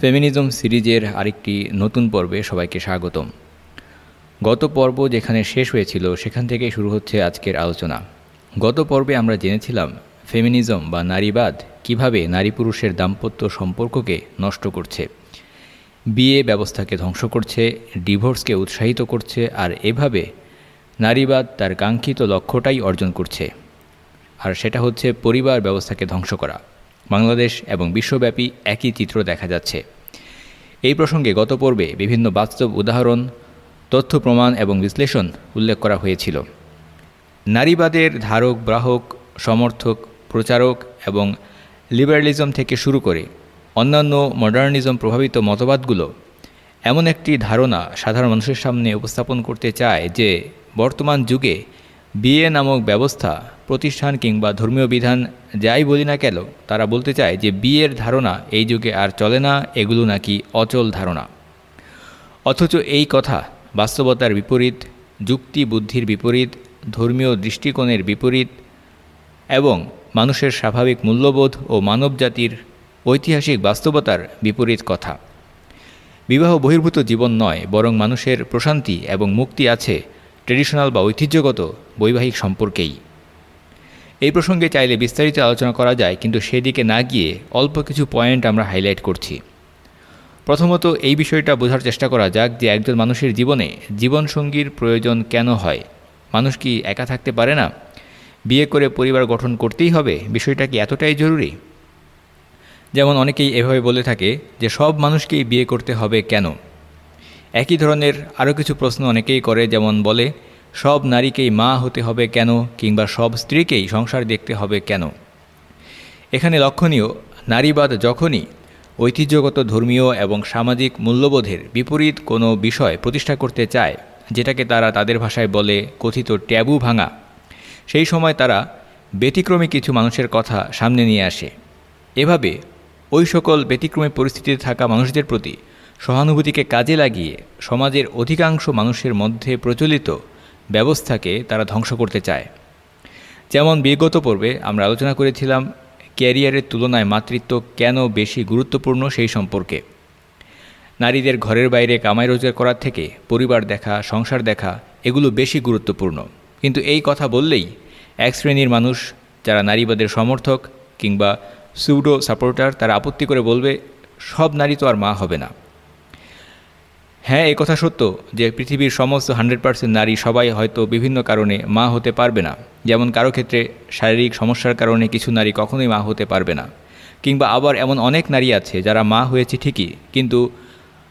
Feminism সিরিজের আরেকটি নতুন পর্বে সবাইকে স্বাগতম। গত পর্ব যেখানে শেষ হয়েছিল, সেখান থেকে শুরু হচ্ছে আজকের আলোচনা। গত পর্বে আমরা জেনেছিলাম ফেমিনিজম বা নারীবাদ কীভাবে নারী পুরুষের দাম্পত্য সম্পর্ককে নষ্ট করছে, বিয়ে ব্যবস্থাকে ধ্বংস করছে, ডিভোর্সকে উৎসাহিত করছে, আর এভাবে নারীবাদ তার কাঙ্ক্ষিত লক্ষ্যটাই অর্জন করছে। আর সেটা হচ্ছে পরিবার ব্যবস্থাকে ধ্বংস করা। বাংলাদেশ এবং বিশ্বব্যাপী একই চিত্র দেখা যাচ্ছে। এই প্রসঙ্গে গত পর্বে বিভিন্ন বাস্তব উদাহরণ, তথ্য প্রমাণ এবং বিশ্লেষণ উল্লেখ করা হয়েছিল। নারীবাদের ধারক, গ্রাহক, সমর্থক, প্রচারক এবং লিবারালিজম থেকে শুরু করে অন্যান্য মডার্নিজম প্রভাবিত মতবাদগুলো এমন একটি ধারণা সাধারণ মানুষের সামনে উপস্থাপন করতে চায় যে বর্তমান যুগে বিয়ে নামক ব্যবস্থা, প্রতিষ্ঠান কিংবা ধর্মীয় বিধান যাই বলি না কেন, তারা বলতে চায় যে বিয়ের ধারণা এই যুগে আর চলে না, এগুলো নাকি অচল ধারণা। অথচ এই কথা বাস্তবতার বিপরীত, যুক্তি বুদ্ধির বিপরীত, ধর্মীয় দৃষ্টিকোণের বিপরীত এবং মানুষের স্বাভাবিক মূল্যবোধ ও মানবজাতির ঐতিহাসিক বাস্তবতার বিপরীত কথা। বিবাহ বহির্ভূত জীবন নয়, বরং মানুষের প্রশান্তি এবং মুক্তি আছে ট্রেডিশনাল বা ঐতিহ্যগত বৈবাহিক সম্পর্কেই। এই প্রসঙ্গে চাইলে বিস্তারিত আলোচনা করা যায়, কিন্তু সেদিকে না গিয়ে অল্প কিছু পয়েন্ট আমরা হাইলাইট করছি। প্রথমত, এই বিষয়টা বোঝার চেষ্টা করা যাক যে একজন মানুষের জীবনে জীবনসঙ্গীর প্রয়োজন কেন হয়? মানুষ কি একা থাকতে পারে না? বিয়ে করে পরিবার গঠন করতেই হবে? বিষয়টা কি এতটাই জরুরি? যেমন অনেকেই এভাবে বলে থাকে যে সব মানুষকেই বিয়ে করতে হবে কেন? একই ধরনের আরও কিছু প্রশ্ন অনেকেই করে, যেমন বলে সব নারীকেই মা হতে হবে কেন কিংবা সব স্ত্রীকেই সংসার দেখতে হবে কেন? এখানে লক্ষণীয়, নারীবাদ যখনই ঐতিহ্যগত ধর্মীয় এবং সামাজিক মূল্যবোধের বিপরীত কোনো বিষয় প্রতিষ্ঠা করতে চায়, যেটাকে তারা তাদের ভাষায় বলে কথিত ট্যাবু ভাঙা, সেই সময় তারা ব্যতিক্রমী কিছু মানুষের কথা সামনে নিয়ে আসে। এভাবে ওই সকল ব্যতিক্রমী পরিস্থিতিতে থাকা মানুষদের প্রতি সহানুভূতিকে কাজে লাগিয়ে সমাজের অধিকাংশ মানুষের মধ্যে প্রচলিত ব্যবস্থাকে তারা ধ্বংস করতে চায়। যেমন বিগত পর্বে আমরা আলোচনা করেছিলাম ক্যারিয়ারের তুলনায় মাতৃত্ব কেন বেশি গুরুত্বপূর্ণ সেই সম্পর্কে। নারীদের ঘরের বাইরে কামাই রোজগার করার থেকে, পরিবার দেখা, সংসার দেখা, এগুলো বেশি গুরুত্বপূর্ণ। কিন্তু এই কথা বললেই এক শ্রেণির মানুষ, যারা নারীবাদের সমর্থক কিংবা সুডো সাপোর্টার তারা আপত্তি করে বলবে, সব নারী তো আর মা হবে না। হ্যাঁ এ কথা সত্য যে পৃথিবীর সমস্ত হান্ড্রেড পার্সেন্ট নারী সবাই হয়তো বিভিন্ন কারণে মা হতে পারবে না। যেমন কারও ক্ষেত্রে শারীরিক সমস্যার কারণে কিছু নারী কখনোই মা হতে পারবে না। কিংবা আবার এমন অনেক নারী আছে যারা মা হয়েছে ঠিকই, কিন্তু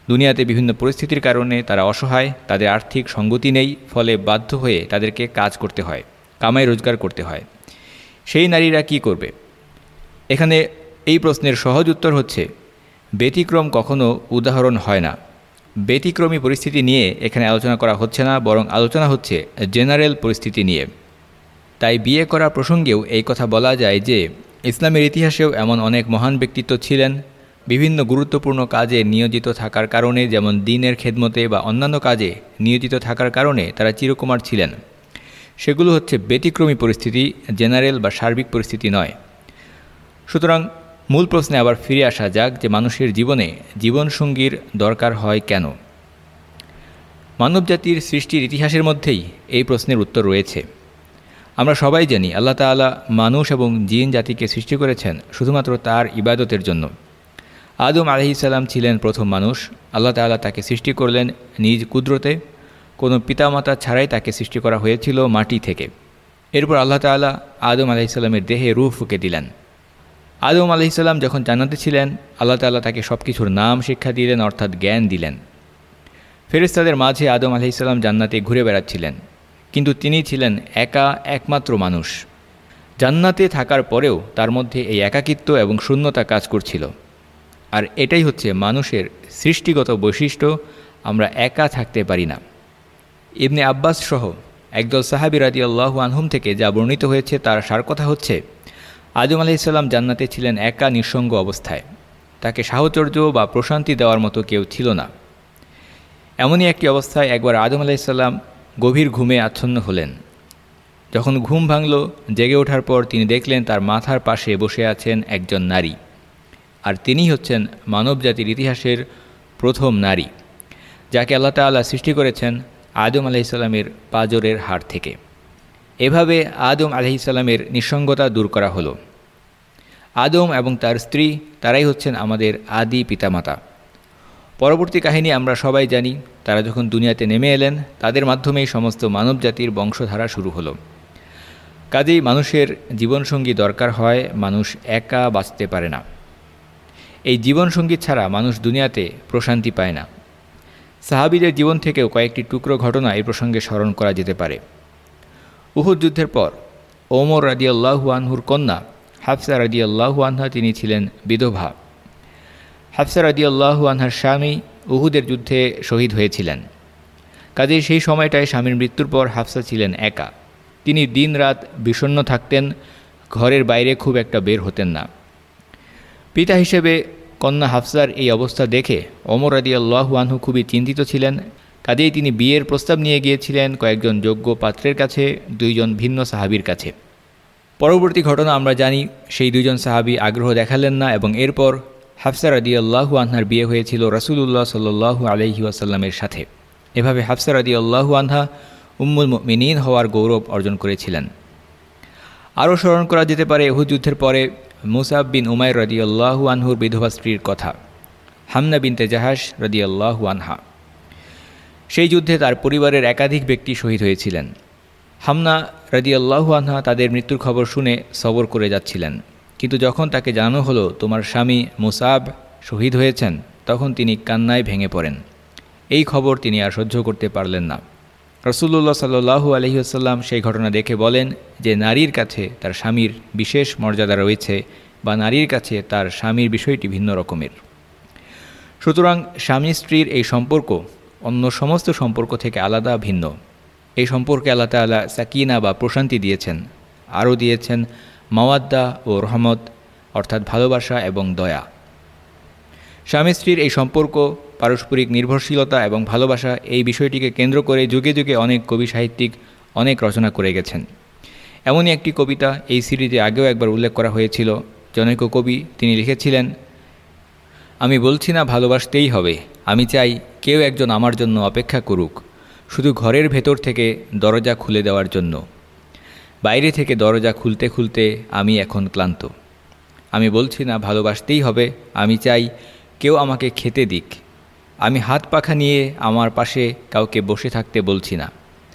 দুনিয়াতে বিভিন্ন পরিস্থিতির কারণে তারা অসহায়, তাদের আর্থিক সঙ্গতি নেই, ফলে বাধ্য হয়ে তাদেরকে কাজ করতে হয়, কামাই রোজগার করতে হয়। সেই নারীরা কি করবে? এখানে এই প্রশ্নের সহজ উত্তর হচ্ছে, ব্যতিক্রম কখনো উদাহরণ হয় না। ব্যতিক্রমী পরিস্থিতি নিয়ে এখানে আলোচনা করা হচ্ছে না, বরং আলোচনা হচ্ছে জেনারেল পরিস্থিতি নিয়ে। তাই বিয়ে করা প্রসঙ্গেও এই কথা বলা যায় যে, ইসলামের ইতিহাসেও এমন অনেক মহান ব্যক্তিত্ব ছিলেন। বিভিন্ন গুরুত্বপূর্ণ কাজে নিয়োজিত থাকার কারণে, যেমন দিনের খেদমতে বা অন্যান্য কাজে নিয়োজিত থাকার কারণে তারা চিরকুমার ছিলেন। সেগুলো হচ্ছে ব্যতিক্রমী পরিস্থিতি, জেনারেল বা সার্বিক পরিস্থিতি নয়। সুতরাং মূল প্রশ্নে আবার ফিরে আসা যাক যে মানুষের জীবনে জীবনসঙ্গীর দরকার হয় কেন। মানবজাতির সৃষ্টির ইতিহাসের মধ্যেই এই প্রশ্নের উত্তর রয়েছে। আমরা সবাই জানি আল্লাহ তালা মানুষ এবং জিন জাতিকে সৃষ্টি করেছেন শুধুমাত্র তার ইবাদতের জন্য। আদম আলহিসাল্লাম ছিলেন প্রথম মানুষ। আল্লাহ তালা তাকে সৃষ্টি করলেন নিজ কুদরতে। কোনো পিতামাতা ছাড়াই তাকে সৃষ্টি করা হয়েছিল মাটি থেকে। এরপর আল্লাহ তালা আদম আলাইসাল্লামের দেহে রুহ ফুকে দিলেন। আদম আলহিসাল্লাম যখন জানাতে ছিলেন, আল্লাহ তাল্লাহ তাকে সব কিছুর নাম শিক্ষা দিলেন, অর্থাৎ জ্ঞান দিলেন। ফেরিস্তাদের মাঝে আদম আলহিসাল্লাম জান্নাতে ঘুরে বেড়াচ্ছিলেন, কিন্তু তিনি ছিলেন একা একমাত্র মানুষ। জান্নাতে থাকার পরেও তার মধ্যে এই একাকিত্ব এবং শূন্যতা কাজ করছিল। আর এটাই হচ্ছে মানুষের সৃষ্টিগত বৈশিষ্ট্য, আমরা একা থাকতে পারি না। ইবনে আব্বাস সহ একদল সাহাবি রাজি আল্লাহু আনহুম থেকে যা বর্ণিত হয়েছে, তার সার কথা হচ্ছে আজম আলাইসাল্লাম জান্নাতে ছিলেন একা নিঃসঙ্গ অবস্থায়। তাকে সাহচর্য বা প্রশান্তি দেওয়ার মতো কেউ ছিল না। এমনই একটি অবস্থায় একবার আদম আলাইসাল্লাম গভীর ঘুমে আচ্ছন্ন হলেন। যখন ঘুম ভাঙল, জেগে ওঠার পর তিনি দেখলেন তার মাথার পাশে বসে আছেন একজন নারী। আর তিনি হচ্ছেন মানবজাতির ইতিহাসের প্রথম নারী, যাকে আল্লাহ তাল্লাহ সৃষ্টি করেছেন আদম আলাইসাল্লামের পাজরের হাড় থেকে। এভাবে আদম আলহিসাল্লামের নিঃসঙ্গতা দূর করা হলো। আদম এবং তার স্ত্রী, তারাই হচ্ছেন আমাদের আদি পিতামাতা। পরবর্তী কাহিনী আমরা সবাই জানি, তারা যখন দুনিয়াতে নেমে এলেন, তাদের মাধ্যমেই সমস্ত মানবজাতির বংশধারা শুরু হলো। কাজেই মানুষের জীবনসঙ্গী দরকার হয়, মানুষ একা বাঁচতে পারে না। এই জীবনসঙ্গী ছাড়া মানুষ দুনিয়াতে প্রশান্তি পায় না। সাহাবিদের জীবন থেকেও কয়েকটি টুকরো ঘটনা এই প্রসঙ্গে স্মরণ করা যেতে পারে। উহুদ যুদ্ধের পর ওমর রাদিয়াল্লাহু আনহুর কন্যা হাফসা রাদিয়াল্লাহু আনহা তিনি ছিলেন বিধবা। হাফসা রাদিয়াল্লাহু আনহার স্বামী উহুদের যুদ্ধে শহীদ হয়েছিলেন। কাজে সেই সময়টায় স্বামীর মৃত্যুর পর হাফসা ছিলেন একা। তিনি দিন রাত বিষণ্ন থাকতেন, ঘরের বাইরে খুব একটা বের হতেন না। পিতা হিসেবে কন্যা হাফসার এই অবস্থা দেখে অমর আদি আল্লাহু আনহু খুবই চিন্তিত ছিলেন কাজেই তিনি বিয়ের প্রস্তাব নিয়ে গিয়েছিলেন কয়েকজন যোগ্য পাত্রের কাছে, দুইজন ভিন্ন সাহাবির কাছে। পরবর্তী ঘটনা আমরা জানি, সেই দুজন সাহাবি আগ্রহ দেখালেন না এবং এরপর হাফসার আদি আল্লাহু আনহার বিয়ে হয়েছিল রসুল্লাহ সাল্লু আলহি আসাল্লামের সাথে। এভাবে হাফসার আদি আল্লাহু আনহা উম্মুল মিনীন হওয়ার গৌরব অর্জন করেছিলেন। আরও স্মরণ করা যেতে পারে এহু যুদ্ধের পরে মুসাব বিন উমায় রদিয়াল্লাহু আনহুর বিধবা স্ত্রীর কথা। হামনা বিন তেজাহাস রদিয়াল্লাহু আনহা। সেই যুদ্ধে তার পরিবারের একাধিক ব্যক্তি শহীদ হয়েছিলেন। হামনা রদিয়াল্লাহু আনহা তাদের মৃত্যুর খবর শুনে সবর করে যাচ্ছিলেন। কিন্তু যখন তাকে জানানো হলো, তোমার স্বামী মুসাব শহীদ হয়েছেন, তখন তিনি কান্নায় ভেঙে পড়েন। এই খবর তিনি আর সহ্য করতে পারলেন না। রসুল্লাহ সাল্লু আলহিউসাল্লাম সেই ঘটনা দেখে বলেন যে, নারীর কাছে তার স্বামীর বিশেষ মর্যাদা রয়েছে বা নারীর কাছে তার স্বামীর বিষয়টি ভিন্ন রকমের। সুতরাং স্বামী স্ত্রীর এই সম্পর্ক অন্য সমস্ত সম্পর্ক থেকে আলাদা, ভিন্ন। এই সম্পর্কে আল্লাহ তালা সাকিনা বা প্রশান্তি দিয়েছেন, আরও দিয়েছেন মাওয়াদ্দা ও রহমত, অর্থাৎ ভালোবাসা এবং দয়া। স্বামী স্ত্রীর এই সম্পর্ক, পারস্পরিক নির্ভরশীলতা এবং ভালোবাসা এই বিষয়টিকে কেন্দ্র করে যুগে যুগে অনেক কবি সাহিত্যিক অনেক রচনা করে গেছেন। এমনই একটি কবিতা এই সিরিজে আগেও একবার উল্লেখ করা হয়েছিল, জনৈক কবি, তিনি লিখেছিলেন, আমি বলছি না ভালোবাসতেই হবে আমি চাই কেউ একজন আমার জন্য অপেক্ষা করুক, শুধু ঘরের ভেতর থেকে দরজা খুলে দেওয়ার জন্য। বাইরে থেকে দরজা খুলতে খুলতে আমি এখন ক্লান্ত। আমি বলছি, না, ভালোবাসতেই হবে। আমি চাই কেউ আমাকে খেতে দিক। আমি হাত পাখা নিয়ে আমার পাশে কাউকে বসে থাকতে বলছি না।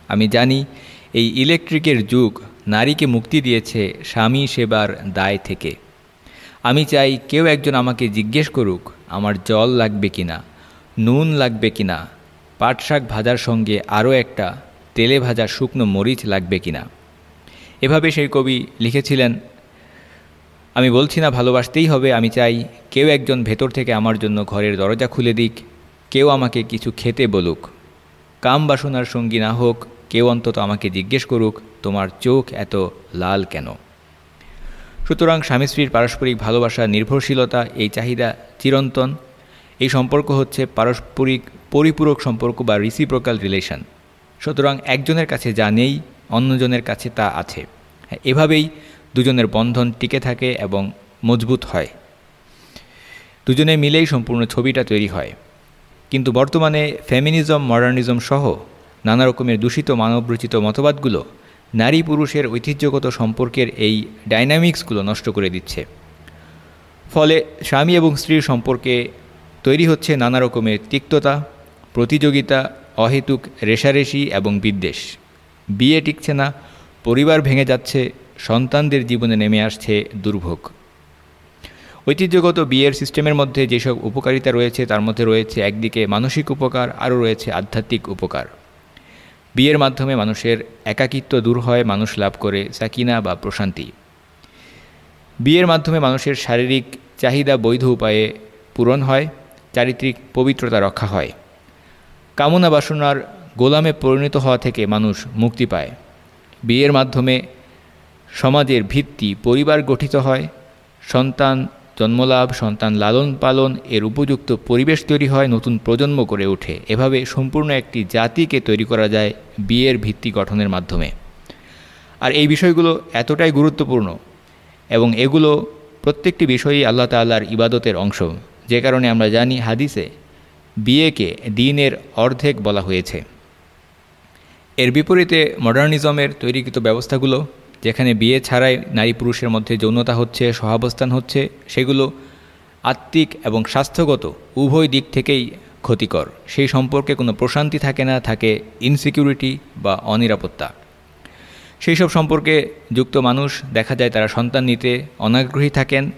আমি জানি এই ইলেকট্রিকের যুগ নারীকে মুক্তি দিয়েছে স্বামী সেবার দায় থেকে। আমি চাই কেউ একজন আমাকে জিজ্ঞেস করুক, আমার জল লাগবে কিনা। নুন লাগবে কিনা পাট শাক ভাজার সঙ্গে আরও একটা তেলে ভাজা শুকনো মরিচ লাগবে কিনা এভাবে সেই কবি লিখেছিলেন, আমি বলছি না ভালোবাসতেই হবে, আমি চাই কেউ একজন ভেতর থেকে আমার জন্য ঘরের দরজা খুলে দিক, কেউ আমাকে কিছু খেতে বলুক। কাম বাসনার সঙ্গী না হোক, কেউ অন্তত আমাকে জিজ্ঞেস করুক, তোমার চোখ এত লাল কেন? সুতরাং স্বামী স্ত্রীর পারস্পরিক ভালোবাসা, নির্ভরশীলতা, এই চাহিদা চিরন্তন। এই সম্পর্ক হচ্ছে পারস্পরিক পরিপূরক সম্পর্ক বা রিসিপ্রোকাল রিলেশন সুতরাং একজনের কাছে যা নেই, অন্যজনের কাছে তা আছে। এভাবেই দুজনের বন্ধন টিকে থাকে এবং মজবুত হয়। দুজনে মিলেই সম্পূর্ণ ছবিটা তৈরি হয়। কিন্তু বর্তমানে ফেমিনিজম মডার্নিজম সহ নানা রকমের দূষিত, মানবরচিত মতবাদগুলো নারী পুরুষের ঐতিহ্যগত সম্পর্কের এই ডাইনামিক্সগুলো নষ্ট করে দিচ্ছে। ফলে স্বামী এবং স্ত্রীর সম্পর্কে তৈরি হচ্ছে নানা রকমের তিক্ততা, প্রতিযোগিতা, অহেতুক রেশারেশি এবং বিদ্বেষ। বিয়ে টিকছে না, পরিবার ভেঙে যাচ্ছে, সন্তানদের জীবনে নেমে আসছে দুর্ভোগ। ঐতিহ্যগত বিয়ের সিস্টেমের মধ্যে যেসব উপকারিতা রয়েছে, তার মধ্যে রয়েছে একদিকে মানসিক উপকার, আরও রয়েছে আধ্যাত্মিক উপকার। বিয়ের মাধ্যমে মানুষের একাকিত্ব দূর হয়, মানুষ লাভ করে সাকিনা বা প্রশান্তি। বিয়ের মাধ্যমে মানুষের শারীরিক চাহিদা বৈধ উপায়ে পূরণ হয় চারিত্রিক পবিত্রতা রক্ষা হয়। কামনা বাসনার গোলামে পরিণত হওয়া থেকে মানুষ মুক্তি পায়। বিয়ের মাধ্যমে সমাজের ভিত্তি পরিবার গঠিত হয়। সন্তান জন্মলাভ, সন্তান লালন পালন এর উপযুক্ত পরিবেশ তৈরি হয়, নতুন প্রজন্ম করে ওঠে। এভাবে সম্পূর্ণ একটি জাতিকে তৈরি করা যায় বিয়ের ভিত্তি গঠনের মাধ্যমে। আর এই বিষয়গুলো এতটাই গুরুত্বপূর্ণ এবং এগুলো প্রত্যেকটি বিষয়ই আল্লাহ তাল্লার ইবাদতের অংশ। যে কারণে আমরা জানি হাদিসে বিয়েকে দিনের অর্ধেক বলা হয়েছে। এর বিপরীতে মডার্নিজমের তৈরিকৃত ব্যবস্থাগুলো, যেখানে বিয়ে ছাড়াই নারী পুরুষের মধ্যে যৌনতা হচ্ছে সহাবস্থান হচ্ছে, সেগুলো আত্মিক এবং স্বাস্থ্যগত, উভয় দিক থেকেই ক্ষতিকর। সেই সম্পর্কে কোনো প্রশান্তি থাকে না, থাকে ইনসিকিউরিটি বা অনিরাপত্তা। সেই সব সম্পর্কে যুক্ত মানুষ, দেখা যায় তারা সন্তান নিতে অনাগ্রহী থাকেন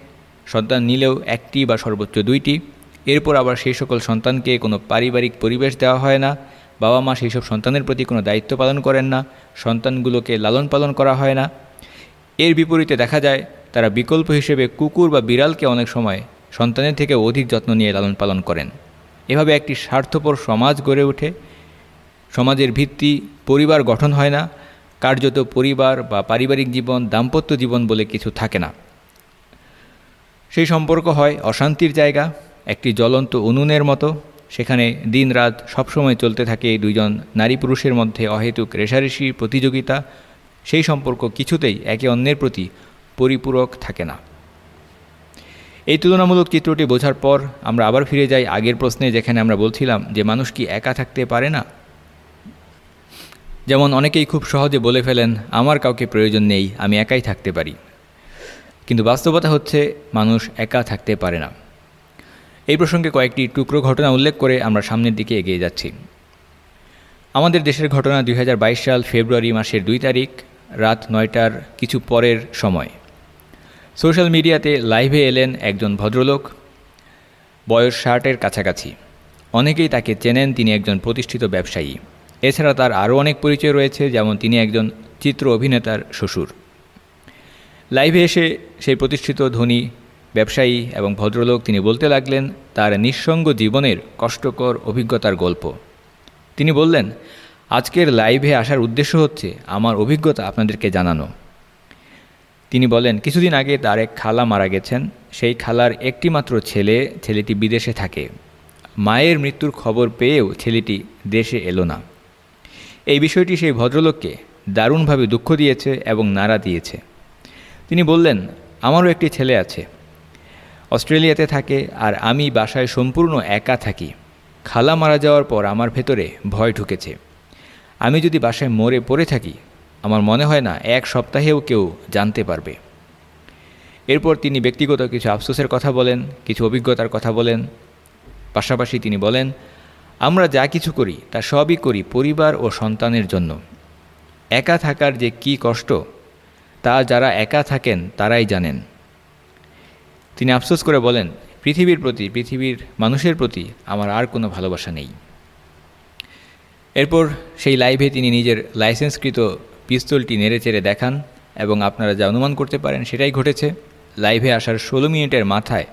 সন্তান নিলেও একটি বা সর্বোচ্চ দুইটি। এরপর আবার সেই সকল সন্তানকে কোনো পারিবারিক পরিবেশ দেওয়া হয় না। বাবা মা সেই সব সন্তানের প্রতি কোনো দায়িত্ব পালন করেন না। সন্তানগুলোকে লালন পালন করা হয় না। এর বিপরীতে দেখা যায়, তারা বিকল্প হিসেবে কুকুর বা বিড়ালকে অনেক সময় সন্তানের থেকে অধিক যত্ন নিয়ে লালন পালন করেন। এভাবে একটি স্বার্থপর সমাজ গড়ে ওঠে। সমাজের ভিত্তি পরিবার গঠন হয় না। কার্যত পরিবার বা পারিবারিক জীবন, দাম্পত্য জীবন বলে কিছু থাকে না। সেই সম্পর্ক হয় অশান্তির জায়গা, একটি জ্বলন্ত উনুনের মতো, সেখানে দিন রাত সবসময় চলতে থাকে দুইজন নারী পুরুষের মধ্যে অহেতুক রেশারেশি প্রতিযোগিতা। সেই সম্পর্ক কিছুতেই একে অন্যের প্রতি পরিপূরক থাকে না। এই তুলনামূলক চিত্রটি বোঝার পর আমরা আবার ফিরে যাই আগের প্রশ্নে, যেখানে আমরা বলছিলাম যে মানুষ কি একা থাকতে পারে না? যেমন অনেকেই খুব সহজে বলে ফেলেন, আমার কাউকে প্রয়োজন নেই, আমি একাই থাকতে পারি। কিন্তু বাস্তবতা হচ্ছে মানুষ একা থাকতে পারে না। এই প্রসঙ্গে কয়েকটি টুকরো ঘটনা উল্লেখ করে আমরা সামনের দিকে এগিয়ে যাচ্ছি। আমাদের দেশের ঘটনা দুই হাজার বাইশ সাল ফেব্রুয়ারি মাসের দুই তারিখ, রাত নয়টার কিছু পরের সময়। সোশ্যাল মিডিয়াতে লাইভে এলেন একজন ভদ্রলোক। বয়স ষাটের কাছাকাছি। অনেকেই তাকে চেনেন, তিনি একজন প্রতিষ্ঠিত ব্যবসায়ী। এছাড়া তার আরও অনেক পরিচয় রয়েছে, যেমন তিনি একজন চিত্র অভিনেতার শ্বশুর। লাইভে এসে সেই প্রতিষ্ঠিত ধনী, ব্যবসায়ী এবং ভদ্রলোক তিনি বলতে লাগলেন তার নিঃসঙ্গ জীবনের কষ্টকর অভিজ্ঞতার গল্প। তিনি বললেন, আজকের লাইভে আসার উদ্দেশ্য হচ্ছে আমার অভিজ্ঞতা আপনাদেরকে জানানো। তিনি বলেন, কিছুদিন আগে তার এক খালা মারা গেছেন। সেই খালার একটিমাত্র ছেলে ছেলেটি বিদেশে থাকে। মায়ের মৃত্যুর খবর পেয়েও ছেলেটি দেশে এলো না। এই বিষয়টি সেই ভদ্রলোককে দারুণভাবে দুঃখ দিয়েছে এবং নাড়া দিয়েছে। তিনি বললেন, আমারও একটি ছেলে আছে। অস্ট্রেলিয়াতে থাকে আর আমি বাসায় সম্পূর্ণ একা থাকি। খালা মারা যাওয়ার পর আমার ভেতরে ভয় ঢুকেছে। আমি যদি বাসায় মরে পড়ে থাকি, আমার মনে হয় না এক সপ্তাহেও কেউ জানতে পারবে। এরপর তিনি ব্যক্তিগত কিছু আফসোসের কথা বলেন, কিছু অভিজ্ঞতার কথা বলেন। পাশাপাশি তিনি বলেন, আমরা যা কিছু করি, তা সবই করি পরিবার ও সন্তানের জন্য। একা থাকার যে কি কষ্ট তা যারা একা থাকেন, তারাই জানেন। তিনি আফসোস করে বলেন, পৃথিবীর প্রতি, পৃথিবীর মানুষের প্রতি আমার আর কোনো ভালোবাসা নেই। এরপর সেই লাইভে তিনি নিজের লাইসেন্সকৃত পিস্তলটি নেড়ে চেড়ে দেখান এবং আপনারা যা অনুমান করতে পারেন সেটাই ঘটেছে। লাইভে আসার ষোলো মিনিটের মাথায়,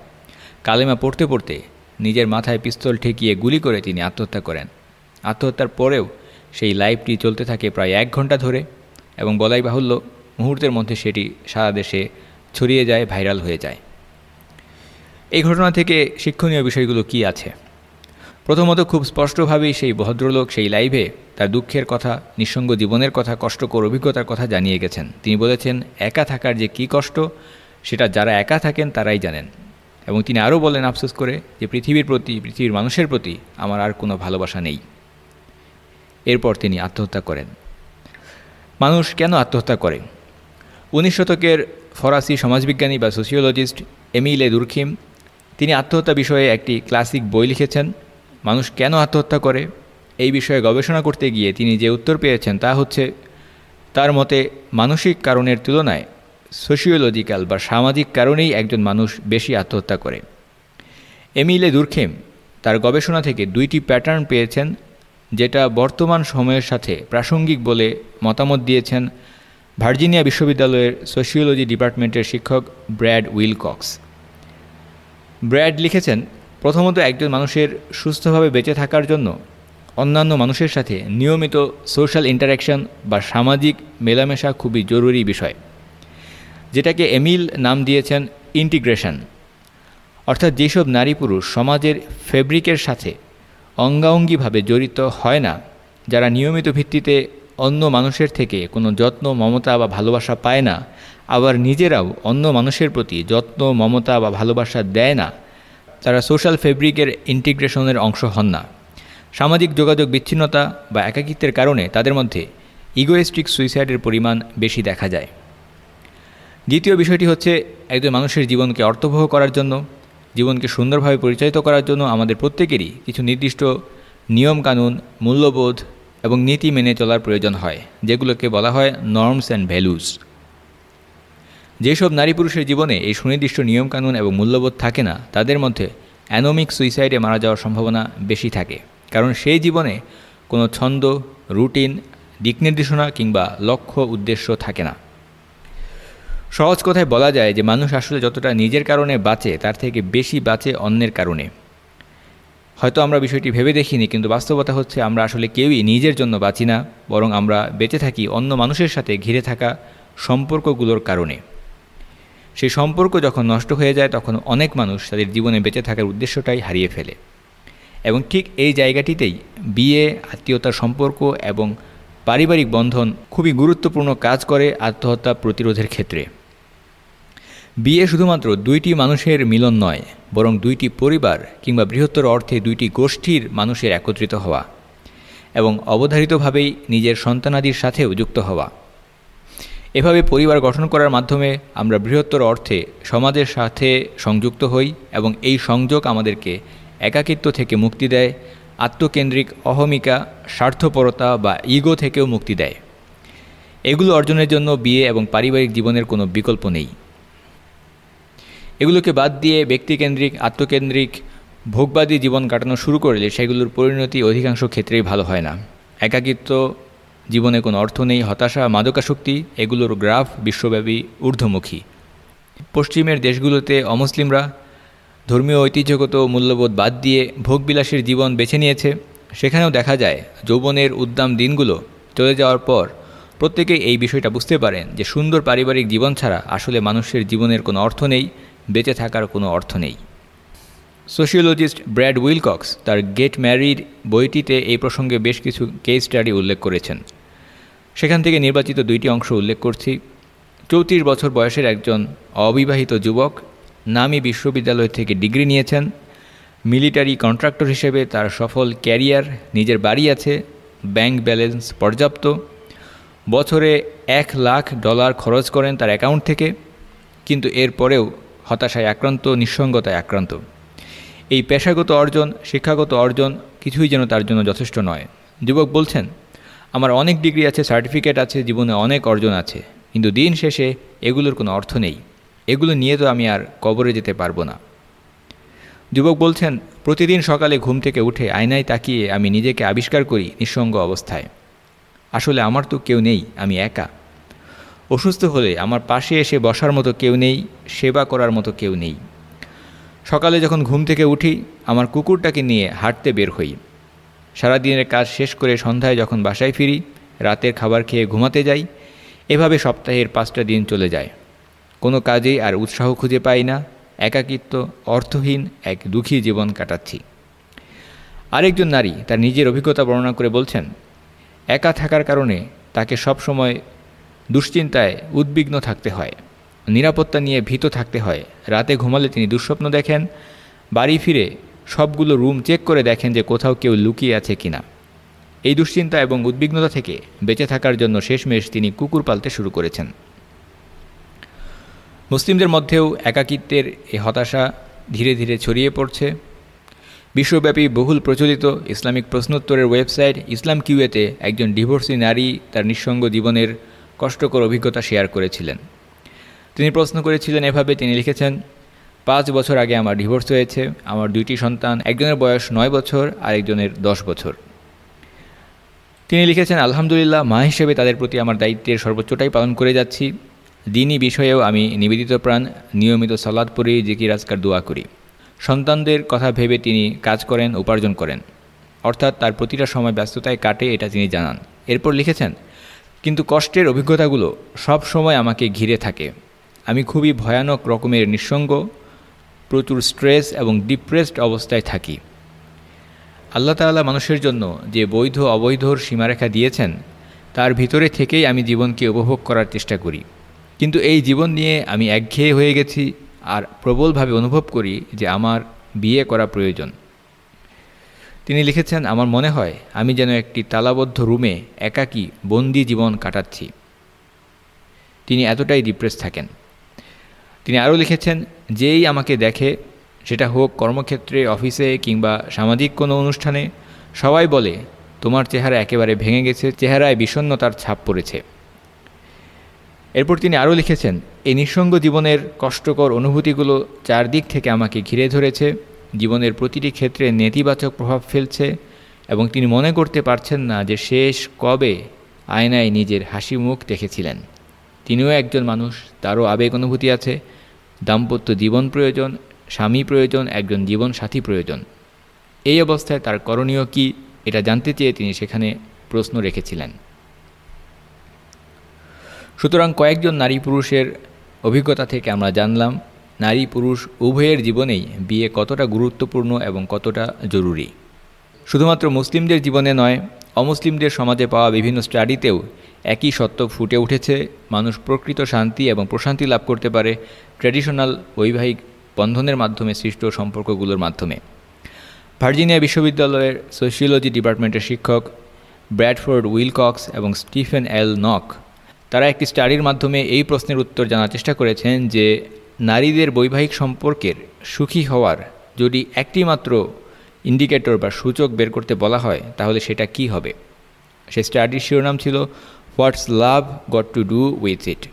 কালেমা পড়তে পড়তে নিজের মাথায় পিস্তল ঠেকিয়ে গুলি করে তিনি আত্মহত্যা করেন। আত্মহত্যার পরেও সেই লাইভটি চলতে থাকে প্রায় এক ঘণ্টা ধরে এবং বলাই বাহুল্য মুহূর্তের মধ্যে সেটি সারা দেশে ছড়িয়ে যায়, ভাইরাল হয়ে যায়। এই ঘটনা থেকে শিক্ষণীয় বিষয়গুলো কি আছে? প্রথমত খুব স্পষ্টভাবেই সেই ভদ্রলোক সেই লাইভে তার দুঃখের কথা, নিঃসঙ্গ জীবনের কথা, কষ্টকর অভিজ্ঞতার কথা জানিয়ে গেছেন। তিনি বলেছেন, একা থাকার যে কি কষ্ট, সেটা যারা একা থাকেন তারাই জানেন। এবং তিনি আরও বলেন আফসোস করে যে পৃথিবীর প্রতি, পৃথিবীর মানুষের প্রতি আমার আর কোনো ভালোবাসা নেই। এরপর তিনি আত্মহত্যা করেন। মানুষ কেন আত্মহত্যা করে? উনিশ শতকের ফরাসি সমাজবিজ্ঞানী বা সোসিওলজিস্ট এমিলে দুর্খিম তিনি আত্মহত্যা বিষয়ে একটি ক্লাসিক বই লিখেছেন, মানুষ কেন আত্মহত্যা করে? এই বিষয়ে গবেষণা করতে গিয়ে তিনি যে উত্তর পেয়েছেন তা হচ্ছে, তার মতে মানসিক কারণের তুলনায় সোশিওলজিক্যাল বা সামাজিক কারণেই একজন মানুষ বেশি আত্মহত্যা করে। এমিলে দুর্খেম তার গবেষণা থেকে দুইটি প্যাটার্ন পেয়েছেন, যেটা বর্তমান সময়ের সাথে প্রাসঙ্গিক বলে মতামত দিয়েছেন ভার্জিনিয়া বিশ্ববিদ্যালয়ের সোশিওলজি ডিপার্টমেন্টের শিক্ষক ব্র্যাড উইলকক্স। ব্র্যাড লিখেছেন, প্রথমত একজন মানুষের সুস্থভাবে বেঁচে থাকার জন্য অন্যান্য মানুষের সাথে নিয়মিত সোশ্যাল ইন্টারাকশন বা সামাজিক মেলামেশা খুবই জরুরি বিষয়, যেটাকে এমিল নাম দিয়েছেন ইন্টিগ্রেশন। অর্থাৎ যেসব নারী পুরুষ সমাজের ফেব্রিকের সাথে অঙ্গাঙ্গিভাবে জড়িত হয় না, যারা নিয়মিত ভিত্তিতে অন্য মানুষের থেকে কোনো যত্ন, মমতা বা ভালোবাসা পায় না। আবার নিজেরাও অন্য মানুষের প্রতি যত্ন, মমতা বা ভালোবাসা দেয় না। তারা সোশ্যাল ফেব্রিকের ইন্টিগ্রেশনের অংশ হন না। সামাজিক যোগাযোগ বিচ্ছিন্নতা বা একাকিত্বের কারণে তাদের মধ্যে ইগোয়েস্টিক সুইসাইডের পরিমাণ বেশি দেখা যায়। দ্বিতীয় বিষয়টি হচ্ছে একজন মানুষের জীবনকে অর্থবহ করার জন্য, জীবনকে সুন্দরভাবে পরিচালিত করার জন্য আমাদের প্রত্যেকেরই কিছু নির্দিষ্ট নিয়মকানুন, মূল্যবোধ এবং নীতি মেনে চলার প্রয়োজন হয়, যেগুলোকে বলা হয় নর্মস অ্যান্ড ভ্যালুস যেসব নারী পুরুষের জীবনে এই সুনির্দিষ্ট নিয়মকানুন এবং মূল্যবোধ থাকে না, তাদের মধ্যে অ্যানোমিক সুইসাইডে মারা যাওয়ার সম্ভাবনা বেশি থাকে, কারণ সেই জীবনে কোনো ছন্দ রুটিন দিক নির্দেশনা কিংবা লক্ষ্য, উদ্দেশ্য থাকে না। সহজ কথায় বলা যায় যে মানুষ আসলে যতটা নিজের কারণে বাঁচে, তার থেকে বেশি বাঁচে অন্যের কারণে। হয়তো আমরা বিষয়টি ভেবে দেখিনি, কিন্তু বাস্তবতা হচ্ছে আমরা আসলে কেউই নিজের জন্য বাঁচি না, বরং আমরা বেঁচে থাকি অন্য মানুষের সাথে ঘিরে থাকা সম্পর্কগুলোর কারণে। সেই সম্পর্ক যখন নষ্ট হয়ে যায়, তখন অনেক মানুষ তাদের জীবনে বেঁচে থাকার উদ্দেশ্যটাই হারিয়ে ফেলে। এবং ঠিক এই জায়গাটিতেই বিয়ে, আত্মীয়তার সম্পর্ক এবং পারিবারিক বন্ধন খুবই গুরুত্বপূর্ণ কাজ করে আত্মহত্যা প্রতিরোধের ক্ষেত্রে। বিয়ে শুধুমাত্র দুইটি মানুষের মিলন নয়, বরং দুইটি পরিবার কিংবা বৃহত্তর অর্থে দুইটি গোষ্ঠীর মানুষের একত্রিত হওয়া এবং অবধারিতভাবেই নিজের সন্তানাদির সাথেও যুক্ত হওয়া। এভাবে পরিবার গঠন করার মাধ্যমে আমরা বৃহত্তর অর্থে সমাজের সাথে সংযুক্ত হই এবং এই সংযোগ আমাদেরকে একাকিত্ব থেকে মুক্তি দেয়, আত্মকেন্দ্রিক অহমিকা, স্বার্থপরতা বা ইগো থেকেও মুক্তি দেয়। এগুলো অর্জনের জন্য বিয়ে এবং পারিবারিক জীবনের কোনো বিকল্প নেই। এগুলোকে বাদ দিয়ে ব্যক্তিকেন্দ্রিক, আত্মকেন্দ্রিক, ভোগবাদী জীবন কাটানো শুরু করলে সেগুলোর পরিণতি অধিকাংশ ক্ষেত্রেই ভালো হয় না। একাকিত্ব, জীবনে কোনো অর্থ নেই, হতাশা মাদকাশক্তি এগুলোর গ্রাফ বিশ্বব্যাপী ঊর্ধ্বমুখী। পশ্চিমের দেশগুলোতে অমুসলিমরা ধর্মীয় ঐতিহ্যগত মূল্যবোধ বাদ দিয়ে ভোগবিলাসের জীবন বেছে নিয়েছে। সেখানেও দেখা যায়, যৌবনের উদ্দাম দিনগুলো চলে যাওয়ার পর প্রত্যেকেই এই বিষয়টা বুঝতে পারেন যে সুন্দর পারিবারিক জীবন ছাড়া আসলে মানুষের জীবনের কোনো অর্থ নেই বেঁচে থাকার কোনো অর্থ নেই। সোশিওলজিস্ট ব্র্যাড উইলকক্স তার গেট ম্যারিড বইটিতে এই প্রসঙ্গে বেশ কিছু কেস স্টাডি উল্লেখ করেছেন। সেখান থেকে নির্বাচিত দুইটি অংশ উল্লেখ করছি। চৌত্রিশ বছর বয়সের একজন অবিবাহিত যুবক নামি বিশ্ববিদ্যালয় থেকে ডিগ্রি নিয়েছেন। মিলিটারি কন্ট্রাক্টর হিসেবে তার সফল ক্যারিয়ার, নিজের বাড়ি আছে, ব্যাংক ব্যালেন্স পর্যাপ্ত। বছরে এক লাখ ডলার খরচ করেন তার অ্যাকাউন্ট থেকে। কিন্তু এরপরেও হতাশায় আক্রান্ত, নিঃসঙ্গতায় আক্রান্ত। এই পেশাগত অর্জন, শিক্ষাগত অর্জন কিছুই যেন তার জন্য যথেষ্ট নয়। যুবক বলছেন, আমার অনেক ডিগ্রি আছে, সার্টিফিকেট আছে, জীবনে অনেক অর্জন আছে, কিন্তু দিন শেষে এগুলোর কোনো অর্থ নেই। এগুলো নিয়ে তো আমি আর কবরে যেতে পারব না। যুবক বলছেন, প্রতিদিন সকালে ঘুম থেকে উঠে আয়নায় তাকিয়ে আমি নিজেকে আবিষ্কার করি নিঃসঙ্গ অবস্থায়। আসলে আমার তো কেউ নেই, আমি একা। অসুস্থ হলে আমার পাশে এসে বসার মতো কেউ নেই, সেবা করার মতো কেউ নেই। সকালে যখন ঘুম থেকে উঠি, আমার কুকুরটাকে নিয়ে হাঁটতে বের হই। সারাদিনের কাজ শেষ করে সন্ধ্যায় যখন বাসায় ফিরি, রাতের খাবার খেয়ে ঘুমাতে যাই, এভাবে সপ্তাহের পাঁচটা দিন চলে যায়। কোনো কাজেই আর উৎসাহ খুঁজে পাই না, একাকিত্ব, অর্থহীন এক দুঃখী জীবন কাটাচ্ছি। আরেকজন নারী তার নিজের অভিজ্ঞতা বর্ণনা করে বলছেন, একা থাকার কারণে তাকে সবসময় দুশ্চিন্তায় উদ্বিগ্ন থাকতে হয়। নিরাপত্তা নিয়ে ভীত থাকতে হয়। রাতে ঘুমালে তিনি দুঃস্বপ্ন দেখেন। বাড়ি ফিরে সবগুলো রুম চেক করে দেখেন যে কোথাও কেউ লুকিয়ে আছে কিনা। এই দুশ্চিন্তা এবং উদ্বিগ্নতা থেকে বেঁচে থাকার জন্য শেষমেশ তিনি কুকুর পালতে শুরু করেছেন। মুসলিমদের মধ্যেও একাকিত্বের এই হতাশা ধীরে ধীরে ছড়িয়ে পড়ছে। বিশ্বব্যাপী বহুল প্রচলিত ইসলামিক প্রশ্নোত্তরের ওয়েবসাইট ইসলাম কিউয়েতে একজন ডিভোর্সি নারী তার নিঃসঙ্গ জীবনের কষ্টকর অভিজ্ঞতা শেয়ার করেছিলেন। তিনি প্রশ্ন করেছিলেন, এভাবে তিনি লিখেছেন, পাঁচ বছর আগে আমার ডিভোর্স হয়েছে, আমার দুইটি সন্তান, একজনের বয়স নয় বছর আর একজনের দশ বছর। তিনি লিখেছেন, আলহামদুলিল্লাহ, মা হিসেবে তাদের প্রতি আমার দায়িত্বের সর্বোচ্চটাই পালন করে যাচ্ছি। দিনই বিষয়েও আমি নিবেদিত প্রাণ, নিয়মিত সালাদ পড়ি, জিকির, আজকার দোয়া করি। সন্তানদের কথা ভেবে তিনি কাজ করেন, উপার্জন করেন। অর্থাৎ তার প্রতিটা সময় ব্যস্ততায় কাটে, এটা তিনি জানান। এরপর লিখেছেন কিন্তু কষ্টের অভিজ্ঞতাগুলো সব সময় আমাকে ঘিরে থাকে। আমি খুবই ভয়ানক রকমের নিঃসঙ্গ, প্রচুর স্ট্রেস এবং ডিপ্রেসড অবস্থায় থাকি। আল্লাহ তাআলা মানুষের জন্য যে বৈধ, অবৈধর সীমারেখা দিয়েছেন, তার ভিতরে থেকেই আমি জীবনকে উপভোগ করার চেষ্টা করি। কিন্তু এই জীবন নিয়ে আমি একঘেয়ে হয়ে গেছি আর প্রবলভাবে অনুভব করি যে আমার বিয়ে করা প্রয়োজন। তিনি লিখেছেন, আমার মনে হয় আমি যেন একটি তালাবদ্ধ রুমে একাকী বন্দি জীবন কাটাচ্ছি। তিনি এতটাই ডিপ্রেস থাকেন। তিনি আরও লিখেছেন, যেই আমাকে দেখে, সেটা হোক কর্মক্ষেত্রে, অফিসে কিংবা সামাজিক কোনো অনুষ্ঠানে, সবাই বলে, তোমার চেহারা একেবারে ভেঙে গেছে, চেহারায় বিষণ্নতার ছাপ পড়েছে। এরপর তিনি আরও লিখেছেন, এই নিঃসঙ্গ জীবনের কষ্টকর অনুভূতিগুলো চারদিক থেকে আমাকে ঘিরে ধরেছে। জীবনের প্রতিটি ক্ষেত্রে নেতিবাচক প্রভাব ফেলছে এবং তিনি মনে করতে পারছেন না যে শেষ কবে আয়নায় নিজের হাসি মুখ দেখেছিলেন। তিনিও একজন মানুষ, তারও আবেগ অনুভূতি আছে। দাম্পত্য জীবন প্রয়োজন, স্বামী প্রয়োজন, একজন জীবন সাথী প্রয়োজন। এই অবস্থায় তার করণীয় কি এটা জানতে চেয়ে তিনি সেখানে প্রশ্ন রেখেছিলেন। সুতরাং কয়েকজন নারী পুরুষের অভিজ্ঞতা থেকে আমরা জানলাম নারী পুরুষ উভয়ের জীবনেই বিয়ে কতটা গুরুত্বপূর্ণ এবং কতটা জরুরি? শুধুমাত্র মুসলিমদের জীবনে নয়, অমুসলিমদের সমাজে পাওয়া বিভিন্ন স্টাডিতেও একই সত্য ফুটে উঠেছে। মানুষ প্রকৃত শান্তি এবং প্রশান্তি লাভ করতে পারে ট্র্যাডিশনাল বৈবাহিক বন্ধনের মাধ্যমে সৃষ্ট সম্পর্কগুলোর মাধ্যমে। ভার্জিনিয়া বিশ্ববিদ্যালয়ের সোশিওলজি ডিপার্টমেন্টের শিক্ষক ব্র্যাডফোর্ড উইলকক্স এবং স্টিফেন এল নক, তারা একটি স্টাডির মাধ্যমে এই প্রশ্নের উত্তর জানার চেষ্টা করেছেন যে নারীদের বৈবাহিক সম্পর্কের সুখী হওয়ার যদি একটি মাত্র ইন্ডিকেটর বা সূচক বের করতে বলা হয়, তাহলে সেটা কি হবে? সে স্টাডির শিরোনাম ছিল what's love got to do with it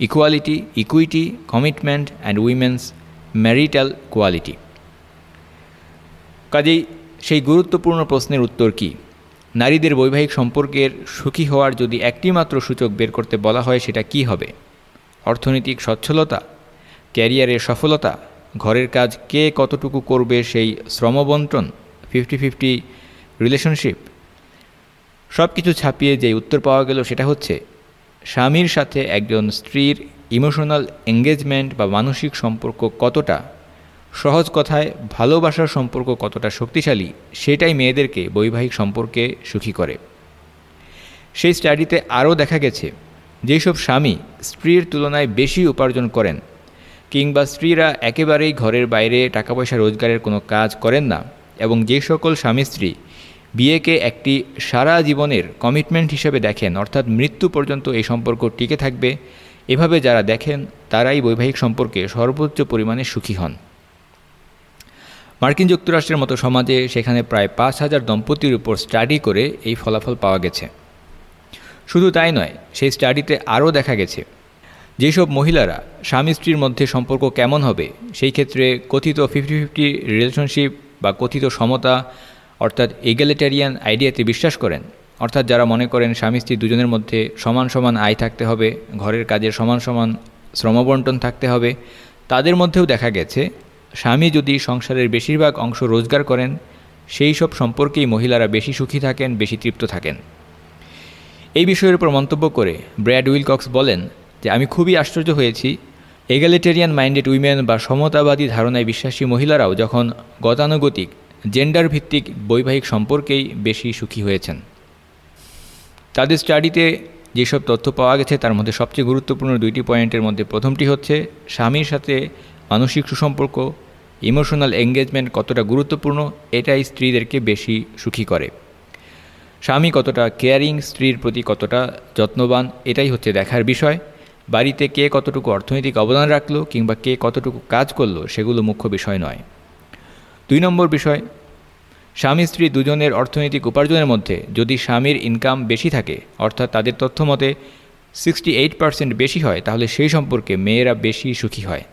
equality equity commitment and women's marital quality কাজেই সেই গুরুত্বপূর্ণ প্রশ্নের উত্তর কী? নারীদের বৈবাহিক সম্পর্কের সুখী হওয়ার যদি একটি মাত্র সূচক বের করতে বলা হয়, সেটা কি হবে? অর্থনৈতিক সচ্ছলতা ক্যারিয়ারের সফলতা, ঘরের কাজ কে কতটুকু করবে সেই শ্রমবন্টন ফিফটি ফিফটি রিলেশনশিপ সব কিছু ছাপিয়ে যে উত্তর পাওয়া গেল সেটা হচ্ছে, স্বামীর সাথে একজন স্ত্রীর ইমোশনাল এঙ্গেজমেন্ট বা মানসিক সম্পর্ক কতটা, সহজ কথায় ভালোবাসার সম্পর্ক কতটা শক্তিশালী, সেটাই মেয়েদেরকে বৈবাহিক সম্পর্কে সুখী করে। সেই স্টাডিতে আরও দেখা গেছে যেসব স্বামী স্ত্রীর তুলনায় বেশি উপার্জন করেন কিংবা স্ত্রীরা একেবারেই ঘরের বাইরে টাকা পয়সা রোজগারের কোনো কাজ করেন না এবং যে সকল স্বামী স্ত্রী বিয়েকে একটি সারা জীবনের কমিটমেন্ট হিসেবে দেখেন, অর্থাৎ মৃত্যু পর্যন্ত এই সম্পর্ক টিকে থাকবে, এভাবে যারা দেখেন তারাই বৈবাহিক সম্পর্কে সর্বোচ্চ পরিমাণে সুখী হন। মার্কিন যুক্তরাষ্ট্রের মতো সমাজে সেখানে প্রায় পাঁচ হাজার দম্পতির উপর স্টাডি করে এই ফলাফল পাওয়া গেছে। শুধু তাই নয়, সেই স্টাডিতে আরও দেখা গেছে যেসব মহিলারা স্বামী স্ত্রীর মধ্যে সম্পর্ক কেমন হবে, সেই ক্ষেত্রে কথিত ফিফটি ফিফটি রিলেশনশিপ বা কথিত সমতা, অর্থাৎ এগালিটারিয়ান আইডিয়াতে বিশ্বাস করেন। অর্থাৎ যারা মনে করেন স্বামী স্ত্রী দুজনের মধ্যে সমান সমান আয় থাকতে হবে, ঘরের কাজের সমান সমান শ্রমবন্টন থাকতে হবে, তাদের মধ্যেও দেখা গেছে, স্বামী যদি সংসারের বেশিরভাগ অংশ রোজগার করেন, সেই সব সম্পর্কেই মহিলারা বেশি সুখী থাকেন, বেশি তৃপ্ত থাকেন। এই বিষয়ের উপর মন্তব্য করে ব্র্যাড উইলকক্স বলেন যে আমি খুবই আশ্চর্য হয়েছি। এগালিটেরিয়ান মাইন্ডেড উইমেন বা সমতাবাদী ধারণায় বিশ্বাসী মহিলারাও যখন গতানুগতিক জেন্ডার ভিত্তিক বৈবাহিক সম্পর্কেই বেশি সুখী হয়েছেন। তাদের স্টাডিতে যেসব তথ্য পাওয়া গেছে, তার মধ্যে সবচেয়ে গুরুত্বপূর্ণ দুইটি পয়েন্টের মধ্যে প্রথমটি হচ্ছে, স্বামীর সাথে মানসিক সুসম্পর্ক ইমোশনাল এঙ্গেজমেন্ট কতটা গুরুত্বপূর্ণ, এটাই স্ত্রীদেরকে বেশি সুখী করে। স্বামী কতটা কেয়ারিং স্ত্রীর প্রতি কতটা যত্নবান, এটাই হচ্ছে দেখার বিষয়। বাড়িতে কে কতটুকু অর্থনৈতিক অবদান রাখল কিংবা কে কতটুকু কাজ করল সেগুলো মুখ্য বিষয় নয়। দুই নম্বর বিষয়, স্বামী স্ত্রী দুজনের অর্থনৈতিক উপার্জনের মধ্যে যদি স্বামীর ইনকাম বেশি থাকে, অর্থাৎ তাদের তথ্য মতে সিক্সটি এইট পার্সেন্ট বেশি হয়, তাহলে সেই সম্পর্কে মেয়েরা বেশি সুখী হয়।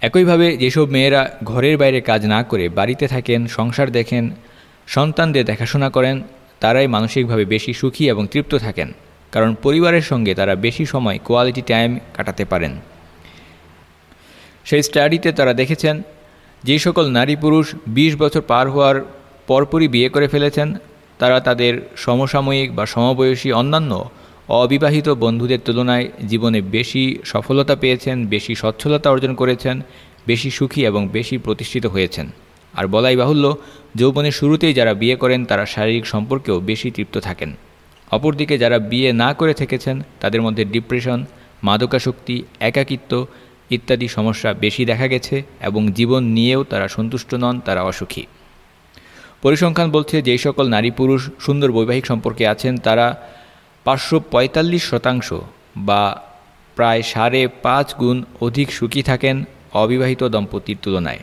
একইভাবে যেসব মেয়েরা ঘরের বাইরে কাজ না করে, বাড়িতে থাকেন, সংসার দেখেন, সন্তানদের দেখাশোনা করেন, তারাই মানসিকভাবে বেশি সুখী এবং তৃপ্ত থাকেন। কারণ পরিবারের সঙ্গে তারা বেশি সময় কোয়ালিটি টাইম কাটাতে পারেন। সেই স্টাডিতে তারা দেখেছেন, যে সকল নারী পুরুষ ২০ বছর পার হওয়ার পরপরই বিয়ে করে ফেলেছেন, তারা তাদের সমসাময়িক বা সমবয়সী অন্যান্য অবিবাহিত বন্ধুদের তুলনায় জীবনে বেশি সফলতা পেয়েছেন, বেশি সচ্ছলতা অর্জন করেছেন, বেশি সুখী এবং বেশি প্রতিষ্ঠিত হয়েছেন। আর বলাই বাহুল্য, যৌবনের শুরুতেই যারা বিয়ে করেন, তারা শারীরিক সম্পর্কেও বেশি তৃপ্ত থাকেন। অপরদিকে যারা বিয়ে না করে থেকেছেন, তাদের মধ্যে ডিপ্রেশন মাদকাশক্তি একাকিত্ব ইত্যাদি সমস্যা বেশি দেখা গেছে এবং জীবন নিয়েও তারা সন্তুষ্ট নন, তারা অসুখী। পরিসংখ্যান বলছে যেই সকল নারী পুরুষ সুন্দর বৈবাহিক সম্পর্কে আছেন, তারা পাঁচশো পঁয়তাল্লিশ শতাংশ বা প্রায় সাড়ে পাঁচ গুণ অধিক সুখী থাকেন অবিবাহিত দম্পতির তুলনায়।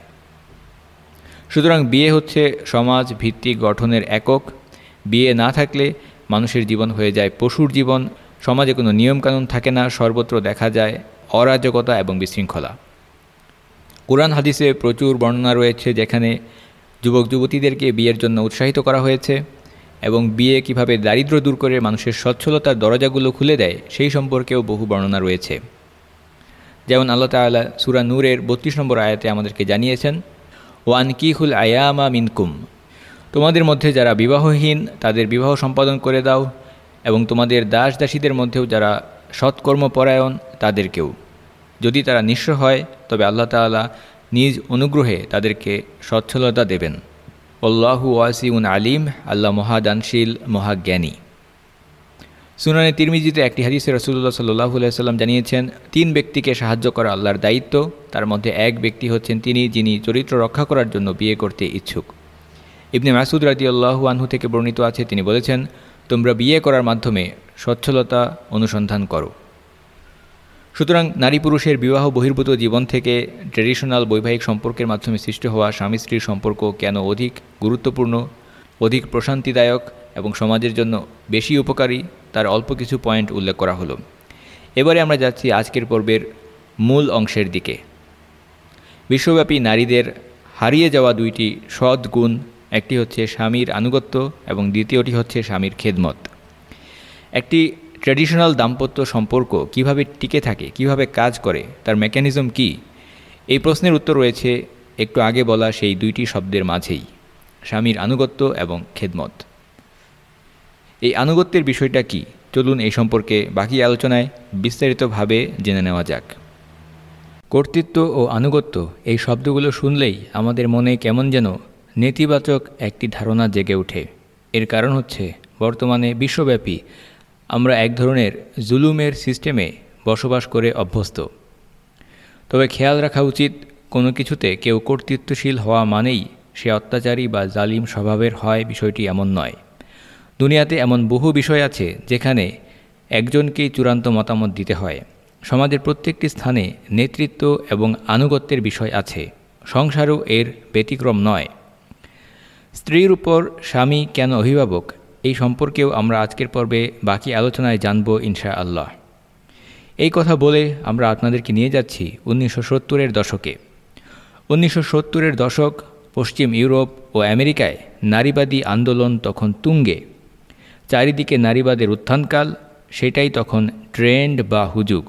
সুতরাং বিয়ে হচ্ছে সমাজ ভিত্তিক গঠনের একক। বিয়ে না থাকলে মানুষের জীবন হয়ে যায়, পশুর জীবন, সমাজে কোনো নিয়মকানুন থাকে না, সর্বত্র দেখা যায় অরাজকতা এবং বিশৃঙ্খলা। কোরআন হাদিসে প্রচুর বর্ণনা রয়েছে যেখানে যুবক যুবতীদেরকে বিয়ের জন্য উৎসাহিত করা হয়েছে এবং বিয়ে কীভাবে দারিদ্র দূর করে মানুষের সচ্ছলতার দরজাগুলো খুলে দেয়, সেই সম্পর্কেও বহু বর্ণনা রয়েছে। যেমন আল্লাহ তালা সুরা নূরের বত্রিশ নম্বর আয়াতে আমাদেরকে জানিয়েছেন ওয়ান কিহুল আয়ামা মিনকুম। তোমাদের মধ্যে যারা বিবাহহীন, তাদের বিবাহ সম্পাদন করে দাও এবং তোমাদের দাস দাসীদের মধ্যেও যারা সৎকর্মপরায়ণ, তাদেরকেও। যদি তারা নিঃস্ব হয়, তবে আল্লাহ তালা নিজ অনুগ্রহে তাদেরকে সচ্ছলতা দেবেন। অল্লাহু ওয়াসিউন আলিম, আল্লাহ মহাদানশীল, মহাজ্ঞানী। সুনানে তিরমিজিতে একটি হাদিসে রসুল্লাহ সাল্লাহ সাল্লাম জানিয়েছেন, তিন ব্যক্তিকে সাহায্য করা আল্লাহর দায়িত্ব, তার মধ্যে এক ব্যক্তি হচ্ছেন তিনি যিনি চরিত্র রক্ষা করার জন্য বিয়ে করতে ইচ্ছুক। ইবনে মাসুদ রাজি আল্লাহু আনহু থেকে বর্ণিত আছে, তিনি বলেছেন, তোমরা বিয়ে করার মাধ্যমে সচ্ছলতা অনুসন্ধান করো। সুতরাং নারী পুরুষের বিবাহ বহির্ভূত জীবন থেকে ট্রেডিশনাল বৈবাহিক সম্পর্কের মাধ্যমে সৃষ্টি হওয়া স্বামী স্ত্রীর সম্পর্ক কেন অধিক গুরুত্বপূর্ণ, অধিক প্রশান্তিদায়ক এবং সমাজের জন্য বেশি উপকারী, তার অল্প কিছু পয়েন্ট উল্লেখ করা হলো। এবারে আমরা যাচ্ছি আজকের পর্বের মূল অংশের দিকে। বিশ্বব্যাপী নারীদের হারিয়ে যাওয়া দুইটি সৎ গুণ একটি হচ্ছে স্বামীর আনুগত্য এবং দ্বিতীয়টি হচ্ছে স্বামীর খেদমত। একটি ট্র্যাডিশনাল দাম্পত্য সম্পর্ক কীভাবে টিকে থাকে, কীভাবে কাজ করে, তার মেকানিজম কি? এই প্রশ্নের উত্তর রয়েছে একটু আগে বলা সেই দুইটি শব্দের মাঝেই, স্বামীর আনুগত্য এবং খেদমত। এই আনুগত্যের বিষয়টা কি? চলুন এই সম্পর্কে বাকি আলোচনায় বিস্তারিতভাবে জেনে নেওয়া যাক। কর্তৃত্ব ও আনুগত্য এই শব্দগুলো শুনলেই আমাদের মনে কেমন যেন নেতিবাচক একটি ধারণা জেগে ওঠে। এর কারণ হচ্ছে, বর্তমানে বিশ্বব্যাপী আমরা এক ধরনের জুলুমের সিস্টেমে বসবাস করে অভ্যস্ত। তবে খেয়াল রাখা উচিত, কোনো কিছুতে কেউ কর্তৃত্বশীল হওয়া মানেই সে অত্যাচারী বা জালিম স্বভাবের হয় বিষয়টি এমন নয়। দুনিয়াতে এমন বহু বিষয় আছে যেখানে একজনকেই চূড়ান্ত মতামত দিতে হয়। সমাজের প্রত্যেকটি স্থানে নেতৃত্ব এবং আনুগত্যের বিষয় আছে। সংসারও এর ব্যতিক্রম নয়। স্ত্রীর উপর স্বামী কেন অভিভাবক? এই সম্পর্কেও আমরা আজকের পর্বে বাকি আলোচনায় জানব ইনশা আল্লাহ এই কথা বলে আমরা আপনাদেরকে নিয়ে যাচ্ছি উনিশশো সত্তরের দশকে। উনিশশো সত্তরের দশক পশ্চিম ইউরোপ ও আমেরিকায় নারীবাদী আন্দোলন তখন তুঙ্গে। চারিদিকে নারীবাদের উত্থানকাল, সেটাই তখন ট্রেন্ড বা হুজুগ।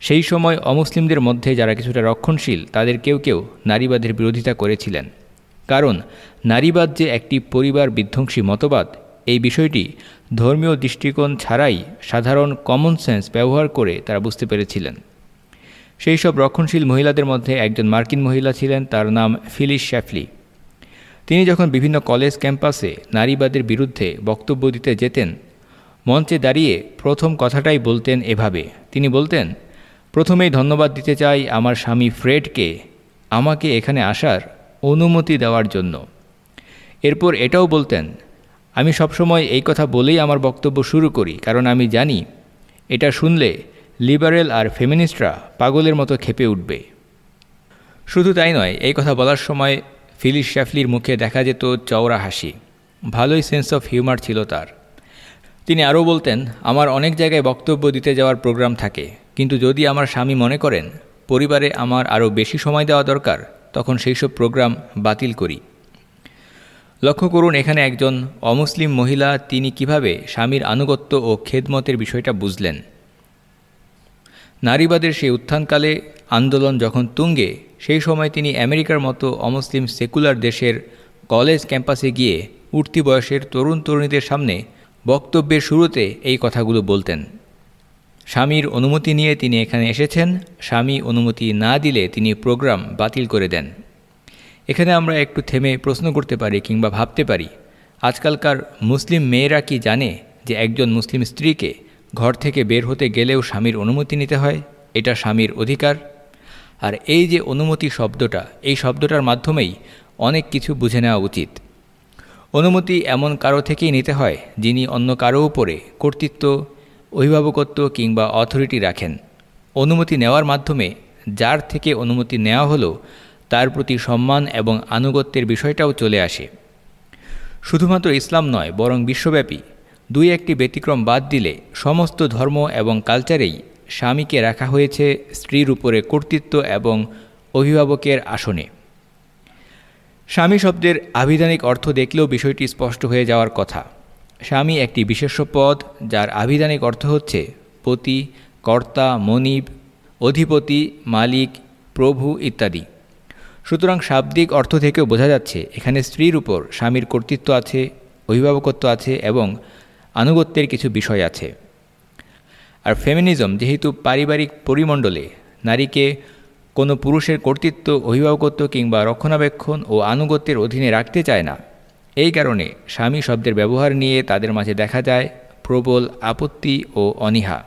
সেই সময় অমুসলিমদের মধ্যে যারা কিছুটা রক্ষণশীল, তাদের কেউ কেউ নারীবাদের বিরোধিতা করেছিলেন। কারণ নারীবাদ যে একটি পরিবার বিধ্বংসী মতবাদ, এই বিষয়টি ধর্মীয় দৃষ্টিকোণ ছাড়াই সাধারণ কমন সেন্স ব্যবহার করে তারা বুঝতে পেরেছিলেন। সেই সব রক্ষণশীল মহিলাদের মধ্যে একজন মার্কিন মহিলা ছিলেন, তার নাম ফিলিস শ্যাফলি। তিনি যখন বিভিন্ন কলেজ ক্যাম্পাসে নারীবাদের বিরুদ্ধে বক্তব্য দিতে যেতেন, মঞ্চে দাঁড়িয়ে প্রথম কথাটাই বলতেন এভাবে। তিনি বলতেন, প্রথমেই ধন্যবাদ দিতে চাই আমার স্বামী ফ্রেডকে, আমাকে এখানে আসার অনুমতি দেওয়ার জন্য। এরপর এটাও বলতেন, আমি সবসময় এই কথা বলেই আমার বক্তব্য শুরু করি, কারণ আমি জানি এটা শুনলে লিবারেল আর ফেমিনিস্টরা পাগলের মতো খেপে উঠবে। শুধু তাই নয়, এই কথা বলার সময় ফিলিস শ্যাফলির মুখে দেখা যেত চওড়া হাসি। ভালোই সেন্স অফ হিউমার ছিল তার। তিনি আরও বলতেন, আমার অনেক জায়গায় বক্তব্য দিতে যাওয়ার প্রোগ্রাম থাকে, কিন্তু যদি আমার স্বামী মনে করেন, পরিবারে আমার আরও বেশি সময় দেওয়া দরকার তখন সেই সব প্রোগ্রাম বাতিল করি। লক্ষ্য করুন, এখানে একজন অমুসলিম মহিলা তিনি কীভাবে স্বামীর আনুগত্য ও খেদমতের বিষয়টা বুঝলেন। নারীবাদের সেই উত্থানকালে আন্দোলন যখন তুঙ্গে, সেই সময় তিনি আমেরিকার মতো অমুসলিম সেকুলার দেশের কলেজ ক্যাম্পাসে গিয়ে উঠতি বয়সের তরুণ তরুণীদের সামনে বক্তব্যের শুরুতে এই কথাগুলো বলতেন। স্বামীর অনুমতি নিয়ে তিনি এখানে এসেছেন। স্বামী অনুমতি না দিলে তিনি প্রোগ্রাম বাতিল করে দেন। এখানে আমরা একটু থেমে প্রশ্ন করতে পারি কিংবা ভাবতে পারি, আজকালকার মুসলিম মেয়েরা কি জানে যে একজন মুসলিম স্ত্রীকে ঘর থেকে বের হতে গেলেও স্বামীর অনুমতি নিতে হয়? এটা স্বামীর অধিকার। আর এই যে অনুমতি শব্দটা, এই শব্দটার মাধ্যমেই অনেক কিছু বুঝে নেওয়া উচিত। অনুমতি এমন কারও থেকেই নিতে হয় যিনি অন্য কারও উপরে কর্তৃত্ব অভিভাবকত্ব কিংবা অথরিটি রাখেন। অনুমতি নেওয়ার মাধ্যমে যার থেকে অনুমতি নেওয়া হলো, তার প্রতি সম্মান এবং আনুগত্যের বিষয়টাও চলে আসে। শুধুমাত্র ইসলাম নয়, বরং বিশ্বব্যাপী। দুই একটি ব্যতিক্রম বাদ দিলে সমস্ত ধর্ম এবং কালচারেই স্বামীকে রাখা হয়েছে স্ত্রীর উপরে কর্তৃত্ব এবং অভিভাবকের আসনে। স্বামী শব্দের আবিধানিক অর্থ দেখলেও বিষয়টি স্পষ্ট হয়ে যাওয়ার কথা। স্বামী একটি বিশেষ্য পদ যার আভিধানিক অর্থ হচ্ছে পতি, কর্তা, মনিব, অধিপতি, মালিক, প্রভু ইত্যাদি। সুতরাং শাব্দিক অর্থ থেকেও বোঝা যাচ্ছে, এখানে স্ত্রীর উপর স্বামীর কর্তৃত্ব আছে, অভিভাবকত্ব আছে এবং আনুগত্যের কিছু বিষয় আছে। আর ফেমিনিজম যেহেতু পারিবারিক পরিমণ্ডলে, নারীকে কোনো পুরুষের কর্তৃত্ব, অভিভাবকত্ব কিংবা রক্ষণাবেক্ষণ ও আনুগত্যের অধীনে রাখতে চায় না এই কারণে স্বামী শব্দের ব্যবহার নিয়ে তাদের মাঝে দেখা যায় প্রবল আপত্তি ও অনীহা।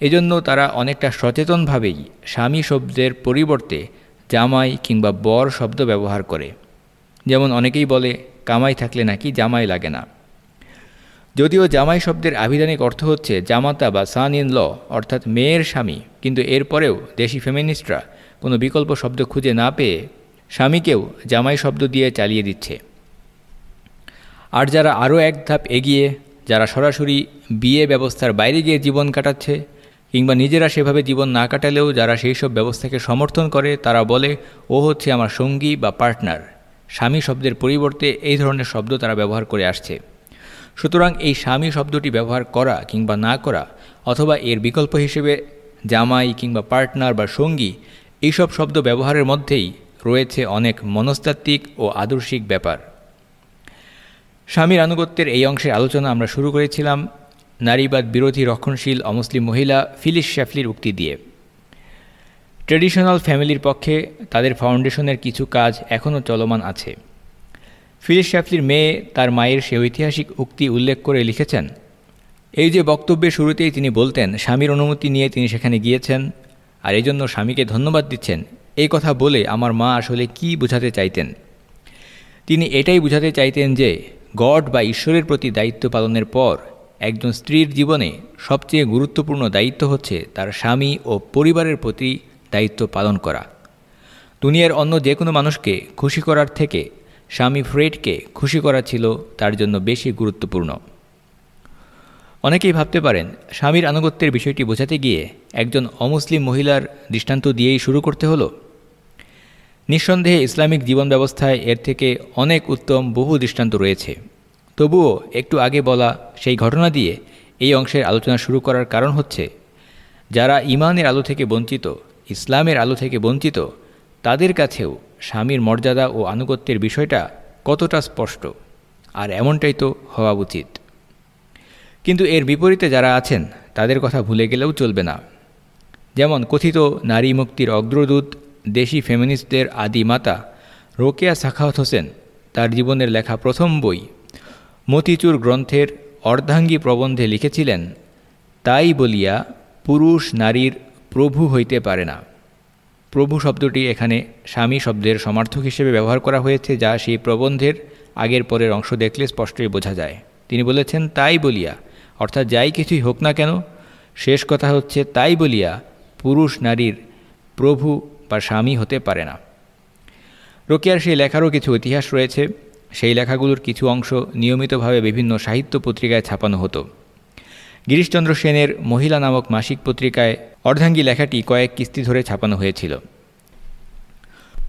এজন্য তারা অনেকটা সচেতনভাবেই স্বামী শব্দের পরিবর্তে জামাই কিংবা বর শব্দ ব্যবহার করে। যেমন অনেকেই বলে, কামাই থাকলে নাকি জামাই লাগে না? যদিও জামাই শব্দের আভিধানিক অর্থ হচ্ছে জামাতা বা সান ইন ল অর্থাৎ মেয়ের স্বামী। কিন্তু এরপরেও দেশি ফেমিনিস্টরা কোনো বিকল্প শব্দ খুঁজে না পেয়ে স্বামীকেও জামাই শব্দ দিয়ে চালিয়ে দিচ্ছে। আর যারা আরও এক ধাপ এগিয়ে, যারা সরাসরি বিয়ে ব্যবস্থার বাইরে গিয়ে জীবন কাটাচ্ছে, কিংবা নিজেরা সেভাবে জীবন না কাটালেও যারা সেই সব ব্যবস্থাকে সমর্থন করে, তারা বলে, ও হচ্ছে আমার সঙ্গী বা পার্টনার। স্বামী শব্দের পরিবর্তে এই ধরনের শব্দ তারা ব্যবহার করে আসছে। সুতরাং এই স্বামী শব্দটি ব্যবহার করা কিংবা না করা, অথবা এর বিকল্প হিসেবে জামাই কিংবা পার্টনার বা সঙ্গী, এইসব শব্দ ব্যবহারের মধ্যেই রয়েছে অনেক মনস্তাত্ত্বিক ও আদর্শিক ব্যাপার। স্বামীর আনুগত্যের এই অংশের আলোচনা আমরা শুরু করেছিলাম নারীবাদ বিরোধী রক্ষণশীল অমুসলিম মহিলা ফিলিস শ্যাফলির উক্তি দিয়ে। ট্রেডিশনাল ফ্যামিলির পক্ষে তাদের ফাউন্ডেশনের কিছু কাজ এখনও চলমান আছে। ফিলিস শ্যাফলির মেয়ে তার মায়ের সে ঐতিহাসিক উক্তি উল্লেখ করে লিখেছেন, এই যে বক্তব্যের শুরুতেই তিনি বলতেন, স্বামীর অনুমতি নিয়ে তিনি সেখানে গিয়েছেন আর এই জন্য স্বামীকে ধন্যবাদ দিচ্ছেন, এই কথা বলে আমার মা আসলে কি বোঝাতে চাইতেন? তিনি এটাই বোঝাতে চাইতেন যে গড বা ঈশ্বরের প্রতি দায়িত্ব পালনের পর একজন স্ত্রীর জীবনে সবচেয়ে গুরুত্বপূর্ণ দায়িত্ব হচ্ছে তার স্বামী ও পরিবারের প্রতি দায়িত্ব পালন করা। দুনিয়ার অন্য যে কোনো মানুষকে খুশি করার থেকে স্বামী ফ্রেডকে খুশি করা ছিল তার জন্য বেশি গুরুত্বপূর্ণ। অনেকেই ভাবতে পারেন, স্বামীর আনুগত্যের বিষয়টি বোঝাতে গিয়ে একজন অমুসলিম মহিলার দৃষ্টান্ত দিয়েই শুরু করতে হলো। নিঃসন্দেহে ইসলামিক জীবন ব্যবস্থায় এর থেকে অনেক উত্তম বহু দৃষ্টান্ত রয়েছে। তবুও একটু আগে বলা সেই ঘটনা দিয়ে এই অংশের আলোচনা শুরু করার কারণ হচ্ছে, যারা ইমানের আলো থেকে বঞ্চিত, ইসলামের আলো থেকে বঞ্চিত, তাদের কাছেও স্বামীর মর্যাদা ও আনুগত্যের বিষয়টা কতটা স্পষ্ট, আর এমনটাই তো হওয়া উচিত। কিন্তু এর বিপরীতে যারা আছেন, তাদের কথা ভুলে গেলেও চলবে না। যেমন কথিত নারী মুক্তির অগ্রদূত দেশি ফেমিনিস্টদের আদি মাতা রোকেয়া সাখাওয়াত হোসেন তার জীবনের লেখা প্রথম বই মতিচুর গ্রন্থের অর্ধাঙ্গী প্রবন্ধে লিখেছিলেন, তাই বলিয়া পুরুষ নারীর প্রভু হইতে পারে না। প্রভু শব্দটি এখানে স্বামী শব্দের সমার্থক হিসেবে ব্যবহার করা হয়েছে, যা সেই প্রবন্ধের আগের পরের অংশ দেখলে স্পষ্টই বোঝা যায়। তিনি বলেছেন, তাই বলিয়া, অর্থাৎ যাই কিছুই হোক না কেন, শেষ কথা হচ্ছে তাই বলিয়া পুরুষ নারীর প্রভু বা স্বামী হতে পারে না। রোকিয়ার সেই লেখারও কিছু ইতিহাস রয়েছে। সেই লেখাগুলোর কিছু অংশ নিয়মিতভাবে বিভিন্ন সাহিত্য পত্রিকায় ছাপানো হতো। গিরিশচন্দ্র সেনের মহিলা নামক মাসিক পত্রিকায় অর্ধাঙ্গী লেখাটি কয়েক কিস্তি ধরে ছাপানো হয়েছিল।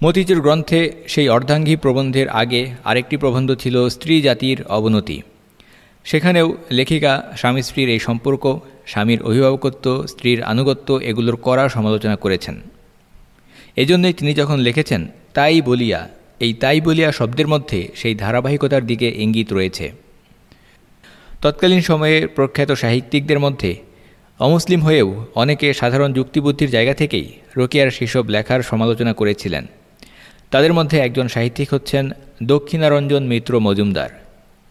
মতিচুর গ্রন্থে সেই অর্ধাঙ্গী প্রবন্ধের আগে আরেকটি প্রবন্ধ ছিল স্ত্রী জাতির অবনতি। সেখানেও লেখিকা, স্বামী স্ত্রীর এই সম্পর্ক, স্বামীর অভিভাবকত্ব, স্ত্রীর আনুগত্য এগুলোর কড়া সমালোচনা করেছেন। এজন্যই তিনি যখন লিখেছেন, তাই বলিয়া এই তাই বলিয়া শব্দের মধ্যে সেই ধারাবাহিকতার দিকে ইঙ্গিত রয়েছে। তৎকালীন সময়ে প্রখ্যাত সাহিত্যিকদের মধ্যে অমুসলিম হয়েও অনেকে সাধারণ যুক্তিবুদ্ধির জায়গা থেকেই রোকিয়ার সেসব লেখার সমালোচনা করেছিলেন। তাদের মধ্যে একজন সাহিত্যিক হচ্ছেন দক্ষিণারঞ্জন মিত্র মজুমদার,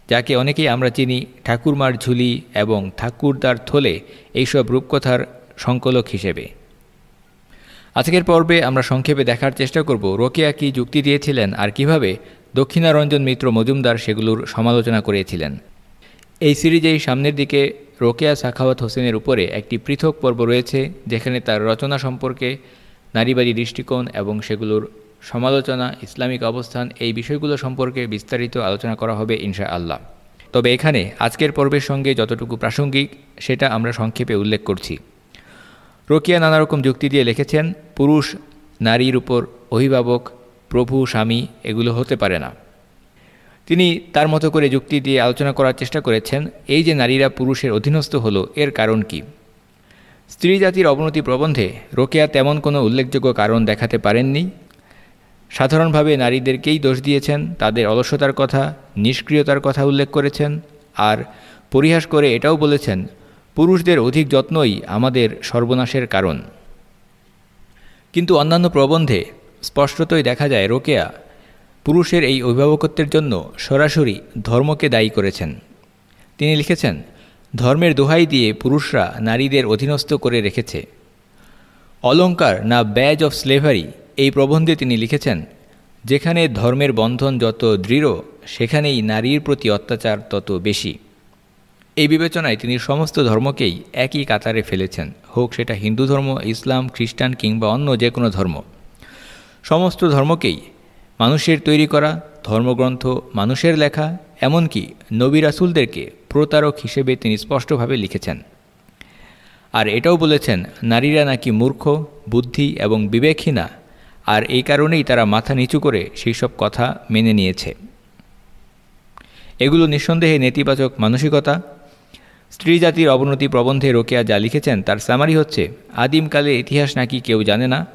যাকে অনেকেই আমরা চিনি ঠাকুরমার ঝুলি এবং ঠাকুরদার থলে এইসব রূপকথার সংকলক হিসেবে। আজকের পর্বে আমরা সংক্ষেপে দেখার চেষ্টা করব রোকেয়া কি যুক্তি দিয়েছিলেন আর কীভাবে দক্ষিণারঞ্জন মিত্র মজুমদার সেগুলোর সমালোচনা করেছিলেন। এই সিরিজেই সামনের দিকে রোকেয়া সাখাওয়াত হোসেনের উপরে একটি পৃথক পর্ব রয়েছে, যেখানে তার রচনা সম্পর্কে, নারীবাদী দৃষ্টিকোণ এবং সেগুলোর সমালোচনা, ইসলামিক অবস্থান এই বিষয়গুলো সম্পর্কে বিস্তারিত আলোচনা করা হবে ইনশা আল্লাহ তবে এখানে আজকের পর্বের সঙ্গে যতটুকু প্রাসঙ্গিক, সেটা আমরা সংক্ষেপে উল্লেখ করছি। রোকিয়া নানারকম যুক্তি দিয়ে লিখেছেন, পুরুষ, নারীর উপর অভিভাবক, প্রভু, স্বামী এগুলো হতে পারে না। তিনি তার মতো করে যুক্তি দিয়ে আলোচনা করার চেষ্টা করেছেন, এই যে নারীরা পুরুষের অধীনস্থ হলো, এর কারণ কি? স্ত্রী জাতির অবনতি প্রবন্ধে রোকেয়া তেমন কোনো উল্লেখযোগ্য কারণ দেখাতে পারেননি। সাধারণভাবে নারীদেরকেই দোষ দিয়েছেন, তাদের অলসতার কথা, নিষ্ক্রিয়তার কথা উল্লেখ করেছেন, আর পরিহাস করে এটাও বলেছেন পুরুষদের অধিক যত্নই আমাদের সর্বনাশের কারণ। কিন্তু অন্যান্য প্রবন্ধে স্পষ্টতই দেখা যায়, রোকেয়া পুরুষের এই অভিভাবকত্বের জন্য সরাসরি ধর্মকে দায়ী করেছেন। তিনি লিখেছেন, ধর্মের দোহাই দিয়ে পুরুষরা নারীদের অধীনস্থ করে রেখেছে। অলঙ্কার না ব্যাজ অফ স্লেভারি এই প্রবন্ধে তিনি লিখেছেন, যেখানে ধর্মের বন্ধন যত দৃঢ়, সেখানেই নারীর প্রতি অত্যাচার তত বেশি। এই বিবেচনায় তিনি সমস্ত ধর্মকেই একই কাতারে ফেলেছেন, হোক সেটা হিন্দু ধর্ম, ইসলাম, খ্রিস্টান কিংবা অন্য যে কোনো ধর্ম। সমস্ত ধর্মকেই মানুষের তৈরি করা, ধর্মগ্রন্থ, মানুষের লেখা, এমনকি নবী রাসুলদেরকে প্রতারক হিসেবে তিনি স্পষ্টভাবে লিখেছেন। আর এটাও বলেছেন, নারীরা নাকি মূর্খ, বুদ্ধি এবং বিবেকহীনা, আর এই কারণেই তারা মাথা নিচু করে সেই সব কথা মেনে নিয়েছে। এগুলো নিঃসন্দেহে নেতিবাচক মানসিকতা স্ত্রী জাতির অবনতি প্রবন্ধে রোকেয়া যা লিখেছেন, তার সামারি হচ্ছে, আদিমকালে ইতিহাস নাকি কেউ জানে না,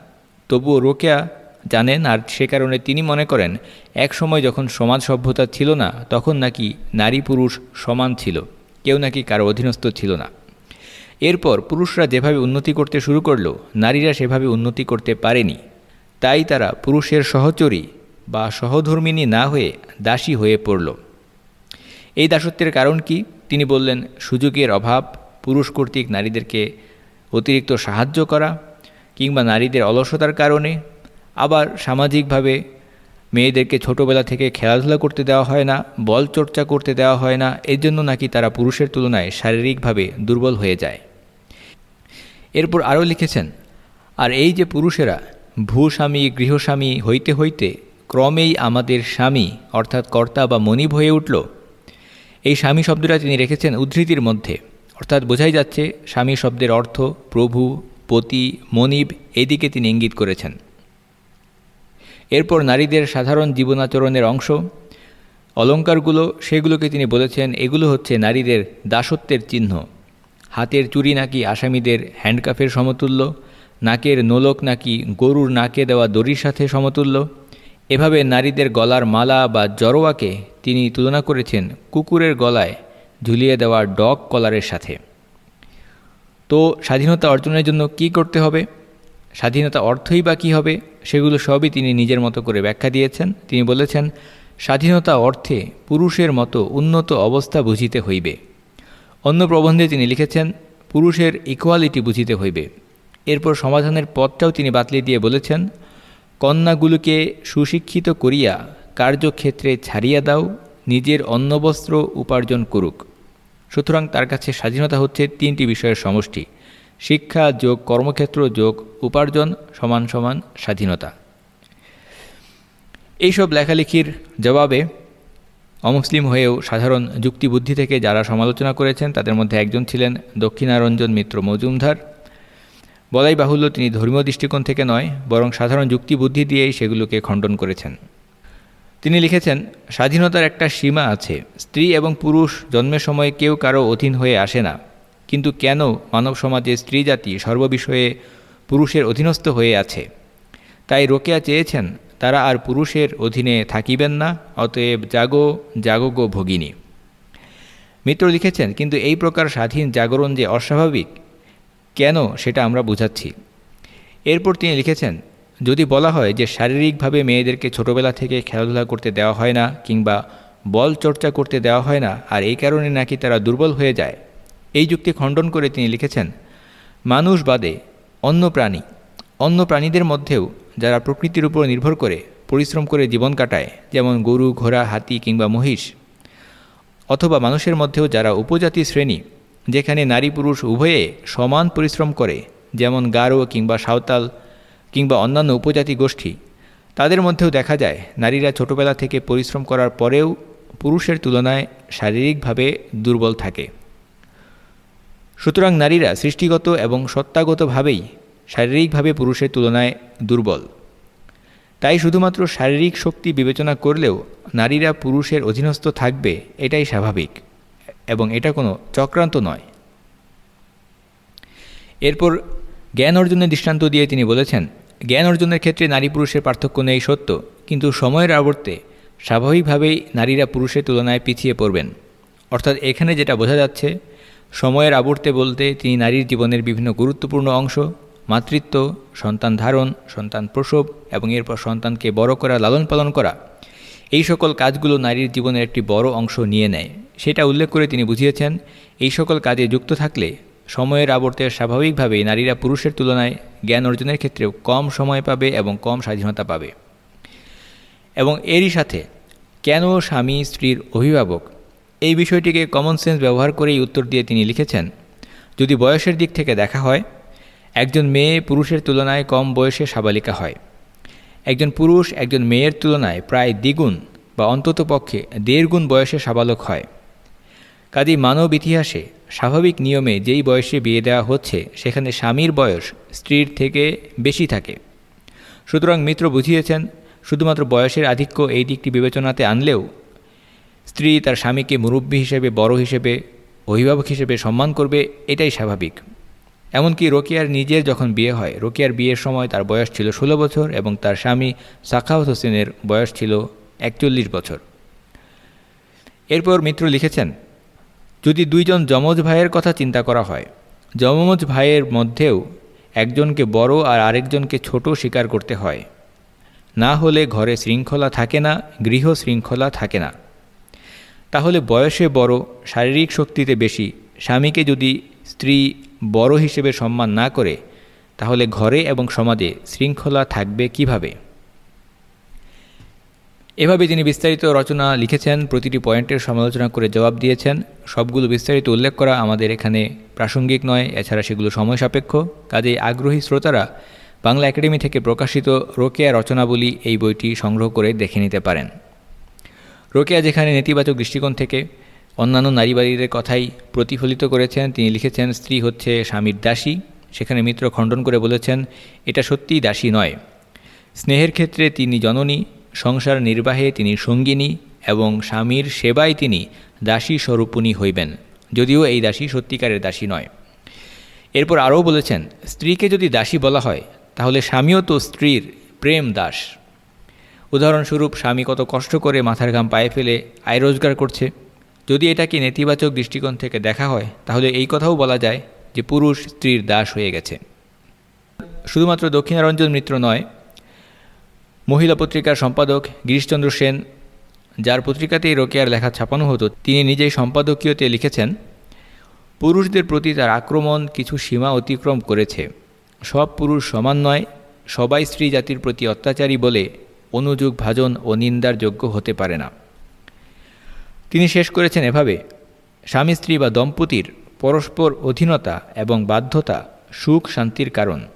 তবুও রোকেয়া জানেন আর সে কারণে তিনি মনে করেন এক সময় যখন সমাজ সভ্যতা ছিল না, তখন নাকি নারী পুরুষ সমান ছিল, কেউ নাকি কারও অধীনস্থ ছিল না। এরপর পুরুষরা যেভাবে উন্নতি করতে শুরু করল, নারীরা সেভাবে উন্নতি করতে পারেনি। তাই তারা পুরুষের সহচরী বা সহধর্মিনী না হয়ে দাসী হয়ে পড়ল। এই দাসত্বের কারণ কি? তিনি বললেন, সুযোগের অভাব, পুরুষ কর্তৃক নারীদেরকে অতিরিক্ত সাহায্য করা কিংবা নারীদের অলসতার কারণে আবার সামাজিকভাবে মেয়েদেরকে ছোটোবেলা থেকে খেলাধুলা করতে দেওয়া হয় না, বল চর্চা করতে দেওয়া হয় না এর জন্য নাকি তারা পুরুষের তুলনায় শারীরিকভাবে দুর্বল হয়ে যায়। এরপর আরও লিখেছেন, আর এই যে পুরুষেরা ভূস্বামী, গৃহস্বামী হইতে হইতে ক্রমেই আমাদের স্বামী, অর্থাৎ কর্তা বা মনিব হয়ে উঠল এই স্বামী শব্দটা তিনি রেখেছেন উদ্ধৃতির মধ্যে। অর্থাৎ বোঝাই যাচ্ছে স্বামী শব্দের অর্থ প্রভু, পতি, মনিব এদিকে তিনি ইঙ্গিত করেছেন। এরপর নারীদের সাধারণ জীবনাচরণের অংশ, অলঙ্কারগুলো, সেগুলোকে তিনি বলেছেন, এগুলো হচ্ছে নারীদের দাসত্বের চিহ্ন। হাতের চুরি নাকি আসামিদের হ্যান্ডকাফের সমতুল্য, নাকের নোলক নাকি গরুর নাকে দেওয়া দড়ির সাথে সমতুল্য এভাবে নারীদের গলার মালা বা জরোয়াকে তিনি তুলনা করেছেন কুকুরের গলায় ঝুলিয়ে দেওয়া ডগ কলারের সাথে। তো স্বাধীনতা অর্জনের জন্য কি করতে হবে? স্বাধীনতা অর্থই বা কী হবে? সেগুলো সবই তিনি নিজের মতো করে ব্যাখ্যা দিয়েছেন। তিনি বলেছেন, স্বাধীনতা অর্থে পুরুষের মতো উন্নত অবস্থা বুঝিতে হইবে। অন্য প্রবন্ধে তিনি লিখেছেন, পুরুষের ইকোয়ালিটি বুঝিতে হইবে। এরপর সমাধানের পথটাও তিনি বাতলি দিয়ে বলেছেন কন্যাগুলোকে সুশিক্ষিত করিয়া কার্যক্ষেত্রে ছাড়িয়া দাও, নিজের অন্নবস্ত্র উপার্জন করুক। সুতরাং তার কাছে স্বাধীনতা হচ্ছে তিনটি বিষয়ের সমষ্টি। শিক্ষা যোগ কর্মক্ষেত্র যোগ উপার্জন সমান সমান স্বাধীনতা। এইসব লেখালেখির জবাবে অমুসলিম হয়েও সাধারণ যুক্তিবুদ্ধি থেকে যারা সমালোচনা করেছেন, তাদের মধ্যে একজন ছিলেন দক্ষিণারঞ্জন মিত্র মজুমদার। বলাই বাহুল্য তিনি ধর্মীয় দৃষ্টিকোণ থেকে নয়, বরং সাধারণ যুক্তিবুদ্ধি দিয়েই সেগুলোকে খণ্ডন করেছেন। তিনি লিখেছেন, স্বাধীনতার একটা সীমা আছে, স্ত্রী এবং পুরুষ জন্মের সময় কেউ কারও অধীন হয়ে আসে না। কিন্তু কেন মানব সমাজে স্ত্রী জাতি সর্ববিষয়ে পুরুষের অধীনস্থ হয়ে আছে? তাই রোকেয়া চেয়েছেন, তারা আর পুরুষের অধীনে থাকিবেন না, অতএব জাগো জাগো ভগিনী। মিত্র লিখেছেন, কিন্তু এই প্রকার স্বাধীন জাগরণ যে অস্বাভাবিক কেন সেটা আমরা বুঝাচ্ছি। এরপর তিনি লিখেছেন, যদি বলা হয় যে শারীরিকভাবে মেয়েদেরকে ছোটবেলা থেকে খেলাধুলা করতে দেওয়া হয় না কিংবা বল চর্চা করতে দেওয়া হয় না, আর এই কারণে নাকি তারা দুর্বল হয়ে যায়, এই যুক্তি খণ্ডন করে তিনি লিখেছেন, মানুষ বাদে অন্য প্রাণী, অন্য প্রাণীদের মধ্যেও যারা প্রকৃতির উপর নির্ভর করে পরিশ্রম করে জীবন কাটায়, যেমন গরু, ঘোড়া, হাতি কিংবা মহিষ, অথবা মানুষের মধ্যেও যারা উপজাতি শ্রেণি যেখানে নারী পুরুষ উভয়ে সমান পরিশ্রম করে, যেমন গারো কিংবা সাঁওতাল কিংবা অন্যান্য উপজাতি গোষ্ঠী। তাদের মধ্যেও দেখা যায়, নারীরা ছোটবেলা থেকে পরিশ্রম করার পরেও পুরুষের তুলনায় শারীরিকভাবে দুর্বল থাকে। সুতরাং নারীরা সৃষ্টিগত এবং সত্তাগতভাবেই শারীরিকভাবে পুরুষের তুলনায় দুর্বল। তাই শুধুমাত্র শারীরিক শক্তি বিবেচনা করলেও নারীরা পুরুষের অধীনস্থ থাকবে, এটাই স্বাভাবিক। এবং এটা কোনো চক্রান্ত নয়। এরপর জ্ঞান অর্জনের দৃষ্টান্ত দিয়ে তিনি বলেছেন, জ্ঞান অর্জনের ক্ষেত্রে নারী পুরুষের পার্থক্য নেই সত্য, কিন্তু সময়ের আবর্তে স্বাভাবিকভাবেই নারীরা পুরুষের তুলনায় পিছিয়ে পড়বেন। অর্থাৎ এখানে যেটা বোঝা যাচ্ছে, সময়ের আবর্তে বলতে তিনি নারীর জীবনের বিভিন্ন গুরুত্বপূর্ণ অংশ, মাতৃত্ব, সন্তান ধারণ, সন্তান প্রসব এবং এরপর সন্তানকে বড় করা, লালন পালন করা এই সকল কাজগুলো নারীর জীবনের একটি বড় অংশ নিয়ে নেয়। সেটা উল্লেখ করে তিনি বুঝিয়েছেন, এই সকল কাজে যুক্ত থাকলে সময়ের আবর্তে স্বাভাবিকভাবেই নারীরা পুরুষের তুলনায় জ্ঞান অর্জনের ক্ষেত্রেও কম সময় পাবে এবং কম স্বাধীনতা পাবে। এবং এরই সাথে কেন স্বামী, স্ত্রীর অভিভাবক? এই বিষয়টিকে কমন সেন্স ব্যবহার করেই উত্তর দিয়ে তিনি লিখেছেন, যদি বয়সের দিক থেকে দেখা হয়, একজন মেয়ে পুরুষের তুলনায় কম বয়সে সাবালিকা হয়। একজন পুরুষ, একজন মেয়ের তুলনায় প্রায় দ্বিগুণ বা অন্তত পক্ষে দেড় গুণ বয়সে সাবালক হয়। কাজেই মানব ইতিহাসে স্বাভাবিক নিয়মে যেই বয়সে বিয়ে দেওয়া হচ্ছে, সেখানে স্বামীর বয়স স্ত্রীর থেকে বেশি থাকে। সুতরাং মিত্র বুঝিয়েছেন, শুধুমাত্র বয়সের আধিক্য এই দিকটি বিবেচনাতে আনলেও স্ত্রী তার স্বামীকে মুরব্বী হিসেবে, বড় হিসেবে, অভিভাবক হিসেবে সম্মান করবে, এটাই স্বাভাবিক। এমনকি রোকিয়ার নিজের যখন বিয়ে হয়, রোকিয়ার বিয়ের সময় তার বয়স ছিল ষোলো বছর এবং তার স্বামী সাখাওয়াত হোসেনের বয়স ছিল একচল্লিশ বছর। এরপর মিত্র লিখেছেন, যদি দুইজন যমজ ভাইয়ের কথা চিন্তা করা হয়, যমজ ভাইয়ের মধ্যেও একজনকে বড় আর আরেকজনকে ছোট স্বীকার করতে হয়। না হলে ঘরে শৃঙ্খলা থাকে না, গৃহ শৃঙ্খলা থাকে না। তাহলে বয়সে বড়, শারীরিক শক্তিতে বেশি, স্বামীকে যদি স্ত্রী বড় হিসেবে সম্মান না করে, তাহলে ঘরে এবং সমাজে শৃঙ্খলা থাকবে কীভাবে? এভাবে তিনি বিস্তারিত রচনা লিখেছেন, প্রতিটি পয়েন্টের সমালোচনা করে জবাব দিয়েছেন। সবগুলো বিস্তারিত উল্লেখ করা আমাদের এখানে প্রাসঙ্গিক নয়, এছাড়া সেগুলো সময় সাপেক্ষ। কাজেই আগ্রহী শ্রোতারা বাংলা একাডেমি থেকে প্রকাশিত রোকেয়া রচনাবলী এই বইটি সংগ্রহ করে দেখে নিতে পারেন। রোকেয়া যেখানে নেতিবাচক দৃষ্টিকোণ থেকে অন্যান্য নারীবাদীদের কথাই প্রতিফলিত করেছেন। তিনি লিখেছেন, স্ত্রী হচ্ছে স্বামীর দাসী। সেখানে মিত্র খণ্ডন করে বলেছেন, এটা সত্যিই দাসী নয়। স্নেহের ক্ষেত্রে তিনি জননী, সংসার নির্বাহে তিনি সঙ্গিনী এবং স্বামীর সেবায় তিনি দাসী স্বরূপণী হইবেন, যদিও এই দাসী সত্যিকারের দাসী নয়। এরপর আরও বলেছেন, স্ত্রীকে যদি দাসী বলা হয়, তাহলে স্বামীও তো স্ত্রীর প্রেম দাস। উদাহরণস্বরূপ, স্বামী কত কষ্ট করে মাথার ঘাম পায়ে ফেলে আয় রোজগার করছে। যদি এটাকে নেতিবাচক দৃষ্টিকোণ থেকে দেখা হয়, তাহলে এই কথাও বলা যায় যে পুরুষ স্ত্রীর দাস হয়ে গেছে। শুধুমাত্র দক্ষিণারঞ্জন মিত্র নয়, মহিলা পত্রিকার সম্পাদক গিরিশচন্দ্র সেন, যার পত্রিকাতেই রোকেয়ার লেখা ছাপানো হতো, তিনি নিজেই সম্পাদকীয়তে লিখেছেন, পুরুষদের প্রতি তার আক্রমণ কিছু সীমা অতিক্রম করেছে। সব পুরুষ সমান নয়, সবাই স্ত্রী জাতির প্রতি অত্যাচারী বলে অনুযোগ ভাজন ও নিন্দার যোগ্য হতে পারে না। তিনি শেষ করেছেন এভাবে, স্বামী স্ত্রী বা দম্পতির পরস্পর অধীনতা এবং বাধ্যতা, সুখ, শান্তির কারণ।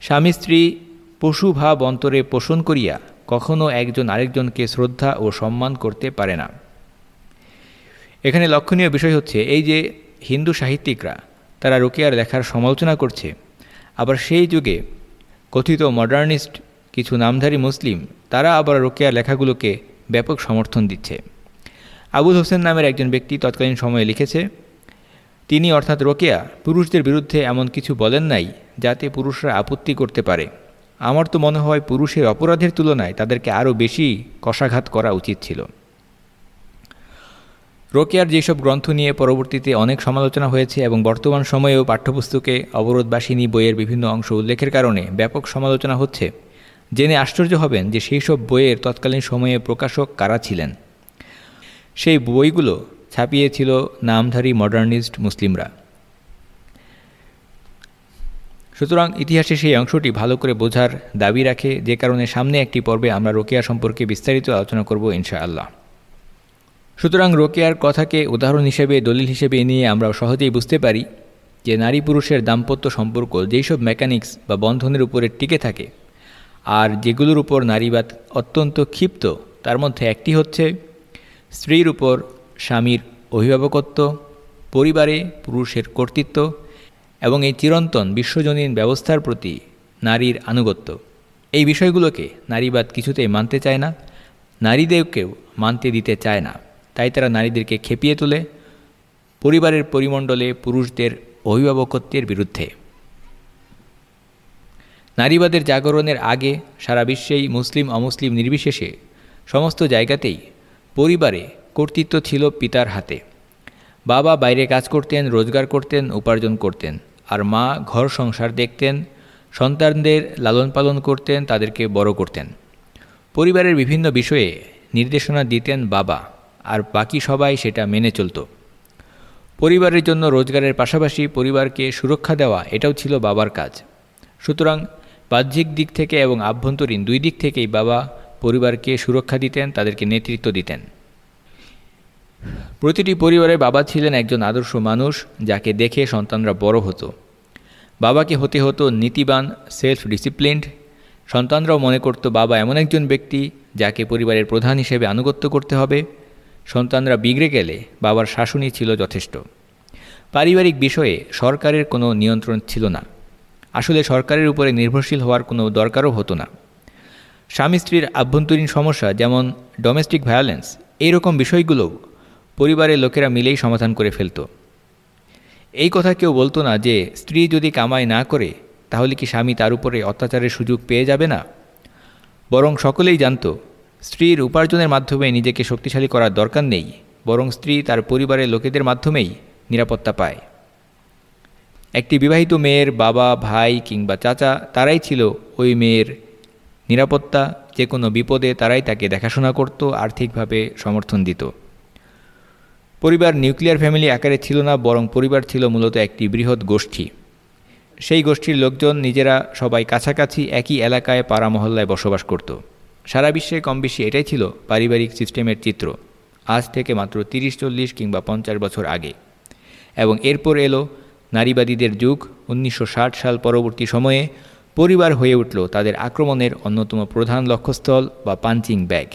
স্বামী স্ত্রী পশুভাব অন্তরে পোষণ করিয়া কখনও একজন আরেকজনকে শ্রদ্ধা ও সম্মান করতে পারে না। এখানে লক্ষণীয় বিষয় হচ্ছে, এই যে হিন্দু সাহিত্যিকরা, তারা রোকেয়ার লেখার সমালোচনা করছে, আবার সেই যুগে কথিত মডার্নিস্ট কিছু নামধারী মুসলিম, তারা আবার রোকেয়ার লেখাগুলোকে ব্যাপক সমর্থন দিচ্ছে। আবুল হোসেন নামের একজন ব্যক্তি তৎকালীন সময়ে লিখেছে, তিনি অর্থাৎ রোকেয়া, পুরুষদের বিরুদ্ধে এমন কিছু বলেন নাই যাতে পুরুষরা আপত্তি করতে পারে। আমার তো মনে হয় পুরুষের অপরাধের তুলনায় তাদেরকে আরও বেশি কষাঘাত করা উচিত ছিল। রোকেয়ার যেসব গ্রন্থ নিয়ে পরবর্তীতে অনেক সমালোচনা হয়েছে এবং বর্তমান সময়েও পাঠ্যপুস্তকে অবরোধবাসিনী বইয়ের বিভিন্ন অংশ উল্লেখের কারণে ব্যাপক সমালোচনা হচ্ছে। জেনে আশ্চর্য হবেন যে সেই সব বইয়ের তৎকালীন সময়ে প্রকাশক কারা ছিলেন। সেই বইগুলো ছাপিয়েছিল নামধারী মডার্নিস্ট মুসলিমরা। সুতরাং ইতিহাসে সেই অংশটি ভালো করে বোঝার দাবি রাখে, যে কারণে সামনে একটি পর্বে আমরা রোকেয়া সম্পর্কে বিস্তারিত আলোচনা করব ইনশাআল্লাহ। সুতরাং রোকেয়ার কথাকে উদাহরণ হিসেবে, দলিল হিসেবে নিয়ে আমরা সহজেই বুঝতে পারি যে নারী পুরুষের দাম্পত্য সম্পর্ক যেই সব মেকানিক্স বা বন্ধনের উপরে টিকে থাকে, আর যেগুলোর উপর নারীবাদ অত্যন্ত ক্ষিপ্ত, তার মধ্যে একটি হচ্ছে স্ত্রীর উপর স্বামীর অভিভাবকত্ব, পরিবারে পুরুষের কর্তৃত্ব এবং এই চিরন্তন বিশ্বজনীন ব্যবস্থার প্রতি নারীর আনুগত্য। এই বিষয়গুলোকে নারীবাদ কিছুতেই মানতে চায় না, নারীদেরকেও মানতে দিতে চায় না। তাই তারা নারীদেরকে খেপিয়ে তোলে, পরিবারের পরিমণ্ডলে পুরুষদের অভিভাবকত্বের বিরুদ্ধে। নারীবাদের জাগরণের আগে সারা বিশ্বেই মুসলিম অমুসলিম নির্বিশেষে সমস্ত জায়গাতেই পরিবারে কর্তৃত্ব ছিল পিতার হাতে। বাবা বাইরে কাজ করতেন, রোজগার করতেন, উপার্জন করতেন। আর মা ঘর সংসার দেখতেন, সন্তানদের লালন পালন করতেন, তাদেরকে বড় করতেন। পরিবারের বিভিন্ন বিষয়ে নির্দেশনা দিতেন বাবা, আর বাকি সবাই সেটা মেনে চলত। পরিবারের জন্য রোজগারের পাশাপাশি পরিবারকে সুরক্ষা দেওয়া, এটাও ছিল বাবার কাজ। সুতরাং বাহ্যিক দিক থেকে এবং আভ্যন্তরীণ দুই দিক থেকেই বাবা পরিবারকে সুরক্ষা দিতেন, তাদেরকে নেতৃত্ব দিতেন। প্রতিটি পরিবারে বাবা ছিলেন একজন আদর্শ মানুষ যাকে দেখে সন্তানরা বড় হতো। বাবাকে হতে হতো নীতিবান সেলফ ডিসিপ্লিনড সন্তানরাও মনে করত, বাবা এমন একজন ব্যক্তি যাকে পরিবারের প্রধান হিসেবে আনুগত্য করতে হবে। সন্তানরা বিগড়ে গেলে বাবার শাসনই ছিল যথেষ্ট। পারিবারিক বিষয়ে সরকারের কোনো নিয়ন্ত্রণ ছিল না। আসলে সরকারের উপরে নির্ভরশীল হওয়ার কোনো দরকারও হতো না। স্বামী স্ত্রীর আভ্যন্তরীণ সমস্যা, যেমন ডোমেস্টিক ভায়োলেন্স এইরকম বিষয়গুলোও পরিবারের লোকেরা মিলেই সমাধান করে ফেলত। এই কথা কেউ বলতো না যে, স্ত্রী যদি কামাই না করে, তাহলে কি স্বামী তার উপরে অত্যাচারের সুযোগ পেয়ে যাবে না? বরং সকলেই জানত, স্ত্রীর উপার্জনের মাধ্যমে নিজেকে শক্তিশালী করার দরকার নেই, বরং স্ত্রী তার পরিবারের লোকেদের মাধ্যমেই নিরাপত্তা পায়। একটি বিবাহিত মেয়ের বাবা, ভাই কিংবা চাচা, তারাই ছিল ওই মেয়ের নিরাপত্তা যে কোনো বিপদে তারাই তাকে দেখাশোনা করত, আর্থিকভাবে সমর্থন দিত। পরিবার নিউক্লিয়ার ফ্যামিলি আকারে ছিল না, বরং পরিবার ছিল মূলত একটি বৃহৎ গোষ্ঠী। সেই গোষ্ঠীর লোকজন নিজেরা সবাই কাছাকাছি একই এলাকায় পাড়া মহল্লায় বসবাস করত। সারা বিশ্বে কম বেশি এটাই ছিল পারিবারিক সিস্টেমের চিত্র, আজ থেকে মাত্র তিরিশ, চল্লিশ কিংবা পঞ্চাশ বছর আগে। এবং এরপর এলো নারীবাদীদের যুগ, উনিশশো ষাট সাল পরবর্তী সময়ে পরিবার হয়ে উঠল তাদের আক্রমণের অন্যতম প্রধান লক্ষ্যস্থল বা পাঞ্চিং ব্যাগ।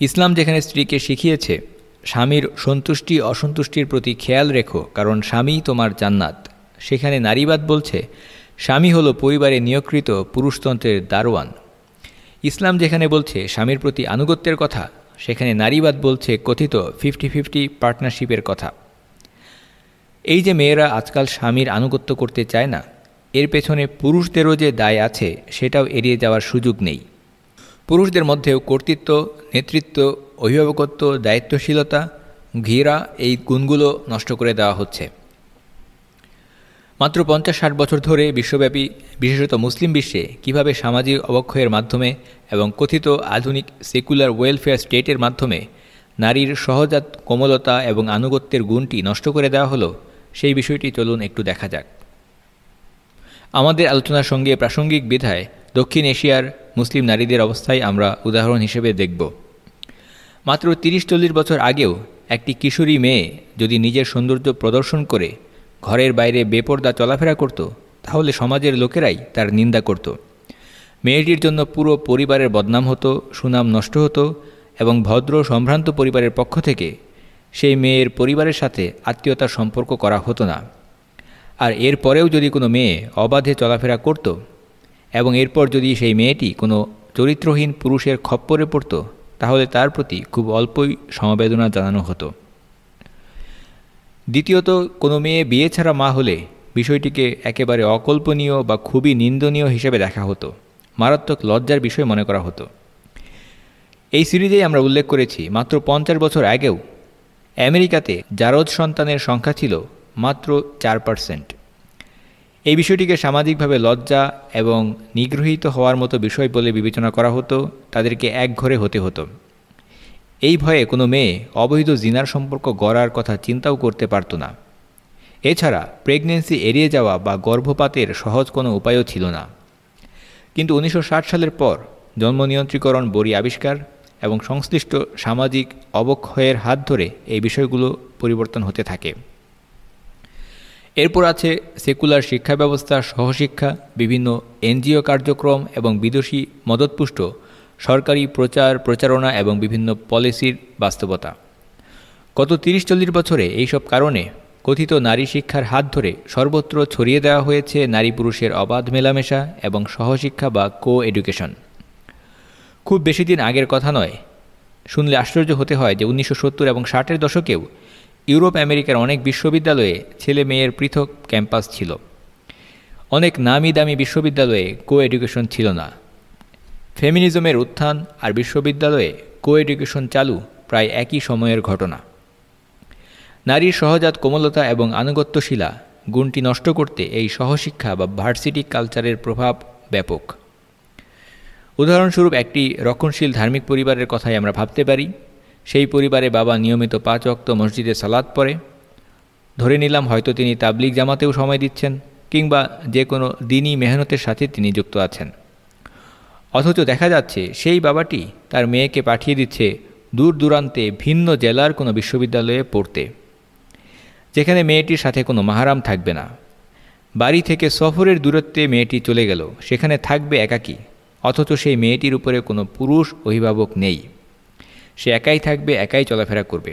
ইসলাম যেখানে স্ত্রীকে শিখিয়েছে, স্বামীর সন্তুষ্টি, অসন্তুষ্টির প্রতি খেয়াল রেখো, কারণ স্বামী তোমার জান্নাত। সেখানে নারীবাদ বলছে, স্বামী হলো পরিবারে নিয়োগকৃত পুরুষতন্ত্রের দারোয়ান। ইসলাম যেখানে বলছে, স্বামীর প্রতি আনুগত্যের কথা, সেখানে নারীবাদ বলছে কথিত ফিফটি ফিফটি পার্টনারশিপের কথা। এই যে মেয়েরা আজকাল স্বামীর আনুগত্য করতে চায় না, এর পেছনে পুরুষদেরও যে দায় আছে সেটাও এড়িয়ে যাওয়ার সুযোগ নেই। পুরুষদের মধ্যেও কর্তৃত্ব, নেতৃত্ব, অভিভাবকত্ব, দায়িত্বশীলতা, ঘিরা এই গুণগুলো নষ্ট করে দেওয়া হচ্ছে। মাত্র পঞ্চাশ ষাট বছর ধরে বিশ্বব্যাপী, বিশেষত মুসলিম বিশ্বে কীভাবে সামাজিক অবক্ষয়ের মাধ্যমে এবং কথিত আধুনিক সেকুলার ওয়েলফেয়ার স্টেটের মাধ্যমে নারীর সহজাত কোমলতা এবং আনুগত্যের গুণটি নষ্ট করে দেওয়া হলো সেই বিষয়টি চলুন একটু দেখা যাক। আমাদের আলোচনার সঙ্গে প্রাসঙ্গিক বিধায় দক্ষিণ এশিয়ার মুসলিম নারীদের অবস্থায় আমরা উদাহরণ হিসেবে দেখব। মাত্র তিরিশ চল্লিশ বছর আগেও একটি কিশোরী মেয়ে যদি নিজের সৌন্দর্য প্রদর্শন করে, ঘরের বাইরে বেপর্দা চলাফেরা করত, তাহলে সমাজের লোকেরাই তার নিন্দা করত। মেয়েটির জন্য পুরো পরিবারের বদনাম হতো, সুনাম নষ্ট হতো এবং ভদ্র সম্ভ্রান্ত পরিবারের পক্ষ থেকে সেই মেয়ের পরিবারের সাথে আত্মীয়তার সম্পর্ক করা হতো না। আর এরপরেও যদি কোনো মেয়ে অবাধে চলাফেরা করত এবং এরপর যদি সেই মেয়েটি কোনো চরিত্রহীন পুরুষের খপ্পরে পড়ত, তাহলে তার প্রতি খুব অল্পই সমবেদনা জানানো হতো। দ্বিতীয়ত, কোনো মেয়ে বিয়ে ছাড়া মা হলে বিষয়টিকে একেবারে অকল্পনীয় বা খুবই নিন্দনীয় হিসেবে দেখা হতো। মারাত্মক লজ্জার বিষয় মনে করা হতো। এই সিরিজেই আমরা উল্লেখ করেছি, মাত্র পঞ্চাশ বছর আগেও আমেরিকাতে জারদ সন্তানের সংখ্যা ছিল মাত্র চার পার্সেন্ট এই বিষয়টিকে সামাজিকভাবে লজ্জা এবং নিগৃহীত হওয়ার মতো বিষয় বলে বিবেচনা করা হতো, তাদেরকে এক ঘরে হতে হতো। এই ভয়ে কোনো মেয়ে অবৈধ জিনার সম্পর্ক গড়ার কথা চিন্তাও করতে পারত না। এছাড়া প্রেগনেন্সি এড়িয়ে যাওয়া বা গর্ভপাতের সহজ কোনো উপায়ও ছিল না। কিন্তু উনিশশো ষাট সালের পর জন্ম নিয়ন্ত্রীকরণ বড়ি আবিষ্কার এবং সংশ্লিষ্ট সামাজিক অবক্ষয়ের হাত ধরে এই বিষয়গুলো পরিবর্তন হতে থাকে। এরপর আছে সেকুলার শিক্ষা ব্যবস্থা, সহশিক্ষা, বিভিন্ন এনজিও কার্যক্রম এবং বিদেশি মদতপুষ্ট, সরকারি প্রচার, প্রচারণা এবং বিভিন্ন পলিসির বাস্তবতা। গত তিরিশ চল্লিশ বছরে এইসব কারণে কথিত নারী শিক্ষার হাত ধরে সর্বত্র ছড়িয়ে দেওয়া হয়েছে নারী পুরুষের অবাধ মেলামেশা এবং সহশিক্ষা বা কো এডুকেশন খুব বেশি দিন আগের কথা নয়। শুনলে আশ্চর্য হতে হয় যে উনিশশো সত্তর এবং ষাটের দশকেও ইউরোপ আমেরিকার অনেক বিশ্ববিদ্যালয়ে ছেলে মেয়ের পৃথক ক্যাম্পাস ছিল। অনেক নামি দামি বিশ্ববিদ্যালয়ে কো এডুকেশন ছিল না। ফেমিনিজমের উত্থান আর বিশ্ববিদ্যালয়ে কো এডুকেশন চালু প্রায় একই সময়ের ঘটনা। নারীর সহজাত কোমলতা এবং আনুগত্যশীলা গুণটি নষ্ট করতে এই সহশিক্ষা বা ভার্সিটি কালচারের প্রভাব ব্যাপক। উদাহরণস্বরূপ একটি রক্ষণশীল ধার্মিক পরিবারের কথাই আমরা ভাবতে পারি। সেই পরিবারে বাবা নিয়মিত পাঁচ অক্ত মসজিদে সালাদ পড়ে। ধরে নিলাম হয়তো তিনি তাবলিক জামাতেও সময় দিচ্ছেন কিংবা যে কোনো দিনই মেহনতের সাথে তিনি যুক্ত আছেন। অথচ দেখা যাচ্ছে সেই বাবাটি তার মেয়েকে পাঠিয়ে দিচ্ছে দূর দূরান্তে ভিন্ন জেলার কোনো বিশ্ববিদ্যালয়ে পড়তে। যেখানে মেয়েটির সাথে কোনো মাহারাম থাকবে না। বাড়ি থেকে সফরের দূরত্বে মেয়েটি চলে গেল। সেখানে থাকবে একাকী। অথচ সেই মেয়েটির উপরে কোনো পুরুষ অভিভাবক নেই। সে একাই থাকবে, একাই চলাফেরা করবে।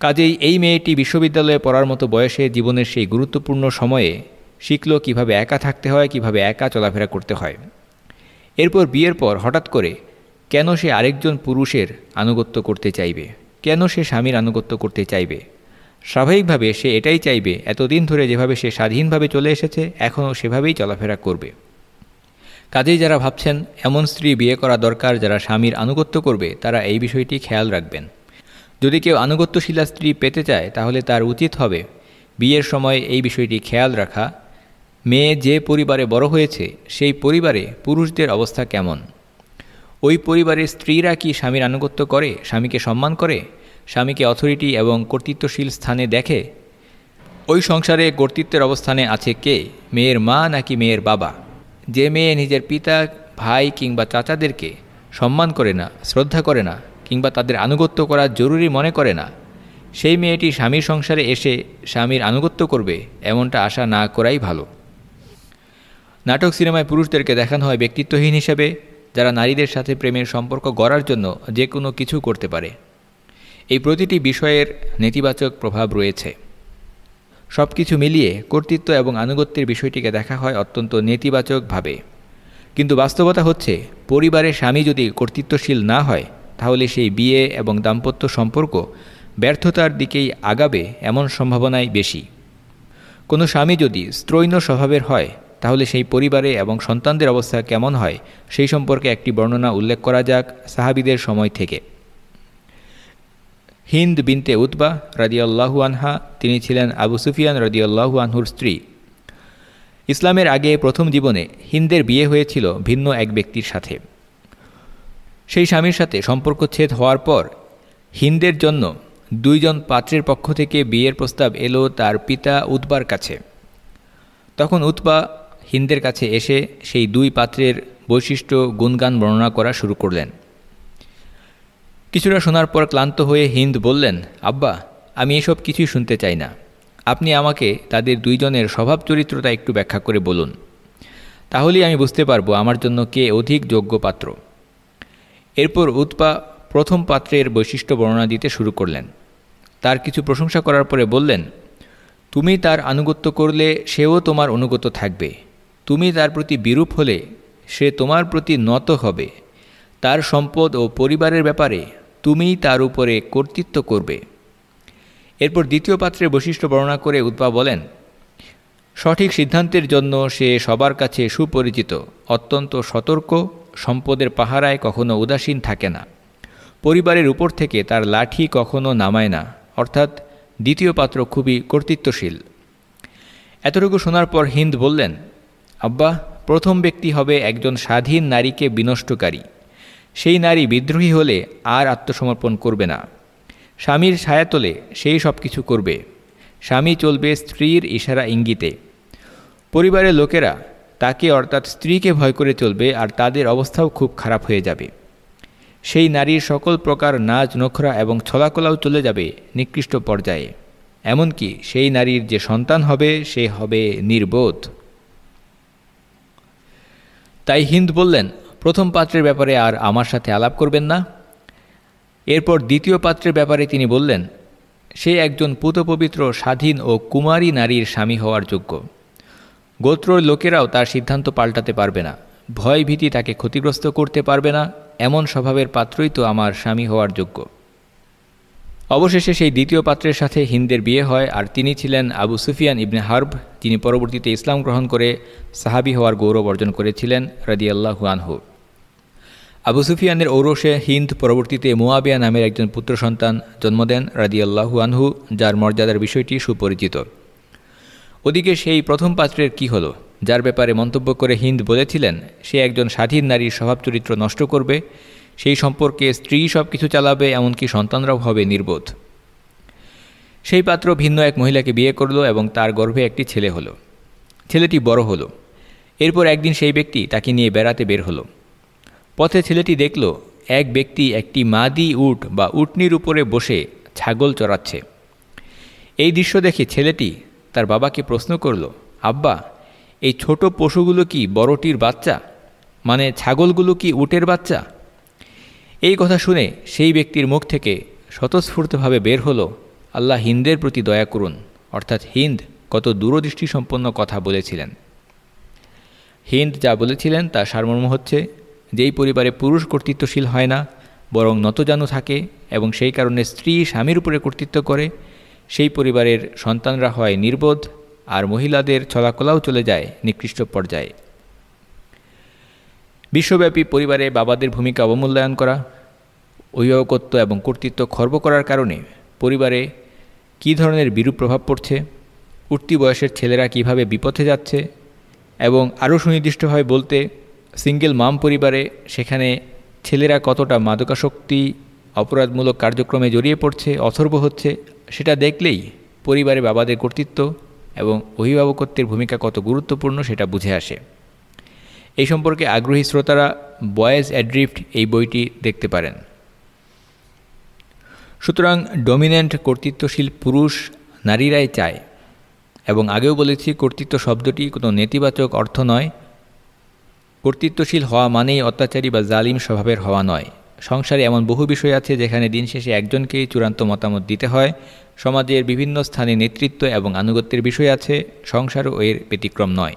কাজেই এই মেয়েটি বিশ্ববিদ্যালয়ে পড়ার মতো বয়সে জীবনের সেই গুরুত্বপূর্ণ সময়ে শিখল কীভাবে একা থাকতে হয়, কীভাবে একা চলাফেরা করতে হয়। এরপর বিয়ের পর হঠাৎ করে কেন সে আরেকজন পুরুষের আনুগত্য করতে চাইবে? কেন সে স্বামীর আনুগত্য করতে চাইবে? স্বাভাবিকভাবে সে এটাই চাইবে, এতদিন ধরে যেভাবে সে স্বাধীনভাবে চলে এসেছে, এখনও সেভাবেই চলাফেরা করবে। কাজেই যারা ভাবছেন এমন স্ত্রী বিয়ে করা দরকার যারা স্বামীর আনুগত্য করবে, তারা এই বিষয়টি খেয়াল রাখবেন। যদি কেউ আনুগত্যশীলা স্ত্রী পেতে চায়, তাহলে তার উচিত হবে বিয়ের সময় এই বিষয়টি খেয়াল রাখা। মেয়ে যে পরিবারে বড় হয়েছে, সেই পরিবারে পুরুষদের অবস্থা কেমন? ওই পরিবারের স্ত্রীরা কি স্বামীর আনুগত্য করে, স্বামীকে সম্মান করে, স্বামীকে অথরিটি এবং কর্তৃত্বশীল স্থানে দেখে? ওই সংসারে কর্তৃত্বের অবস্থানে আছে কে, মেয়ের মা নাকি মেয়ের বাবা? যে মেয়ে নিজের পিতা, ভাই কিংবা চাচাদেরকে সম্মান করে না, শ্রদ্ধা করে না, কিংবা তাদের আনুগত্য করা জরুরি মনে করে না, সেই মেয়েটি স্বামীর সংসারে এসে স্বামীর আনুগত্য করবে, এমনটা আশা না করাই ভালো। নাটক সিনেমায় পুরুষদেরকে দেখানো হয় ব্যক্তিত্বহীন হিসেবে, যারা নারীদের সাথে প্রেমের সম্পর্ক গড়ার জন্য যে কোনো কিছু করতে পারে। এই প্রতিটি বিষয়ের নেতিবাচক প্রভাব রয়েছে। সব কিছু মিলিয়ে কর্তৃত্ব এবং আনুগত্যের বিষয়টিকে দেখা হয় অত্যন্ত নেতিবাচকভাবে। কিন্তু বাস্তবতা হচ্ছে, পরিবারের স্বামী যদি কর্তৃত্বশীল না হয়, তাহলে সেই বিয়ে এবং দাম্পত্য সম্পর্ক ব্যর্থতার দিকেই আগাবে এমন সম্ভাবনাই বেশি। কোনো স্বামী যদি স্ত্রৈন স্বভাবের হয়, তাহলে সেই পরিবারে এবং সন্তানদের অবস্থা কেমন হয়, সেই সম্পর্কে একটি বর্ণনা উল্লেখ করা যাক সাহাবিদের সময় থেকে। হিন্দ বিনতে উতবা রাদিয়াল্লাহু আনহা, তিনি ছিলেন আবু সুফিয়ান রদিয়াল্লাহু আনহুর স্ত্রী। ইসলামের আগে প্রথম জীবনে হিন্দের বিয়ে হয়েছিল ভিন্ন এক ব্যক্তির সাথে। সেই স্বামীর সাথে সম্পর্ক ছেদ হওয়ার পর হিন্দের জন্য দুইজন পাত্রের পক্ষ থেকে বিয়ের প্রস্তাব এলো তার পিতা উতবার কাছে। তখন উতবা হিন্দের কাছে এসে সেই দুই পাত্রের বৈশিষ্ট্য, গুণগান বর্ণনা করা শুরু করলেন। কিছুটা শোনার পর ক্লান্ত হয়ে হিন্দ বললেন, আব্বা, আমি এসব কিছুই শুনতে চাই না। আপনি আমাকে তাদের দুইজনের স্বভাব চরিত্রটা একটু ব্যাখ্যা করে বলুন। তাহলেই আমি বুঝতে পারব আমার জন্য কে অধিক যোগ্য পাত্র। এরপর উৎপা প্রথম পাত্রের বৈশিষ্ট্য বর্ণনা দিতে শুরু করলেন। তার কিছু প্রশংসা করার পরে বললেন, তুমি তার আনুগত্য করলে সেও তোমার অনুগত থাকবে। তুমি তার প্রতি বিরূপ হলে সে তোমার প্রতি নত হবে। তার সম্পদ ও পরিবারের ব্যাপারে তুমিই তার উপরে কর্তৃত্ব করবে। এরপর দ্বিতীয় পাত্রের বৈশিষ্ট্য বর্ণনা করে উৎপা বলেন, সঠিক সিদ্ধান্তের জন্য সে সবার কাছে সুপরিচিত, অত্যন্ত সতর্ক, সম্পদের পাহারায় কখনো উদাসীন থাকে না। পরিবারের উপর থেকে তার লাঠি কখনো নামায় না, অর্থাৎ দ্বিতীয় পাত্র খুবই কর্তৃত্বশীল। এতটুকু শোনার পর হিন্দ বললেন, আব্বা, প্রথম ব্যক্তি হবে একজন স্বাধীন নারীকে বিনষ্টকারী। সেই নারী বিদ্রোহী হলে আর আত্মসমর্পণ করবে না। স্বামীর ছায়াতলে সেই সব কিছু করবে। স্বামী চলবে স্ত্রীর ইশারা ইঙ্গিতে। পরিবারের লোকেরা তাকে অর্থাৎ স্ত্রীকে ভয় করে চলবে আর তাদের অবস্থাও খুব খারাপ হয়ে যাবে। সেই নারীর সকল প্রকার নাচ নখরা এবং ছলাকলাও চলে যাবে নিকৃষ্ট পর্যায়ে। এমনকি সেই নারীর যে সন্তান হবে, সে হবে নির্বোধ। তাই হিন্দ বললেন প্রথম পাত্রের ব্যাপারে আর আমার সাথে আলাপ করবেন না। এরপর দ্বিতীয় পাত্রের ব্যাপারে তিনি বললেন, সে একজন পুতপবিত্র, স্বাধীন ও কুমারী নারীর স্বামী হওয়ার যোগ্য। গোত্রর লোকেরাও তার সিদ্ধান্ত পাল্টাতে পারবে না। ভয় ভীতি তাকে ক্ষতিগ্রস্ত করতে পারবে না। এমন স্বভাবের পাত্রই তো আমার স্বামী হওয়ার যোগ্য। অবশেষে সেই দ্বিতীয় পাত্রের সাথে হিন্দের বিয়ে হয়, আর তিনি ছিলেন আবু সুফিয়ান ইবনে হার্ব। যিনি পরবর্তীতে ইসলাম গ্রহণ করে সাহাবি হওয়ার গৌরব অর্জন করেছিলেন রাদিয়াল্লাহু আনহু। আবু সুফিয়ানের ঔরসে হিন্দ পরবর্তীতে মুয়াবিয়া নামের একজন পুত্র সন্তান জন্ম দেন রাদিয়াল্লাহু আনহু, যার মর্যাদার বিষয়টি সুপরিচিত। ওদিকে সেই প্রথম পাত্রের কি হলো, যার ব্যাপারে মন্তব্য করে হিন্দ বলেছিলেন, সে একজন স্বাধীন নারীর স্বভাব চরিত্র নষ্ট করবে সেই সম্পর্কে স্ত্রী সব কিছু চালাবে, এমনকি সন্তানরাও হবে নির্বোধ। সেই পাত্র ভিন্ন এক মহিলাকে বিয়ে করল এবং তার গর্ভে একটি ছেলে হলো। ছেলেটি বড় হলো। এরপর একদিন সেই ব্যক্তি তাকে নিয়ে বেড়াতে বের হলো। পথে ছেলেটি দেখল, এক ব্যক্তি একটি মাদি উট বা উটনির উপরে বসে ছাগল চড়াচ্ছে। এই দৃশ্য দেখে ছেলেটি তার বাবাকে প্রশ্ন করল, আব্বা, এই ছোট পশুগুলো কি বড়টির বাচ্চা? মানে ছাগলগুলো কি উটের বাচ্চা? এই কথা শুনে সেই ব্যক্তির মুখ থেকে স্বতঃস্ফূর্তভাবে বের হলো, আল্লাহ হিন্দের প্রতি দয়া করুন, অর্থাৎ হিন্দ কত দূরদৃষ্টি সম্পন্ন কথা বলেছিলেন। হিন্দ যা বলেছিলেন তা সারমর্ম হচ্ছে যেই পরিবারে পুরুষ কর্তৃত্বশীল হয় না, বরং নতজানু থাকে এবং সেই কারণে স্ত্রী স্বামীর উপরে কর্তৃত্ব করে, সেই পরিবারের সন্তানরা হয় নির্বোধ আর মহিলাদের ছলাকলাও চলে যায় নিকৃষ্ট পর্যায়ে। বিশ্বব্যাপী পরিবারে বাবাদের ভূমিকা অবমূল্যায়ন করা, অভিভাবকত্ব এবং কর্তৃত্ব খর্ব করার কারণে পরিবারে কী ধরনের বিরূপ প্রভাব পড়ছে, উঠতি বয়সের ছেলেরা কীভাবে বিপথে যাচ্ছে এবং আরও সুনির্দিষ্টভাবে বলতে সিঙ্গেল মাম পরিবারে সেখানে ছেলেরা কতটা মাদকাশক্তি অপরাধমূলক কার্যক্রমে জড়িয়ে পড়ছে, অথর্ব হচ্ছে, সেটা দেখলেই পরিবারে বাবাদের কর্তৃত্ব এবং অভিভাবকত্বের ভূমিকা কত গুরুত্বপূর্ণ সেটা বুঝে আসে। এই সম্পর্কে আগ্রহী শ্রোতারা বয়েজ অ্যাড্রিফট এই বইটি দেখতে পারেন। সুতরাং ডমিন্যান্ট কর্তৃত্বশীল পুরুষ নারীরাই চায়, এবং আগেও বলেছি কর্তৃত্ব শব্দটি কোনো নেতিবাচক অর্থ নয়। কর্তৃত্বশীল হওয়া মানেই অত্যাচারী বা জালিম স্বভাবের হওয়া নয়। সংসারে এমন বহু বিষয় আছে যেখানে দিন শেষে একজনকেই চূড়ান্ত মতামত দিতে হয়। সমাজের বিভিন্ন স্থানে নেতৃত্ব এবং আনুগত্যের বিষয় আছে, সংসারও এর ব্যতিক্রম নয়।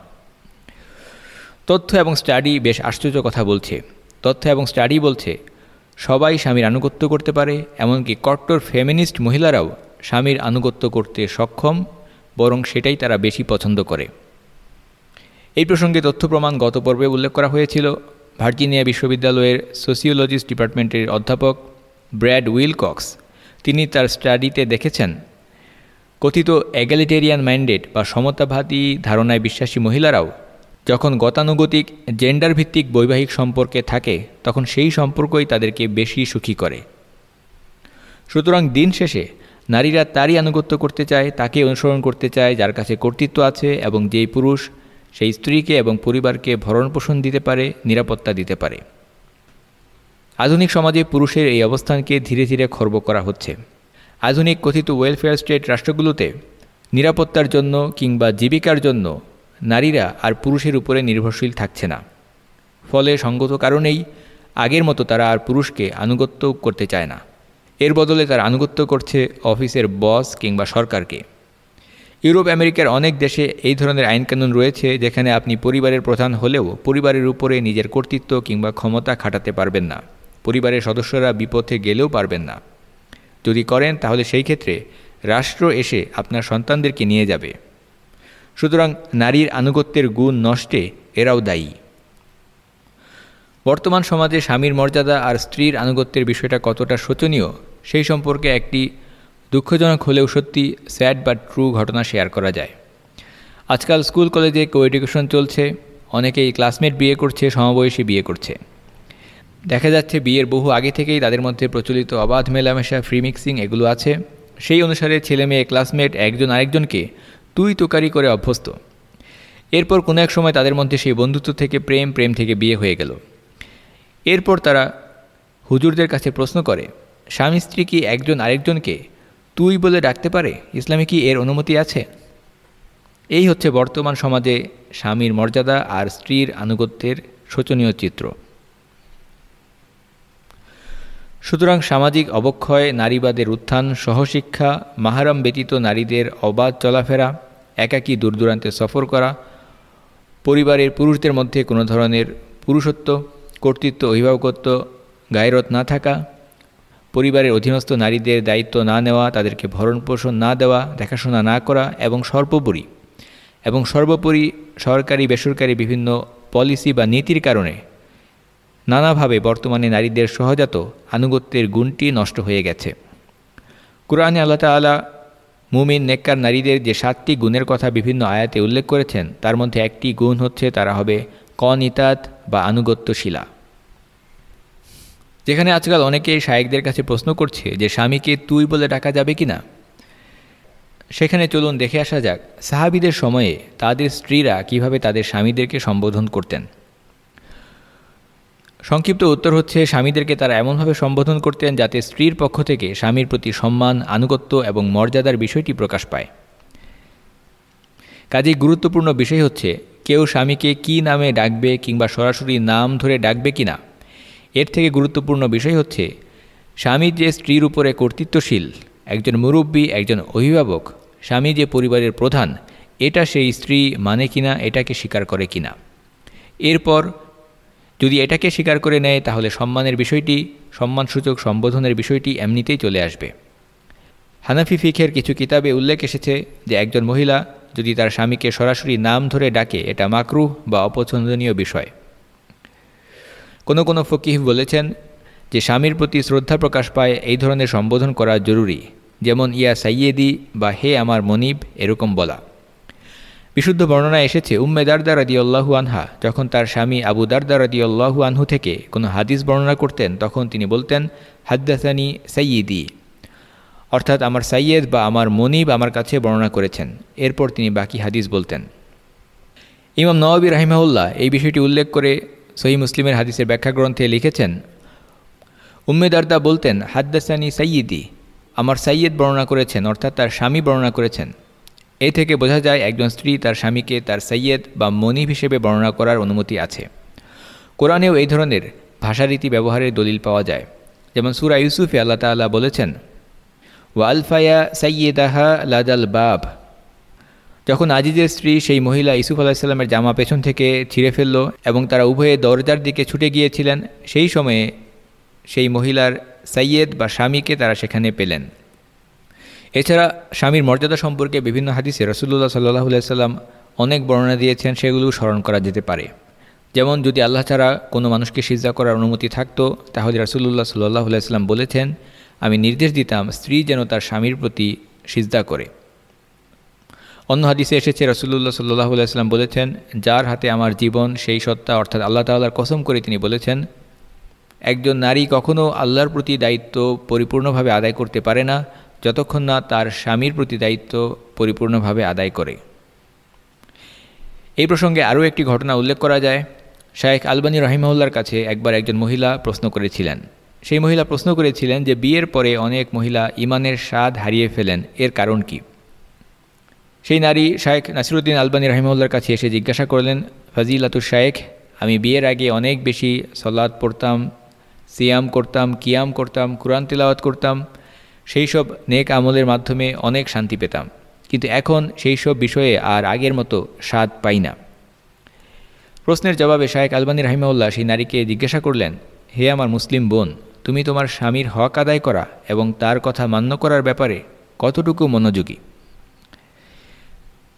তথ্য এবং স্টাডি বেশ আশ্চর্য কথা বলছে। তথ্য এবং স্টাডি বলছে, সবাই স্বামীর আনুগত্য করতে পারে, এমনকি কট্টর ফেমিনিস্ট মহিলারাও স্বামীর আনুগত্য করতে সক্ষম, বরং সেটাই তারা বেশি পছন্দ করে। এই প্রসঙ্গে তথ্য প্রমাণ গত পর্বে উল্লেখ করা হয়েছিল। ভার্জিনিয়া বিশ্ববিদ্যালয়ের সোসিওলজিস্ট ডিপার্টমেন্টের অধ্যাপক ব্র্যাড উইলকক্স। তিনি তার স্টাডিতে দেখেছেন, কথিত এগ্যালিটেরিয়ান ম্যান্ডেট বা সমতাবাদী ধারণায় বিশ্বাসী মহিলারাও যখন গতানুগতিক জেন্ডার ভিত্তিক বৈবাহিক সম্পর্কে থাকে, তখন সেই সম্পর্কই তাদেরকে বেশি সুখী করে। সুতরাং দিন শেষে নারীরা তারই আনুগত্য করতে চায়, তাকে অনুসরণ করতে চায়, যার কাছে কর্তৃত্ব আছে এবং যেই পুরুষ সেই স্ত্রীকে এবং পরিবারকে ভরণ পোষণ দিতে পারে, নিরাপত্তা দিতে পারে। আধুনিক সমাজে পুরুষের এই অবস্থানকে ধীরে ধীরে খর্ব করা হচ্ছে। আধুনিক কথিত ওয়েলফেয়ার স্টেট রাষ্ট্রগুলোতে নিরাপত্তার জন্য কিংবা জীবিকার জন্য নারীরা আর পুরুষের উপরে নির্ভরশীল থাকছে না। ফলে সঙ্গত কারণেই আগের মতো তারা আর পুরুষকে আনুগত্য করতে চায় না। এর বদলে তারা আনুগত্য করছে অফিসের বস কিংবা সরকারকে। ইউরোপ, আমেরিকার অনেক দেশে এই ধরনের আইনকানুন রয়েছে যেখানে আপনি পরিবারের প্রধান হলেও পরিবারের উপরে নিজের কর্তৃত্ব কিংবা ক্ষমতা খাটাতে পারবেন না। পরিবারের সদস্যরা বিপথে গেলেও পারবেন না। যদি করেন, তাহলে সেই ক্ষেত্রে রাষ্ট্র এসে আপনার সন্তানদেরকে নিয়ে যাবে। সুতরাং নারীর আনুগত্যের গুণ নষ্টে এরাও দায়ী। বর্তমান সমাজে স্বামীর মর্যাদা আর স্ত্রীর আনুগত্যের বিষয়টা কতটা শোচনীয় সেই সম্পর্কে একটি দুঃখজনক হলেও সত্যি স্যাড বা ট্রু ঘটনা শেয়ার করা যায়। আজকাল স্কুল, কলেজে কো এডুকেশন চলছে, অনেকেই ক্লাসমেট বিয়ে করছে, সমবয়সী বিয়ে করছে। দেখা যাচ্ছে বিয়ের বহু আগে থেকেই তাদের মধ্যে প্রচলিত অবাধ মেলামেশা, ফ্রি মিক্সিং এগুলো আছে। সেই অনুসারে ছেলে মেয়ে ক্লাসমেট একজন আরেকজনকে তুই তোকারি করে অভ্যস্ত। এরপর কোনো এক সময় তাদের মধ্যে সেই বন্ধুত্ব থেকে প্রেম প্রেম থেকে বিয়ে হয়ে গেল। এরপর তারা হুজুরদের কাছে প্রশ্ন করে, স্বামী স্ত্রী কি একজন আরেকজনকে তুই বলে ডাকতে পারে? ইসলামে কি এর অনুমতি আছে? এই হচ্ছে বর্তমান সমাজে স্বামীর মর্যাদা আর স্ত্রীর আনুগত্যের শোচনীয় চিত্র। সুতরাং সামাজিক অবক্ষয়, নারীবাদের উত্থান, সহশিক্ষা, মাহারাম ব্যতীত নারীদের অবাধ চলাফেরা, একাকী দূরদূরান্তে সফর করা, পরিবারের পুরুষদের মধ্যে কোনো ধরনের পুরুষত্ব, কর্তৃত্ব, অভিভাবকত্ব গায়রত না থাকা, পরিবারের অধীনস্থ নারীদের দায়িত্ব না নেওয়া, তাদেরকে ভরণ পোষণ না দেওয়া, দেখাশোনা না করা এবং সর্বোপরি এবং সর্বোপরি সরকারি, বেসরকারি বিভিন্ন পলিসি বা নীতির কারণে নানাভাবে বর্তমানে নারীদের সহজাত আনুগত্যের গুণটি নষ্ট হয়ে গেছে। কোরআনে আল্লাহ তালা মুমিন, নেককার নারীদের যে সাতটি গুণের কথা বিভিন্ন আয়াতে উল্লেখ করেছেন, তার মধ্যে একটি গুণ হচ্ছে তারা হবে কনিতাত বা আনুগত্যশীলা। যেখানে আজকাল অনেকেই শায়েকদের কাছে প্রশ্ন করছে যে, স্বামীকে তুই বলে ডাকা যাবে কি না? সেখানে চলুন দেখে আসা যাক, সাহাবিদের সময়ে তাদের স্ত্রীরা কীভাবে তাদের স্বামীদেরকে সম্বোধন করতেন। সংক্ষিপ্ত উত্তর হচ্ছে, স্বামীদেরকে তারা এমনভাবে সম্বোধন করতেন যাতে স্ত্রীর পক্ষ থেকে স্বামীর প্রতি সম্মান, আনুগত্য এবং মর্যাদার বিষয়টি প্রকাশ পায়। কাজেই গুরুত্বপূর্ণ বিষয় হচ্ছে, কেউ স্বামীকে কি নামে ডাকবে কিংবা সরাসরি নাম ধরে ডাকবে কি না এর থেকে গুরুত্বপূর্ণ বিষয় হচ্ছে, স্বামী যে স্ত্রীর উপরে কর্তৃত্বশীল, একজন মুরব্বী, একজন অভিভাবক, স্বামী যে পরিবারের প্রধান, এটা সেই স্ত্রী মানে কিনা, এটাকে স্বীকার করে কিনা। এরপর যদি এটাকে স্বীকার করে নেয়, তাহলে সম্মানের বিষয়টি, সম্মানসূচক সম্বোধনের বিষয়টি এমনিতেই চলে আসবে। হানাফি ফিখের কিছু কিতাবে উল্লেখ এসেছে যে একজন মহিলা যদি তার স্বামীকে সরাসরি নাম ধরে ডাকে, এটা মাকরুহ বা অপছন্দনীয় বিষয়। কোনো কোনো ফকিহ বলেছেন যে স্বামীর প্রতি শ্রদ্ধা প্রকাশ পায়, এই ধরনের সম্বোধন করা জরুরি। যেমন, ইয়া সাইয়েদি বা হে আমার মনিব এরকম বলা। বিশুদ্ধ বর্ণনা এসেছে উম্মে দারদা রাদি আল্লাহু আনহা। যখন তার স্বামী আবু দারদা রাদি আল্লাহু আনহু থেকে কোনো হাদিস বর্ণনা করতেন, তখন তিনি বলতেন, হাদ্দাসানি সাইয়েদি অর্থাৎ আমার সাইয়েদ বা আমার মনিব আমার কাছে বর্ণনা করেছেন। এরপর তিনি বাকি হাদিস বলতেন। ইমাম নওয়াবি রাহিমাউল্লাহ এই বিষয়টি উল্লেখ করে সহি মুসলিমের হাদিসের ব্যাখ্যা গ্রন্থে লিখেছেন উম্মেদারদা বলতেন, হাদ্দাসানি সাইয়িদি আমার সাইয়েদ বর্ণনা করেছেন, অর্থাৎ তার স্বামী বর্ণনা করেছেন। এ থেকে বোঝা যায় একজন স্ত্রী তার স্বামীকে তার সৈয়দ বা মনিব হিসেবে বর্ণনা করার অনুমতি আছে। কোরআনেও এই ধরনের ভাষারীতি ব্যবহারের দলিল পাওয়া যায়। যেমন সুরা ইউসুফে আল্লাহ তাল্লাহ বলেছেন, ওয়ালফায়া সাইয়েদাহা লাদাল বাব। যখন আজিজের স্ত্রী সেই মহিলা ইসুফ আলাহিসাল্লামের জামা পেছন থেকে ছিঁড়ে ফেলল এবং তারা উভয়ে দরজার দিকে ছুটে গিয়েছিলেন, সেই সময়ে সেই মহিলার সাইয়েদ বা স্বামীকে তারা সেখানে পেলেন। এছাড়া স্বামীর মর্যাদা সম্পর্কে বিভিন্ন হাদিসে রসুল্লাহ সাল্লাহ সাল্লাম অনেক বর্ণনা দিয়েছেন সেগুলো স্মরণ করা যেতে পারে। যেমন, যদি আল্লাহ ছাড়া কোনো মানুষকে সিজা করার অনুমতি থাকতো, তাহলে রাসুল্লাহ সাল্লাহ সাল্লাম বলেছেন, আমি নির্দেশ দিতাম স্ত্রী যেন তার স্বামীর প্রতি সিজদা করে। অন্য হাদিসে এসেছে রসুল্লাহ সাল্লাহ সাল্লাম বলেছেন, যার হাতে আমার জীবন, সেই সত্তা, অর্থাৎ আল্লাহ তাল্লাহর কসম করে তিনি বলেছেন, একজন নারী কখনও আল্লাহর প্রতি দায়িত্ব পরিপূর্ণভাবে আদায় করতে পারে না যতক্ষণ না তার স্বামীর প্রতি দায়িত্ব পরিপূর্ণভাবে আদায় করে। এই প্রসঙ্গে আরও একটি ঘটনা উল্লেখ করা যায়। শায়েখ আলবানী রহিমউল্লার কাছে একবার একজন মহিলা প্রশ্ন করেছিলেন। সেই মহিলা প্রশ্ন করেছিলেন যে, বিয়ের পরে অনেক মহিলা ইমানের স্বাদ হারিয়ে ফেলেন, এর কারণ কি? সেই নারী শায়েখ নাসিরুদ্দিন আলবানী রহিমউল্লার কাছে এসে জিজ্ঞাসা করলেন ফাজিলাতুর শায়েখ, আমি বিয়ের আগে অনেক বেশি সলাদ পড়তাম, সিয়াম করতাম, কিয়াম করতাম, কোরআন তিলাওয়াত করতাম সেই সব নেক আমলের মাধ্যমে অনেক শান্তি পেতাম। কিন্তু এখন সেই সব বিষয়ে আর আগের মতো স্বাদ পাই না। প্রশ্নের জবাবে শায়েক আলবানী রাহিমাউল্লাহ সেই নারীকে জিজ্ঞাসা করলেন, হে আমার মুসলিম বোন, তুমি তোমার স্বামীর হক আদায় করা এবং তার কথা মান্য করার ব্যাপারে কতটুকু মনোযোগী?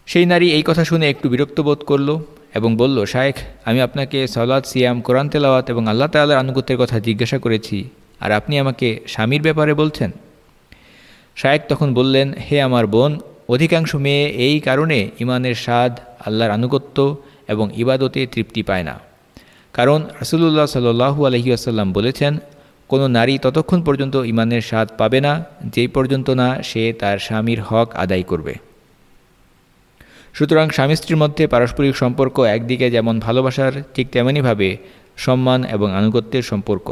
সেই নারী এই কথা শুনে একটু বিরক্ত বোধ করল এবং বলল, শায়েখ, আমি আপনাকে সলাদ সিয়াম, কোরআন তেলাওয়াত এবং আল্লাহ তাল্লাহর আনুগত্যের কথা জিজ্ঞাসা করেছি, আর আপনি আমাকে স্বামীর ব্যাপারে বলছেন? শায়েক তখন বললেন, হে আমার বোন, অধিকাংশ মেয়ে এই কারণে ইমানের স্বাদ আল্লাহর আনুগত্য এবং ইবাদতে তৃপ্তি পায় না। কারণ রসুল্লাহ সাল্লু আলহি আসাল্লাম বলেছেন, কোনো নারী ততক্ষণ পর্যন্ত ইমানের স্বাদ পাবে না, যেই পর্যন্ত না সে তার স্বামীর হক আদায় করবে। সুতরাং স্বামী স্ত্রীর মধ্যে পারস্পরিক সম্পর্ক একদিকে যেমন ভালোবাসার ঠিক তেমনইভাবে সম্মান এবং আনুগত্যের সম্পর্ক।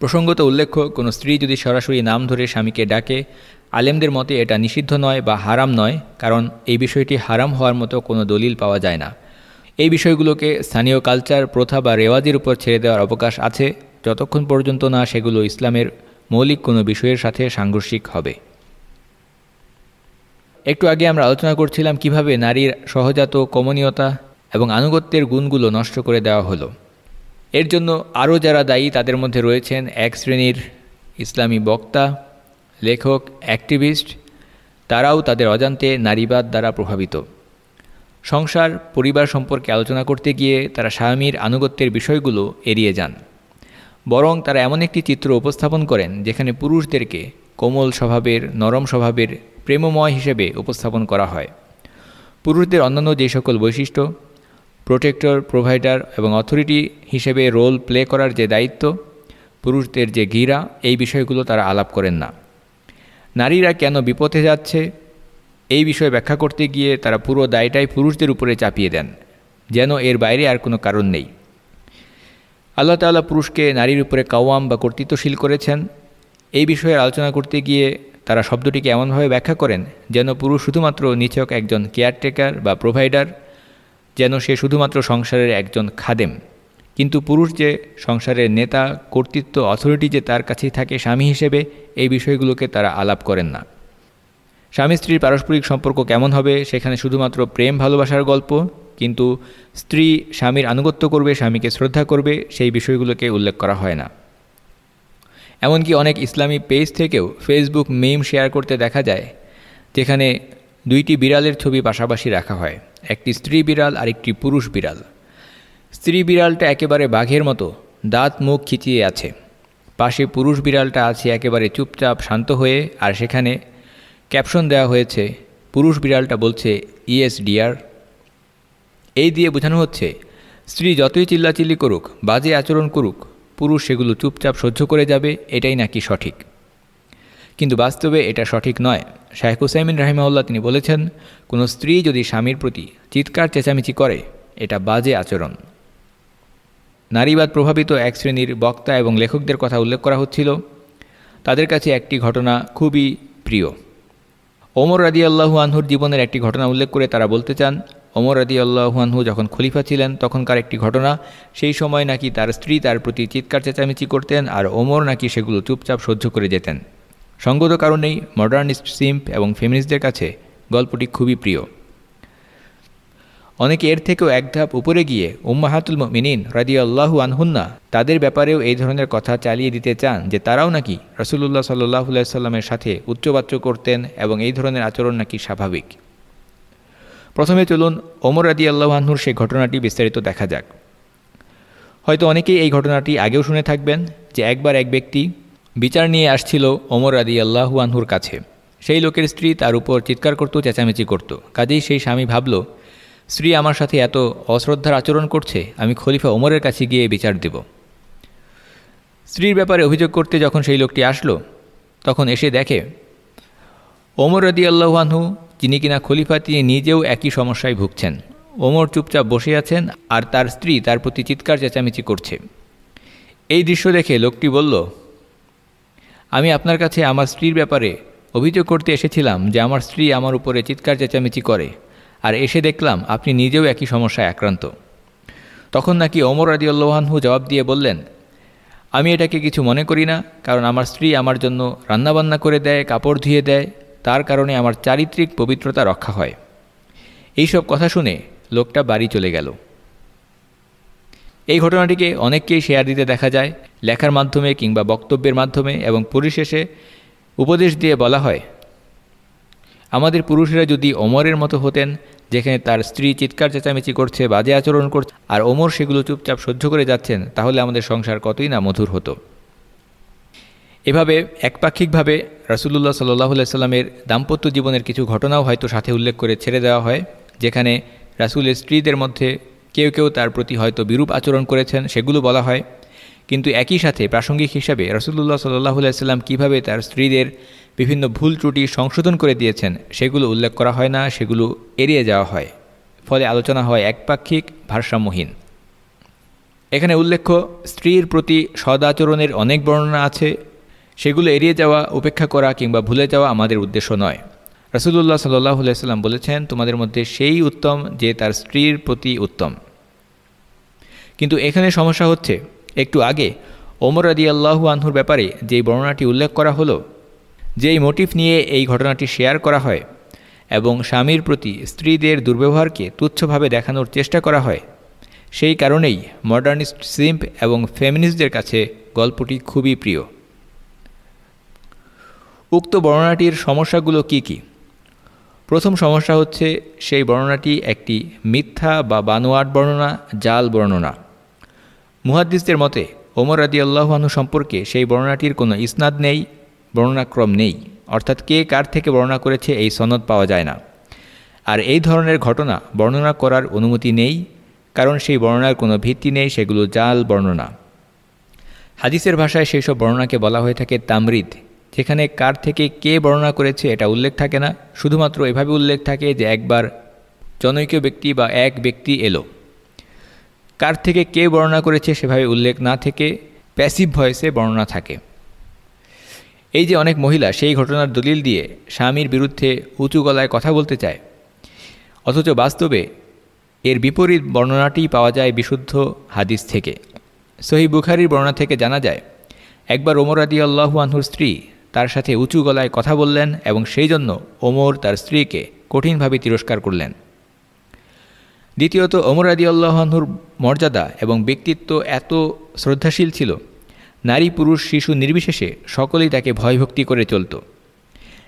প্রসঙ্গত উল্লেখ্য, কোনো স্ত্রী যদি সরাসরি নাম ধরে স্বামীকে ডাকে, আলেমদের মতে এটা নিষিদ্ধ নয় বা হারাম নয়, কারণ এই বিষয়টি হারাম হওয়ার মতো কোনো দলিল পাওয়া যায় না। এই বিষয়গুলোকে স্থানীয় কালচার, প্রথা বা রেওয়াজের উপর ছেড়ে দেওয়ার অবকাশ আছে। যতক্ষণ পর্যন্ত না সেগুলো ইসলামের মৌলিক কোনো বিষয়ের সাথে সাংঘর্ষিক হবে। একটু আগে আমরা আলোচনা করছিলাম কীভাবে নারীর সহজাত কমনীয়তা এবং আনুগত্যের গুণগুলো নষ্ট করে দেওয়া হলো। এর জন্য আরও যারা দায়ী তাদের মধ্যে রয়েছেন এক শ্রেণির ইসলামী বক্তা, লেখক, অ্যাক্টিভিস্ট, তারাও তাদের অজান্তে নারীবাদ দ্বারা প্রভাবিত। সংসার, পরিবার সম্পর্কে আলোচনা করতে গিয়ে তারা স্বামীর আনুগত্যের বিষয়গুলো এড়িয়ে যান। বরং তারা এমন একটি চিত্র উপস্থাপন করেন যেখানে পুরুষদেরকে কোমল স্বভাবের, নরম স্বভাবের, প্রেমময় হিসেবে উপস্থাপন করা হয়। পুরুষদের অন্যান্য যে সকল বৈশিষ্ট্য প্রোটেক্টর প্রোভাইডার এবং অথরিটি হিসেবে রোল প্লে করার যে দায়িত্ব, পুরুষদের যে ঘিরা এই বিষয়গুলো তারা আলাপ করেন না। নারীরা কেন বিপথে যাচ্ছে? এই বিষয়ে ব্যাখ্যা করতে গিয়ে তারা পুরো দায়টাই পুরুষদের উপরে চাপিয়ে দেন, যেন এর বাইরে আর কোনো কারণ নেই। আল্লাহ তাল্লাহ পুরুষকে নারীর উপরে কাওয়াম বা কর্তৃত্বশীল করেছেন। এই বিষয়ে আলোচনা করতে গিয়ে তারা শব্দটিকে এমনভাবে ব্যাখ্যা করেন, যেন পুরুষ শুধুমাত্র নিছক একজন কেয়ারটেকার বা প্রোভাইডার যেন সে শুধুমাত্র সংসারের একজন খাদেম। কিন্তু পুরুষ যে সংসারের নেতা, কর্তৃত্ব অথরিটি যে তার কাছেই থাকে স্বামী হিসেবে, এই বিষয়গুলোকে তারা আলাপ করেন না। স্বামী স্ত্রীর পারস্পরিক সম্পর্ক কেমন হবে সেখানে শুধুমাত্র প্রেম ভালোবাসার গল্প, কিন্তু স্ত্রী স্বামীর আনুগত্য করবে, স্বামীকে শ্রদ্ধা করবে, সেই বিষয়গুলোকে উল্লেখ করা হয় না। এমনকি অনেক ইসলামী পেজ থেকেও ফেসবুক মেম শেয়ার করতে দেখা যায়, যেখানে দুইটি বিড়ালের ছবি পাশাপাশি রাখা হয়। একটি স্ত্রী বিড়াল আর একটি পুরুষ বিড়াল। স্ত্রী বিড়ালটা একেবারে বাঘের মতো, দাঁত মুখ খিচিয়ে আছে। পাশে পুরুষ বিড়ালটা আছে একেবারে চুপচাপ শান্ত হয়ে, আর সেখানে ক্যাপশন দেওয়া হয়েছে, পুরুষ বিড়ালটা বলছে ডিয়ার। এই দিয়ে বোঝানো হচ্ছে, স্ত্রী যতই চিল্লাচিল্লি করুক, বাজে আচরণ করুক, পুরুষ সেগুলো চুপচাপ সহ্য করে যাবে, এটাই নাকি সঠিক। কিন্তু বাস্তবে এটা সঠিক নয়। শাহেখ হুসাইমিন রাহিমাউল্লাহ তিনি বলেছেন, কোনো স্ত্রী যদি স্বামীর প্রতি চিৎকার, চেঁচামেচি করে, এটা বাজে আচরণ। নারীবাদ প্রভাবিত এক শ্রেণির বক্তা এবং লেখকদের কথা উল্লেখ করা হচ্ছিল। তাদের কাছে একটি ঘটনা খুবই প্রিয়। ওমর রাদি আল্লাহু আনহুর জীবনের একটি ঘটনা উল্লেখ করে তারা বলতে চান, ওমর রাদি আল্লাহানহু যখন খলিফা ছিলেন, তখনকার একটি ঘটনা। সেই সময় নাকি তার স্ত্রী তার প্রতি চিৎকার, চেঁচামেচি করতেন আর ওমর নাকি সেগুলো চুপচাপ সহ্য করে যেতেন। সঙ্গত কারণেই মডার্নিস্ট সিম্প এবং ফেমিনিস্টদের কাছে গল্পটি খুবই প্রিয়। অনেকে এর থেকেও এক ধাপ উপরে গিয়ে উম্মাহাতুল মিনিন রাদি আল্লাহু আনহুন্না তাদের ব্যাপারেও এই ধরনের কথা চালিয়ে দিতে চান যে তারাও নাকি রসুল্লাহ সাল্লাহ সাল্লামের সাথে উচ্চবাচ্য করতেন এবং এই ধরনের আচরণ নাকি স্বাভাবিক। প্রথমে চলুন ওমর রাদি আল্লাহানহুর সেই ঘটনাটি বিস্তারিত দেখা যাক। হয়তো অনেকেই এই ঘটনাটি আগেও শুনে থাকবেন যে একবার এক ব্যক্তি বিচার নিয়ে আসছিল ওমর আদি আল্লাহু আনহুর কাছে। সেই লোকের স্ত্রী তার উপর চিৎকার করত, চেঁচামেচি করত। কাজেই সেই স্বামী ভাবল, স্ত্রী আমার সাথে এত অশ্রদ্ধার আচরণ করছে, আমি খলিফা ওমরের কাছে গিয়ে বিচার দেব। স্ত্রীর ব্যাপারে অভিযোগ করতে যখন সেই লোকটি আসলো, তখন এসে দেখে, ওমর রদি আল্লাহানহু যিনি কিনা খলিফা, তিনি নিজেও একই সমস্যায় ভুগছেন। ওমর চুপচাপ বসে আছেন আর তার স্ত্রী তার প্রতি চিৎকার, চেঁচামেচি করছে। এই দৃশ্য দেখে লোকটি বলল আমি আপনার কাছে আমার স্ত্রীর ব্যাপারে অভিযোগ করতে এসেছিলাম যে আমার স্ত্রী আমার উপরে চিৎকার চেঁচামেচি করে। আর এসে দেখলাম আপনি নিজেও একই সমস্যায় আক্রান্ত। তখন নাকি অমর আদি আল্লাহানহু জবাব দিয়ে বললেন, আমি এটাকে কিছু মনে করি না, কারণ আমার স্ত্রী আমার জন্য রান্নাবান্না করে দেয়, কাপড় ধুয়ে দেয়, তার কারণে আমার চারিত্রিক পবিত্রতা রক্ষা হয়। এইসব কথা শুনে লোকটা বাড়ি চলে গেল। এই ঘটনাটিকে অনেককেই শেয়ার দিতে দেখা যায়, লেখার মাধ্যমে কিংবা বক্তব্যের মাধ্যমে এবং পরিশেষে উপদেশ দিয়ে বলা হয়, আমাদের পুরুষেরা যদি ওমরের মতো হতেন, যেখানে তার স্ত্রী চিৎকার চেঁচামেচি করছে, বাজে আচরণ করছে, আর ওমর সেগুলো চুপচাপ সহ্য করে যাচ্ছেন, তাহলে আমাদের সংসার কতই না মধুর হতো। এভাবে একপাক্ষিকভাবে রাসুল্লাহ সাল্লাহ সাল্লামের দাম্পত্য জীবনের কিছু ঘটনাও হয়তো সাথে উল্লেখ করে ছেড়ে দেওয়া হয়, যেখানে রাসুলের স্ত্রীদের মধ্যে কেউ কেউ তার প্রতি হয়তো বিরূপ আচরণ করেছেন, সেগুলো বলা হয়। কিন্তু একই সাথে প্রাসঙ্গিক হিসাবে রসুল্লাহ সাল্লাহ কীভাবে তার স্ত্রীদের বিভিন্ন ভুল ত্রুটি সংশোধন করে দিয়েছেন, সেগুলো উল্লেখ করা হয় না, সেগুলো এড়িয়ে যাওয়া হয়। ফলে আলোচনা হয় একপাক্ষিক ভারসাম্যহীন। এখানে উল্লেখ্য, স্ত্রীর প্রতি সদাচরণের অনেক বর্ণনা আছে। সেগুলো এড়িয়ে যাওয়া, উপেক্ষা করা কিংবা ভুলে যাওয়া আমাদের উদ্দেশ্য নয়। রসুল্লাহ সাল্লাহ সাল্লাম বলেছেন, তোমাদের মধ্যে সেই উত্তম যে তার স্ত্রীর প্রতি উত্তম। কিন্তু এখানে সমস্যা হচ্ছে, একটু আগে ওমর আদি আল্লাহু আনহুর ব্যাপারে যেই বর্ণনাটি উল্লেখ করা হলো, যেই মোটিভ নিয়ে এই ঘটনাটি শেয়ার করা হয় এবং স্বামীর প্রতি স্ত্রীদের দুর্ব্যবহারকে তুচ্ছভাবে দেখানোর চেষ্টা করা হয়, সেই কারণেই মডার্নিস্ট সিম্প এবং ফেমিনিস্টদের কাছে গল্পটি খুবই প্রিয়। উক্ত বর্ণনাটির সমস্যাগুলো কি কি? প্রথম সমস্যা হচ্ছে সেই বর্ণনাটি একটি মিথ্যা বা বানোয়াট বর্ণনা, জাল বর্ণনা। মুহাদ্দিসদের মতে, ওমর আদি আল্লাহানু সম্পর্কে সেই বর্ণনাটির কোনো ইসনাদ নেই, বর্ণনাক্রম নেই। অর্থাৎ কে কার থেকে বর্ণনা করেছে এই সনদ পাওয়া যায় না। আর এই ধরনের ঘটনা বর্ণনা করার অনুমতি নেই, কারণ সেই বর্ণনার কোনো ভিত্তি নেই, সেগুলো জাল বর্ণনা। হাদিসের ভাষায় সেই সব বর্ণনাকে বলা হয়ে থাকে তামরিদ। যেখানে কার থেকে কে বর্ণনা করেছে এটা উল্লেখ থাকে না। শুধুমাত্র এভাবে উল্লেখ থাকে যে একবার জনৈক ব্যক্তি বা এক ব্যক্তি এলো। কার থেকে কে বর্ণনা করেছে সেভাবে উল্লেখ না থেকে প্যাসিভ ভয়েসে বর্ণনা থাকে। এই যে অনেক মহিলা সেই ঘটনার দলিল দিয়ে স্বামীর বিরুদ্ধে উঁচু গলায় কথা বলতে চায়। অথচ বাস্তবে এর বিপরীত বর্ণনাটি পাওয়া যায় বিশুদ্ধ হাদিস থেকে। সহি বুখারির বর্ণনা থেকে জানা যায়, একবার ওমর আদি আল্লাহু আনহুর স্ত্রী তার সাথে উঁচু গলায় কথা বললেন এবং সেই জন্য ওমর তার স্ত্রীকে কঠিনভাবে তিরস্কার করলেন। দ্বিতীয়ত, ওমর আদি আল্লাহনুর মর্যাদা এবং ব্যক্তিত্ব এত শ্রদ্ধাশীল ছিল, নারী, পুরুষ, শিশু নির্বিশেষে সকলেই তাকে ভয়ভক্তি করে চলত।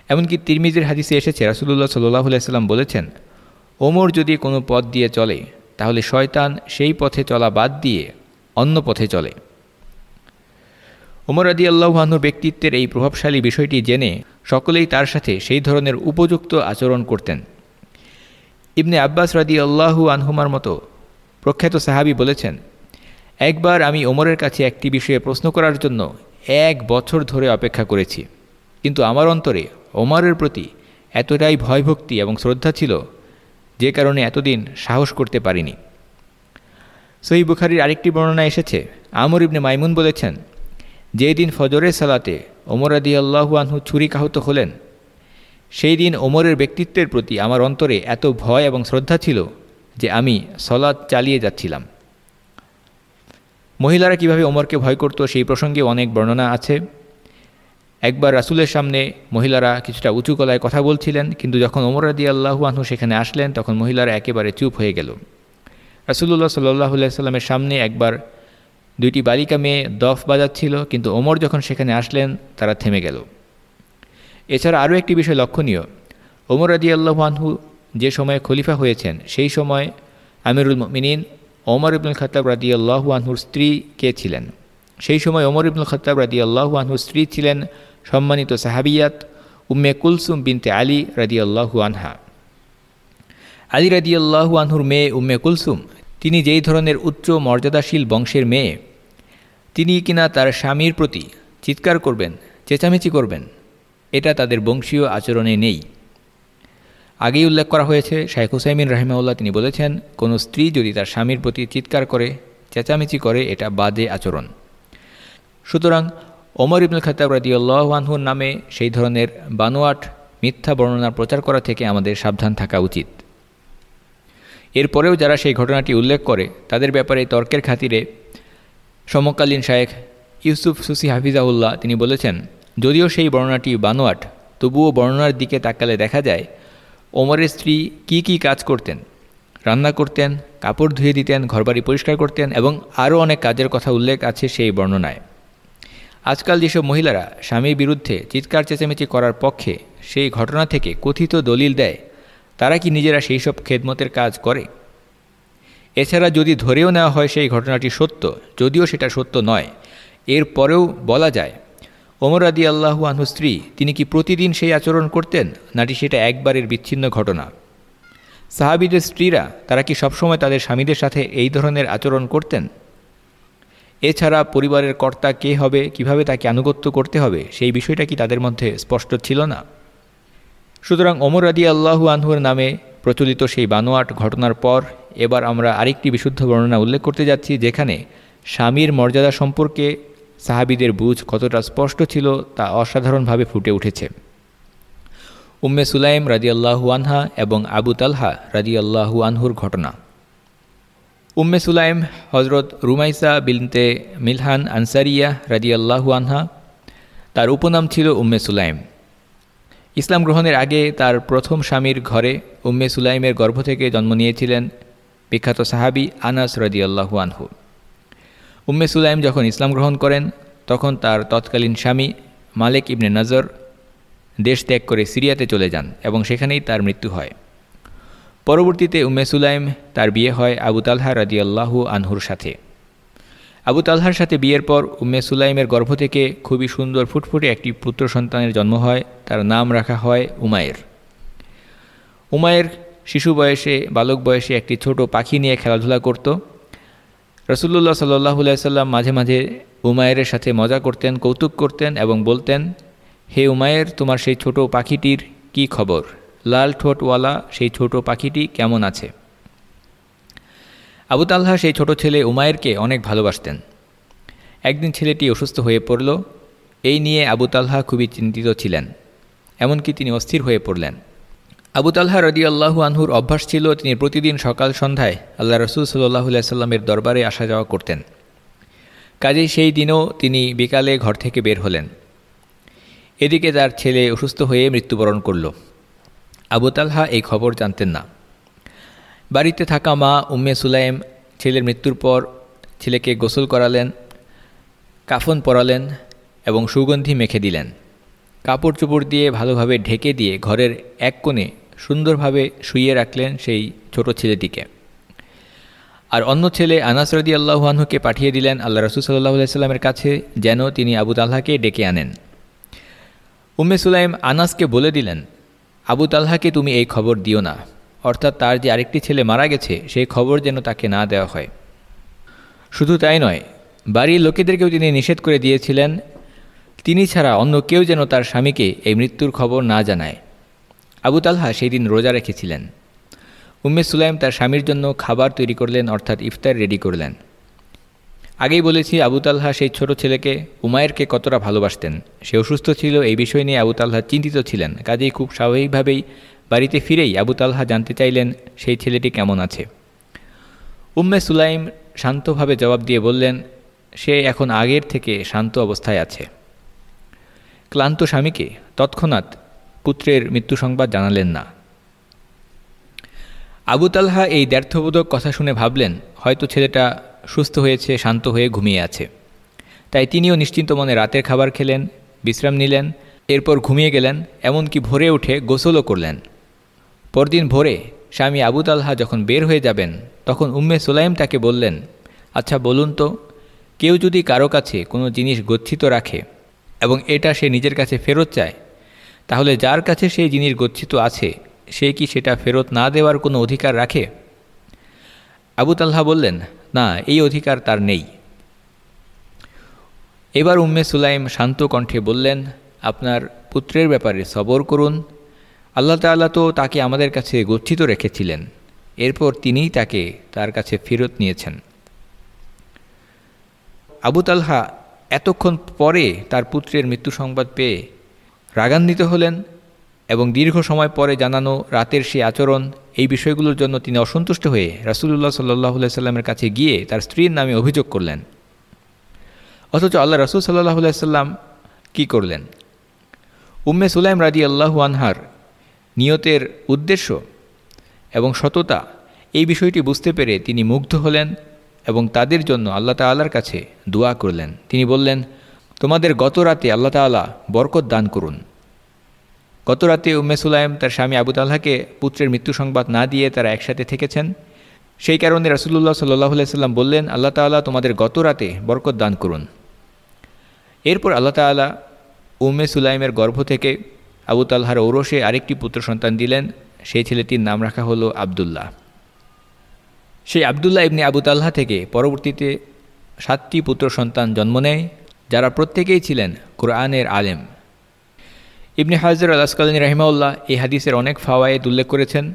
এমনকি তিরমিজের হাদিসে এসেছে, রাসুলুল্লাহ সাল্লাহ সাল্লাম বলেছেন, ওমর যদি কোনো পথ দিয়ে চলে, তাহলে শয়তান সেই পথে চলা বাদ দিয়ে অন্য পথে চলে। ওমর আদি আল্লাহানুর ব্যক্তিত্বের এই প্রভাবশালী বিষয়টি জেনে সকলেই তার সাথে সেই ধরনের উপযুক্ত আচরণ করতেন। ইবনে আব্বাস রাদি আল্লাহু আনহুমার মতো প্রখ্যাত সাহাবি বলেছেন, একবার আমি ওমরের কাছে একটি বিষয়ে প্রশ্ন করার জন্য এক বছর ধরে অপেক্ষা করেছি। কিন্তু আমার অন্তরে ওমরের প্রতি এতটাই ভয়ভক্তি এবং শ্রদ্ধা ছিল যে কারণে এতদিন সাহস করতে পারিনি। সহি বুখারির আরেকটি বর্ণনা এসেছে। আমর ইবনে মাইমুন বলেছেন যেই দিন ফজরের সালাতে ওমর আদি আল্লাহু আনহু ছুরিকাহত হলেন, সেই দিন ওমরের ব্যক্তিত্বের প্রতি আমার অন্তরে এত ভয় এবং শ্রদ্ধা ছিল যে আমি সলাদ চালিয়ে যাচ্ছিলাম। মহিলারা কীভাবে ওমরকে ভয় করত সেই প্রসঙ্গে অনেক বর্ণনা আছে। একবার রাসুলের সামনে মহিলারা কিছুটা উঁচু গলায় কথা বলছিলেন, কিন্তু যখন ওমর আদি আল্লাহু আনহু সেখানে আসলেন, তখন মহিলারা একেবারে চুপ হয়ে গেল। রাসুল্লাহ সাল্লাহ সাল্লামের সামনে একবার দুইটি বালিকা মেয়ে দফ বাজাচ্ছিল, কিন্তু ওমর যখন সেখানে আসলেন, তারা থেমে গেল। এছাড়া আরও একটি বিষয় লক্ষণীয়। ওমর আদি আল্লাহানহু যে সময়ে খলিফা হয়েছেন, সেই সময় আমিরুল মিনিন ওমর ইবনুল খতাব রাদি আল্লাহু আনহুর স্ত্রী কে ছিলেন? সেই সময় ওমর ইবনুল খতাব রাদি আল্লাহু আনহুর স্ত্রী ছিলেন সম্মানিত সাহাবিয়াত উম্মে কুলসুম বিনতে আলী রাদি আল্লাহু আনহা। আলী রাদি আল্লাহু আনহুর মেয়ে উম্মে কুলসুম তিনি যেই ধরনের উচ্চ মর্যাদাশীল বংশের মেয়ে, তিনি কিনা তার স্বামীর প্রতি চিৎকার করবেন, চেঁচামেচি করবেন, এটা তাদের বংশীয় আচরণে নেই। আগেই উল্লেখ করা হয়েছে শাইখ হুসাইমিন রাহিমাউল্লাহ তিনি বলেছেন, কোনো স্ত্রী যদি তার স্বামীর প্রতি চিৎকার করে, চেঁচামেচি করে, এটা বাদে আচরণ। সুতরাং ওমর ইবনুল খতাব রাদিউল্লাহানহুর নামে সেই ধরনের বানোয়াট মিথ্যা বর্ণনা প্রচার করা থেকে আমাদের সাবধান থাকা উচিত। এরপরেও যারা সেই ঘটনাটি উল্লেখ করে, তাদের ব্যাপারে তর্কের খাতিরে সমকালীন শায়েখ ইউসুফ সুসি হাফিজাউল্লাহ তিনি বলেছেন, যদিও সেই বর্ণনাটি বানোয়াট, তবুও বর্ণনার দিকে তাকালে দেখা যায়, ওমরের স্ত্রী কি কি কাজ করতেন, রান্না করতেন, কাপড় ধুয়ে দিতেন, ঘরবাড়ি পরিষ্কার করতেন এবং আরও অনেক কাজের কথা উল্লেখ আছে সেই বর্ণনায়। আজকাল যেসব মহিলারা স্বামীর বিরুদ্ধে চিৎকার চেঁচামেচি করার পক্ষে সেই ঘটনা থেকে কথিত দলিল দেয় তারা কি নিজেরা সেই সব খেদমতের কাজ করে? এছাড়া যদি ধরেও নেওয়া হয় সেই ঘটনাটি সত্য, যদিও সেটা সত্য নয়। এর পরেও বলা যায়, ওমর আদি আল্লাহু আনহু স্ত্রী, তিনি কি প্রতিদিন সেই আচরণ করতেন, নাকি সেটা একবারের বিচ্ছিন্ন ঘটনা? সাহাবিদের স্ত্রীরা, তারা কি সবসময় তাদের স্বামীদের সাথে এই ধরনের আচরণ করতেন? এছাড়া পরিবারের কর্তা কে হবে, কীভাবে তাকে আনুগত্য করতে হবে, সেই বিষয়টা কি তাদের মধ্যে স্পষ্ট ছিল না? সুতরাং ওমর আদি আল্লাহু আনহুর নামে প্রচলিত সেই বানোয়াট ঘটনার পর এবার আমরা আরেকটি বিশুদ্ধ বর্ণনা উল্লেখ করতে যাচ্ছি, যেখানে স্বামীর মর্যাদা সম্পর্কে সাহাবিদের বুঝ কতটা স্পষ্ট ছিল তা অসাধারণভাবে ফুটে উঠেছে। উম্মে সুলাইম রাজিয়াল্লাহু আনহা এবং আবু তালহা রাজিয়াল্লাহু আনহুর ঘটনা। উম্মে সুলাইম হজরত রুমাইসা বিনতে মিলহান আনসারিয়া রাজিয়াল্লাহু আনহা, তার উপনাম ছিল উম্মে সুলাইম। ইসলাম গ্রহণের আগে তার প্রথম স্বামীর ঘরে উম্মে সুলাইমের গর্ভ থেকে জন্ম নিয়েছিলেন বিখ্যাত সাহাবি আনাস রাজিয়াল্লাহু আনহু। উম্মে সুলাইম যখন ইসলাম গ্রহণ করেন, তখন তার তৎকালীন স্বামী মালেক ইবনে নজর দেশ ত্যাগ করে সিরিয়াতে চলে যান এবং সেখানেই তার মৃত্যু হয়। পরবর্তীতে উম্মে সুলাইম তার বিয়ে হয় আবু তালহা রাজিয়াল্লাহু আনহুর সাথে। আবু তালহার সাথে বিয়ের পর উম্মে সুলাইমের গর্ভ থেকে খুবই সুন্দর ফুটফুটে একটি পুত্র সন্তানের জন্ম হয়, তার নাম রাখা হয় উমায়ের উমায়ের শিশু বয়সে, বালক বয়সে একটি ছোট পাখি নিয়ে খেলাধুলা করত। রসুল্লাহ সাল্লাহ সাল্লাম মাঝে মাঝে উমায়ের সাথে মজা করতেন, কৌতুক করতেন এবং বলতেন, হে উমায়ের তোমার সেই ছোট পাখিটির কি খবর? লাল ঠোঁটওয়ালা সেই ছোট পাখিটি কেমন আছে? আবু তাল্লাহ সেই ছোট ছেলে উমায়েরকে অনেক ভালোবাসতেন। একদিন ছেলেটি অসুস্থ হয়ে পড়ল। এই নিয়ে আবু তাল্লাহ খুবই চিন্তিত ছিলেন, এমনকি তিনি অস্থির হয়ে পড়লেন। আবু তাল্লাহ রদি আল্লাহু আনহুর অভ্যাস ছিল, তিনি প্রতিদিন সকাল সন্ধ্যায় আল্লাহ রসুল সাল্লাহ সাল্লামের দরবারে আসা যাওয়া করতেন। কাজেই সেই দিনও তিনি বিকালে ঘর থেকে বের হলেন। এদিকে তার ছেলে অসুস্থ হয়ে মৃত্যুবরণ করল। আবু তালহা এই খবর জানতেন না। বাড়িতে থাকা মা উম্মে সুলাইম ছেলের মৃত্যুর পর ছেলেকে গোসল করালেন, কাফন পরালেন এবং সুগন্ধি মেখে দিলেন। কাপড় চোপড় দিয়ে ভালোভাবে ঢেকে দিয়ে ঘরের এক কোণে সুন্দরভাবে শুইয়ে রাখলেন সেই ছোট ছেলেটিকে। আর অন্য ছেলে আনাসরদি আল্লাহুয়ানহুকে পাঠিয়ে দিলেন আল্লাহ রসুল সাল্লাহ সাল্লামের কাছে যেন তিনি আবু তাল্লাহকে ডেকে আনেন। উম্মে সুলাইম আনাসকে বলে দিলেন, আবু তাল্লাহাকে তুমি এই খবর দিও না। অর্থাৎ তার যে আরেকটি ছেলে মারা গেছে, সেই খবর যেন তাকে না দেওয়া হয়। শুধু তাই নয়, বাড়ির লোকেদেরকেও তিনি নিষেধ করে দিয়েছিলেন। তিনি ছাড়া অন্য কেউ যেন তার স্বামীকে এই মৃত্যুর খবর না জানায়। আবু তালহা সেই দিন রোজা রেখেছিলেন। উম্মে সুলাইম তার স্বামীর জন্য খাবার তৈরি করলেন, অর্থাৎ ইফতার রেডি করলেন। আগেই বলেছি, আবু তালহা সেই ছোট ছেলেকে উমায়েরকে কতটা ভালোবাসতেন। সে অসুস্থ ছিল, এই বিষয় নিয়ে আবু তালহা চিন্তিত ছিলেন। কাজেই খুব স্বাভাবিকভাবেই বাড়িতে ফিরেই আবু তালহা জানতে চাইলেন, সেই ছেলেটি কেমন আছে? উম্মে সুলাইম শান্তভাবে জবাব দিয়ে বললেন, সে এখন আগের থেকে শান্ত অবস্থায় আছে। ক্লান্ত স্বামীকে তৎক্ষণাৎ পুত্রের মৃত্যু সংবাদ জানালেন না। আবু তালহা এই দ্ব্যর্থবোধক কথা শুনে ভাবলেন, হয়তো ছেলেটা সুস্থ হয়েছে, শান্ত হয়ে ঘুমিয়ে আছে। তাই তিনিও নিশ্চিন্ত মনে রাতের খাবার খেলেন, বিশ্রাম নিলেন, এরপর ঘুমিয়ে গেলেন, এমনকি ভোরে উঠে গোসলও করলেন। পরদিন ভোরে স্বামী আবু তালহা যখন বের হয়ে যাবেন, তখন উম্মে সোলাইম তাকে বললেন আচ্ছা বলুন তো, কেউ যদি কারও কাছে কোনো জিনিস গচ্ছিত রাখে এবং এটা সে নিজের কাছে ফেরত চায়, তাহলে যার কাছে সেই জিনিস গচ্ছিত আছে, সে কি সেটা ফেরত না দেওয়ার কোনো অধিকার রাখে? আবু বললেন, না, এই অধিকার তার নেই। এবার উম্মে সুলাইম শান্ত কণ্ঠে বললেন, আপনার পুত্রের ব্যাপারে সবর করুন আল্লাহ তাল্লাহ তো তাকে আমাদের কাছে গচ্ছিত রেখেছিলেন। এরপর তিনিই তাকে তার কাছে ফেরত নিয়েছেন। আবু তালহা এতক্ষণ পরে তার পুত্রের মৃত্যু সংবাদ পেয়ে রাগান্বিত হলেন এবং দীর্ঘ সময় পরে জানানো রাতের সেই আচরণ, এই বিষয়গুলোর জন্য তিনি অসন্তুষ্ট হয়ে রাসুলুল্লাহ সাল্লাহ সাল্লামের কাছে গিয়ে তার স্ত্রীর নামে অভিযোগ করলেন। অথচ আল্লাহ রসুল সাল্লাহ সাল্লাম কী করলেন? উম্মে সুলাইম রাজি আল্লাহু আনহার নিয়তের উদ্দেশ্য এবং সততা, এই বিষয়টি বুঝতে পেরে তিনি মুগ্ধ হলেন এবং তাদের জন্য আল্লাহ তাল্লার কাছে দোয়া করলেন। তিনি বললেন, তোমাদের গত রাতে আল্লাহ তাল্লাহ বরকত দান করুন। গত রাতে উম্মে সুলাইম তার স্বামী আবু তাল্লাহকে পুত্রের মৃত্যু সংবাদ না দিয়ে তারা একসাথে থেকেছেন। সেই কারণে রাসুল্লাহ সাল্লাহ সাল্লাম বললেন, আল্লাহ তাল্লাহ তোমাদের গত রাতে বরকত দান করুন। এরপর আল্লাহ তাল্লাহ উম্মে সুলাইমের গর্ভ থেকে আবু তাল্লাহার ঔরসে আরেকটি পুত্র সন্তান দিলেন, সেই ছেলেটির নাম রাখা হলো আবদুল্লাহ। সেই আবদুল্লাহ ইবনি আবু তাল্লাহ থেকে পরবর্তীতে সাতটি পুত্র সন্তান জন্ম নেয়, যারা প্রত্যেকেই ছিলেন কোরআনের আলেম। ইবনি হাজর আলাসকালী রাহিমাউল্লাহ এই হাদিসের অনেক ফাওয়ায়েদ উল্লেখ করেছেন।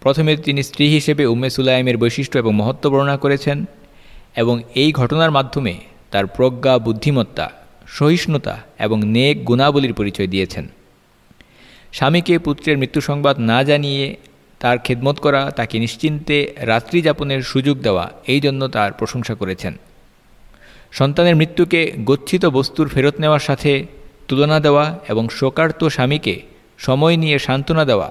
প্রথমে তিনি স্ত্রী হিসেবে উম্মে সুলাইমের বৈশিষ্ট্য এবং মহত্ব বর্ণনা করেছেন এবং এই ঘটনার মাধ্যমে তার প্রজ্ঞা, বুদ্ধিমত্তা, সহিষ্ণুতা এবং নেক গুণাবলীর পরিচয় দিয়েছেন। স্বামীকে পুত্রের মৃত্যু সংবাদ না জানিয়ে তার খেদমত করা, তাকে নিশ্চিন্তে রাত্রি যাপনের সুযোগ দেওয়া, এই জন্য তার প্রশংসা করেছেন। সন্তানের মৃত্যুকে গচ্ছিত বস্তুর ফেরত নেওয়ার সাথে তুলনা দেওয়া এবং শোকার্ত স্বামীকে সময় নিয়ে সান্ত্বনা দেওয়া,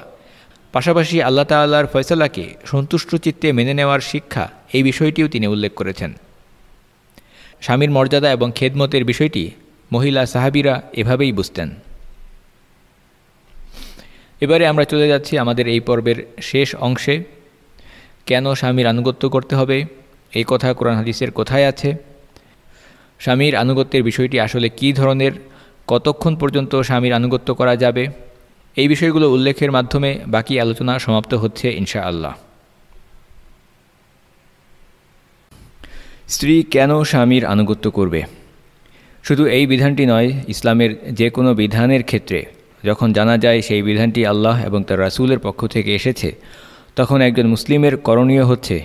পাশাপাশি আল্লাহ তাল্লাহর ফয়সালাকে সন্তুষ্ট চিত্তে মেনে নেওয়ার শিক্ষা, এই বিষয়টিও তিনি উল্লেখ করেছেন। স্বামীর মর্যাদা এবং খেদমতের বিষয়টি মহিলা সাহাবিরা এভাবেই বুঝতেন। এবারে আমরা চলে যাচ্ছি আমাদের এই পর্বের শেষ অংশে। কেন স্বামীর আনুগত্য করতে হবে? এই কথা কোরআন হাদিসের কোথায় আছে? স্বামীর আনুগত্যের বিষয়টি আসলে কী ধরনের? কতক্ষণ পর্যন্ত স্বামীর আনুগত্য করা যাবে? এই বিষয়গুলো উল্লেখের মাধ্যমে বাকি আলোচনা সমাপ্ত হচ্ছে ইনশা আল্লাহ স্ত্রী কেন স্বামীর আনুগত্য করবে? শুধু এই বিধানটি নয়, ইসলামের যে কোনো বিধানের ক্ষেত্রে যখন জানা যায় সেই বিধানটি আল্লাহ এবং তার রাসুলের পক্ষ থেকে এসেছে, তখন একজন মুসলিমের করণীয় হচ্ছে,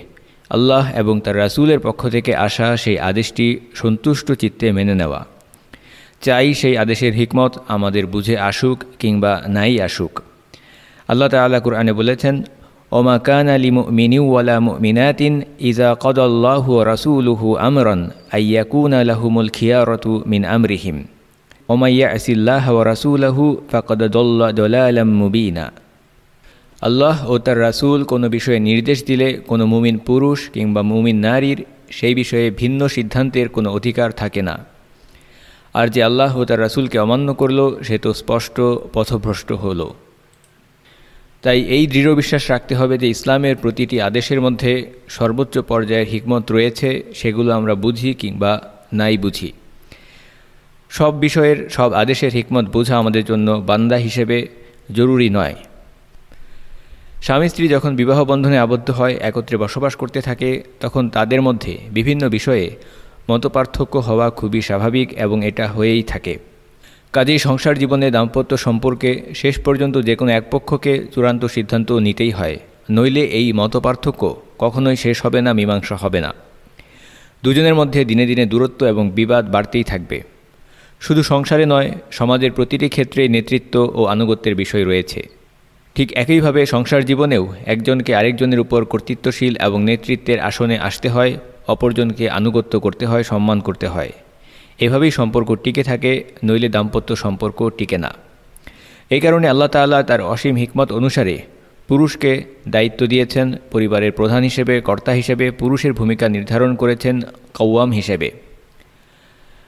আল্লাহ এবং তার রাসুলের পক্ষ থেকে আসা সেই আদেশটি সন্তুষ্ট চিত্তে মেনে নেওয়া। চাই সেই আদেশের হিকমত আমাদের বুঝে আসুক কিংবা নাই আসুক। আল্লাহ তাল্লাহ কুরআনে বলেছেন, ওমা কান আলী মিনিউ ওয়ালা মিনাতিন ইজা কদল্লাহু রাসুলুহু আমরন আইয়াকুন আলাহুমুল খিয়ারতু মিন আমরিহিম। ওমাইয়া আসিল্লাহ রাসুলাহু ফাকদ দোল্লা দোলালাম মুবিনা আল্লাহ ও তার রাসুল কোনো বিষয়ে নির্দেশ দিলে কোনো মুমিন পুরুষ কিংবা মুমিন নারীর সেই বিষয়ে ভিন্ন সিদ্ধান্তের কোনো অধিকার থাকে না। আর যে আল্লাহ ও তার রাসুলকে অমান্য করল, সে তো স্পষ্ট পথভ্রষ্ট হল। তাই এই দৃঢ় বিশ্বাস রাখতে হবে যে ইসলামের প্রতিটি আদেশের মধ্যে সর্বোচ্চ পর্যায়ের হিকমত রয়েছে, সেগুলো আমরা বুঝি কিংবা নাই বুঝি। সব বিষয়ের, সব আদেশের হিকমত বোঝা আমাদের জন্য বান্দা হিসেবে জরুরি নয়। স্বামী স্ত্রী যখন বিবাহ বন্ধনে আবদ্ধ হয়, একত্রে বসবাস করতে থাকে, তখন তাদের মধ্যে বিভিন্ন বিষয়ে মতপার্থক্য হওয়া খুবই স্বাভাবিক এবং এটা হয়েই থাকে। কাজেই সংসার জীবনে দাম্পত্য সম্পর্কে শেষ পর্যন্ত যে কোনো এক পক্ষকে চূড়ান্ত সিদ্ধান্ত নিতেই হয়। নইলে এই মতপার্থক্য কখনোই শেষ হবে না, মীমাংসা হবে না। দুজনের মধ্যে দিনে দিনে দূরত্ব এবং বিবাদ বাড়তেই থাকবে। শুধু সংসারে নয়, সমাজের প্রতিটি ক্ষেত্রে নেতৃত্ব ও আনুগত্যের বিষয় রয়েছে। ঠিক একইভাবে সংসার জীবনেও একজনকে আরেকজনের উপর কর্তৃত্বশীল এবং নেতৃত্বের আসনে আসতে হয়, অপরজনকে আনুগত্য করতে হয়, সম্মান করতে হয়। এভাবেই সম্পর্ক টিকে থাকে, নইলে দাম্পত্য সম্পর্ক টিকে না। এই কারণে আল্লাহ তাল্লাহ তার অসীম হিকমত অনুসারে পুরুষকে দায়িত্ব দিয়েছেন, পরিবারের প্রধান হিসেবে, কর্তা হিসেবে, পুরুষের ভূমিকা নির্ধারণ করেছেন কৌয়াম হিসেবে।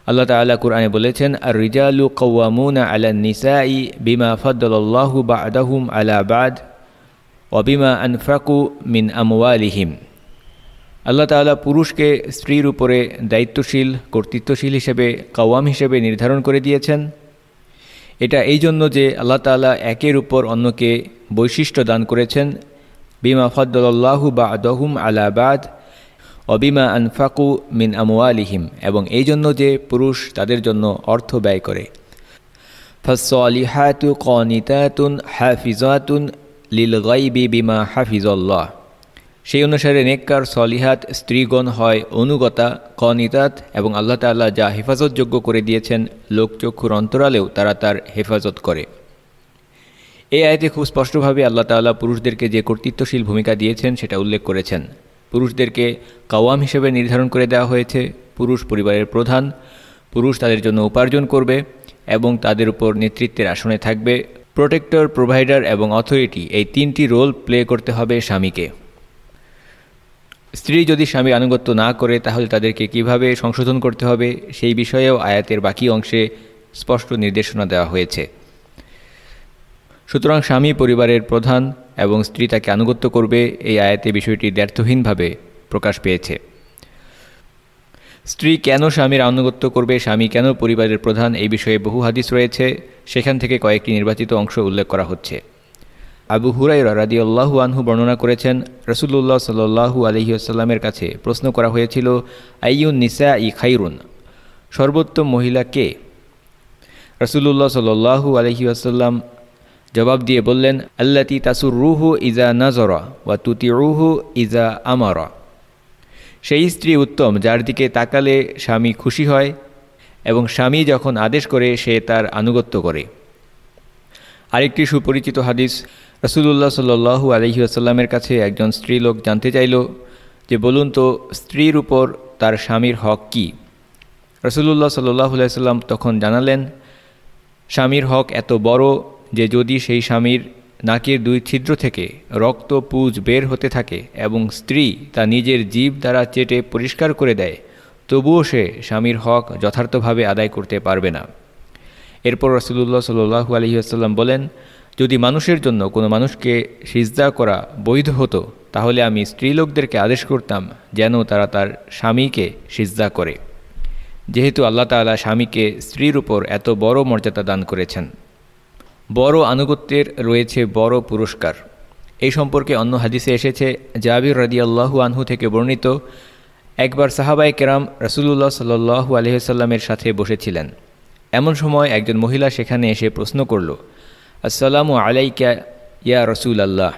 আল্লাহ তাল্লাহ কুরআনে বলেছেন আর রিজালু কৌয়ামুনা আলা নিসাই বিমা ফদ্দুল্লাহু বা আদাহুম আলা বাদ অবিমা আনফাকু মিন আমওয়ালিহিম। আল্লাহ তালা পুরুষকে স্ত্রীর উপরে দায়িত্বশীল, কর্তৃত্বশীল হিসেবে, কাওয়াম হিসেবে নির্ধারণ করে দিয়েছেন। এটা এই জন্য যে আল্লাহ তালা একের উপর অন্যকে বৈশিষ্ট্য দান করেছেন, বিমা ফদ্দুল্লাহু বা আদহুম আলাবাদ অবিমা আনফাকু মিন আমওয়ালিহিম, এবং এই জন্য যে পুরুষ তাদের জন্য অর্থ ব্যয় করে। ফসলিহাতু কনিতাতুন হাফিজাতুন লিল গাইবি বিমা হাফিজল্লাহ। সেই অনুসারে নেককার, সলিহাত, স্ত্রীগণ হয় অনুগতা, কনিতাত, এবং আল্লাহ তাল্লাহ যা হেফাজতযোগ্য করে দিয়েছেন লোকচক্ষুর অন্তরালেও তারা তার হেফাজত করে। এই আয়তে খুব স্পষ্টভাবে আল্লাহ তাল্লাহ পুরুষদেরকে যে কর্তৃত্বশীল ভূমিকা দিয়েছেন, সেটা উল্লেখ করেছেন। পুরুষদেরকে কাওয়াম হিসেবে নির্ধারণ করে দেওয়া হয়েছে। পুরুষ পরিবারের প্রধান, পুরুষ তাদের জন্য উপার্জন করবে এবং তাদের উপর নেতৃত্বের আসনে থাকবে। প্রোটেক্টর, প্রোভাইডার এবং অথরিটি এই তিনটি রোল প্লে করতে হবে স্বামীকে। স্ত্রী যদি স্বামী আনুগত্য না করে, তাহলে তাদেরকে কীভাবে সংশোধন করতে হবে সেই বিষয়েও আয়াতের বাকি অংশে স্পষ্ট নির্দেশনা দেওয়া হয়েছে। সুতরাং স্বামী পরিবারের প্রধান এবং স্ত্রী তাকে আনুগত্য করবে, এই আয়াতে বিষয়টি দ্ব্যর্থহীনভাবে প্রকাশ পেয়েছে। স্ত্রী কেন স্বামীর আনুগত্য করবে, স্বামী কেন পরিবারের প্রধান, এই বিষয়ে বহু হাদিস রয়েছে। সেখান থেকে কয়েকটি নির্বাচিত অংশ উল্লেখ করা হচ্ছে। আবু হুরাই রাদি আল্লাহু আনহু বর্ণনা করেছেন রসুল্লাহ সাল্লু আলহিউসাল্লামের কাছে প্রশ্ন করা হয়েছিল আইউন নিসা ই খাইরুন? সর্বোত্তম মহিলা কে? রসুল্লাহ সাল্লু আলহিউসাল্লাম জবাব দিয়ে বললেন, আল্লাতি তাসুর রুহু ইজা নাজরা ওয়া তুতি রুহু ইজা আমারা। সেই স্ত্রী উত্তম, যার দিকে তাকালে স্বামী খুশি হয় এবং স্বামী যখন আদেশ করে, সে তার আনুগত্য করে। আরেকটি সুপরিচিত হাদিস রসুল্লাহ সাল্লু আলহি আসাল্লামের কাছে একজন স্ত্রী লোক জানতে চাইল যে, বলুন তো, স্ত্রীর উপর তার স্বামীর হক কি? রসুল্লাহ সাল্লাহ আলাইসাল্লাম তখন জানালেন, স্বামীর হক এত বড় যে যদি সেই স্বামীর নাকের দুই ছিদ্র থেকে রক্ত পুজ বের হতে থাকে এবং স্ত্রী তা নিজের জীব দ্বারা চেটে পরিষ্কার করে দেয়, তবুও সে স্বামীর হক যথার্থভাবে আদায় করতে পারবে না। এরপর রসুল্লাহ সাল্লু আলহিহাস্লাম বলেন, যদি মানুষের জন্য কোনো মানুষকে সিজদা করা বৈধ হতো, তাহলে আমি স্ত্রীলোকদেরকে আদেশ করতাম যেন তারা তার স্বামীকে সিজদা করে। যেহেতু আল্লাহ তালা স্বামীকে স্ত্রীর উপর এত বড় মর্যাদা দান করেছেন। বড় আনুগত্যের রয়েছে বড় পুরস্কার। এই সম্পর্কে অন্য হাদিসে এসেছে, জাবির আল্লাহু আনহু থেকে বর্ণিত, একবার সাহাবাই কেরাম রসুল্লাহ সাল্লু আলহিসাল্লামের সাথে বসেছিলেন। এমন সময় একজন মহিলা সেখানে এসে প্রশ্ন করল, আসসালামু আলাইকা ইয়া রসুল আল্লাহ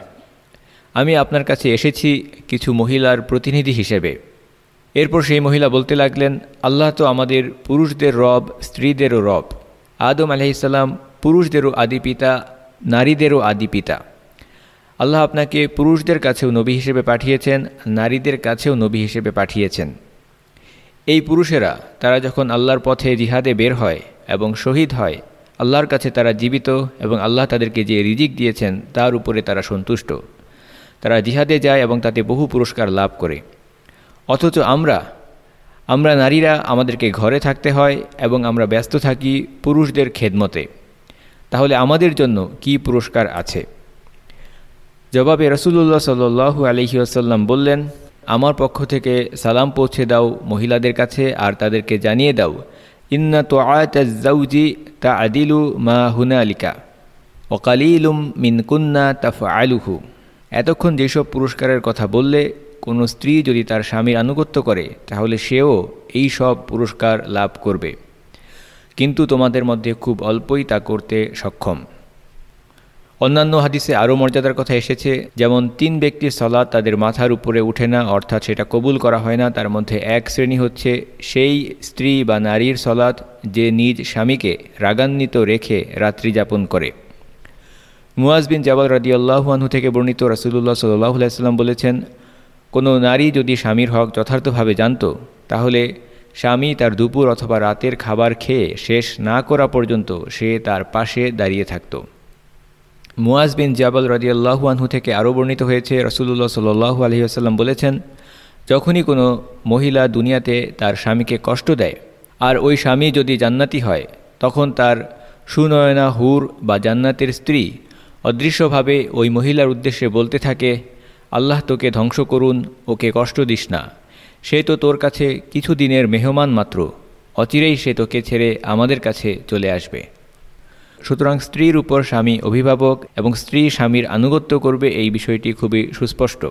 আমি আপনার কাছে এসেছি কিছু মহিলার প্রতিনিধি হিসেবে। এরপর সেই মহিলা বলতে লাগলেন, আল্লাহ তো আমাদের পুরুষদের রব, স্ত্রীদেরও রব। আদম আলহিসাল্লাম পুরুষদেরও আদি পিতা, নারীদেরও আদি পিতা। আল্লাহ আপনাকে পুরুষদের কাছেও নবী হিসেবে পাঠিয়েছেন, নারীদের কাছেও নবী হিসেবে পাঠিয়েছেন। এই পুরুষেরা, তারা যখন আল্লাহর পথে জিহাদে বের হয় এবং শহীদ হয়, আল্লাহর কাছে তারা জীবিত এবং আল্লাহ তাদেরকে যে রিজিক দিয়েছেন, তার উপরে তারা সন্তুষ্ট। তারা জিহাদে যায় এবং তাতে বহু পুরস্কার লাভ করে। অথচ আমরা আমরা নারীরা আমাদেরকে ঘরে থাকতে হয় এবং আমরা ব্যস্ত থাকি পুরুষদের খেদমতে। তাহলে আমাদের জন্য কি পুরস্কার আছে? জবাবে রসুল্লাহ সাল্লু আলহি আসাল্লাম বললেন, আমার পক্ষ থেকে সালাম পৌঁছে দাও মহিলাদের কাছে আর তাদেরকে জানিয়ে দাও, ইন্না তো আয়াতি তা আদিলু মা হুনা আলিকা ওকালিলুম মিনকুন্না তাফ আলুহু এতক্ষণ যেসব পুরস্কারের কথা বললে, কোনো স্ত্রী যদি তার স্বামীর আনুগত্য করে, তাহলে সেও এই সব পুরস্কার লাভ করবে। কিন্তু তোমাদের মধ্যে খুব অল্পই তা করতে সক্ষম। অন্যান্য হাদিসে আরও মর্যাদার কথা এসেছে, যেমন তিন ব্যক্তির সলাৎ তাদের মাথার উপরে উঠে না, অর্থাৎ সেটা কবুল করা হয় না, তার মধ্যে এক শ্রেণি হচ্ছে সেই স্ত্রী বা নারীর সলাৎ যে নিজ স্বামীকে রাগান্বিত রেখে রাত্রি যাপন করে। মুয়াজ বিন জাবাল রাদিয়াল্লাহুয়ানহু থেকে বর্ণিত রাসুলুল্লাহ সাল্লাহ আলাইসাল্লাম বলেছেন, কোনো নারী যদি স্বামীর হক যথার্থভাবে জানত, তাহলে স্বামী তার দুপুর অথবা রাতের খাবার খেয়ে শেষ না করা পর্যন্ত সে তার পাশে দাঁড়িয়ে থাকত। মুয়াজ বিন জাবাল রাজিয়াল্লাহু আনহু থেকে আরও বর্ণিত হয়েছে রসুল্লাহ সাল্লু আলহিহাস্লাম বলেছেন, যখনই কোনো মহিলা দুনিয়াতে তার স্বামীকে কষ্ট দেয়, আর ওই স্বামী যদি জান্নাতি হয়, তখন তার সুনয়না হুর বা জান্নাতের স্ত্রী অদৃশ্যভাবে ওই মহিলার উদ্দেশ্যে বলতে থাকে, আল্লাহ তোকে ধ্বংস করুন, ওকে কষ্ট দিস না। সে তো তোর কাছে কিছু দিনের মেহমান মাত্র, অচিরেই সে তোকে ছেড়ে আমাদের কাছে চলে আসবে। সুতরাং স্ত্রীর উপর স্বামী অভিভাবক এবং স্ত্রী স্বামীর আনুগত্য করবে এই বিষয়টি খুবই সুস্পষ্ট।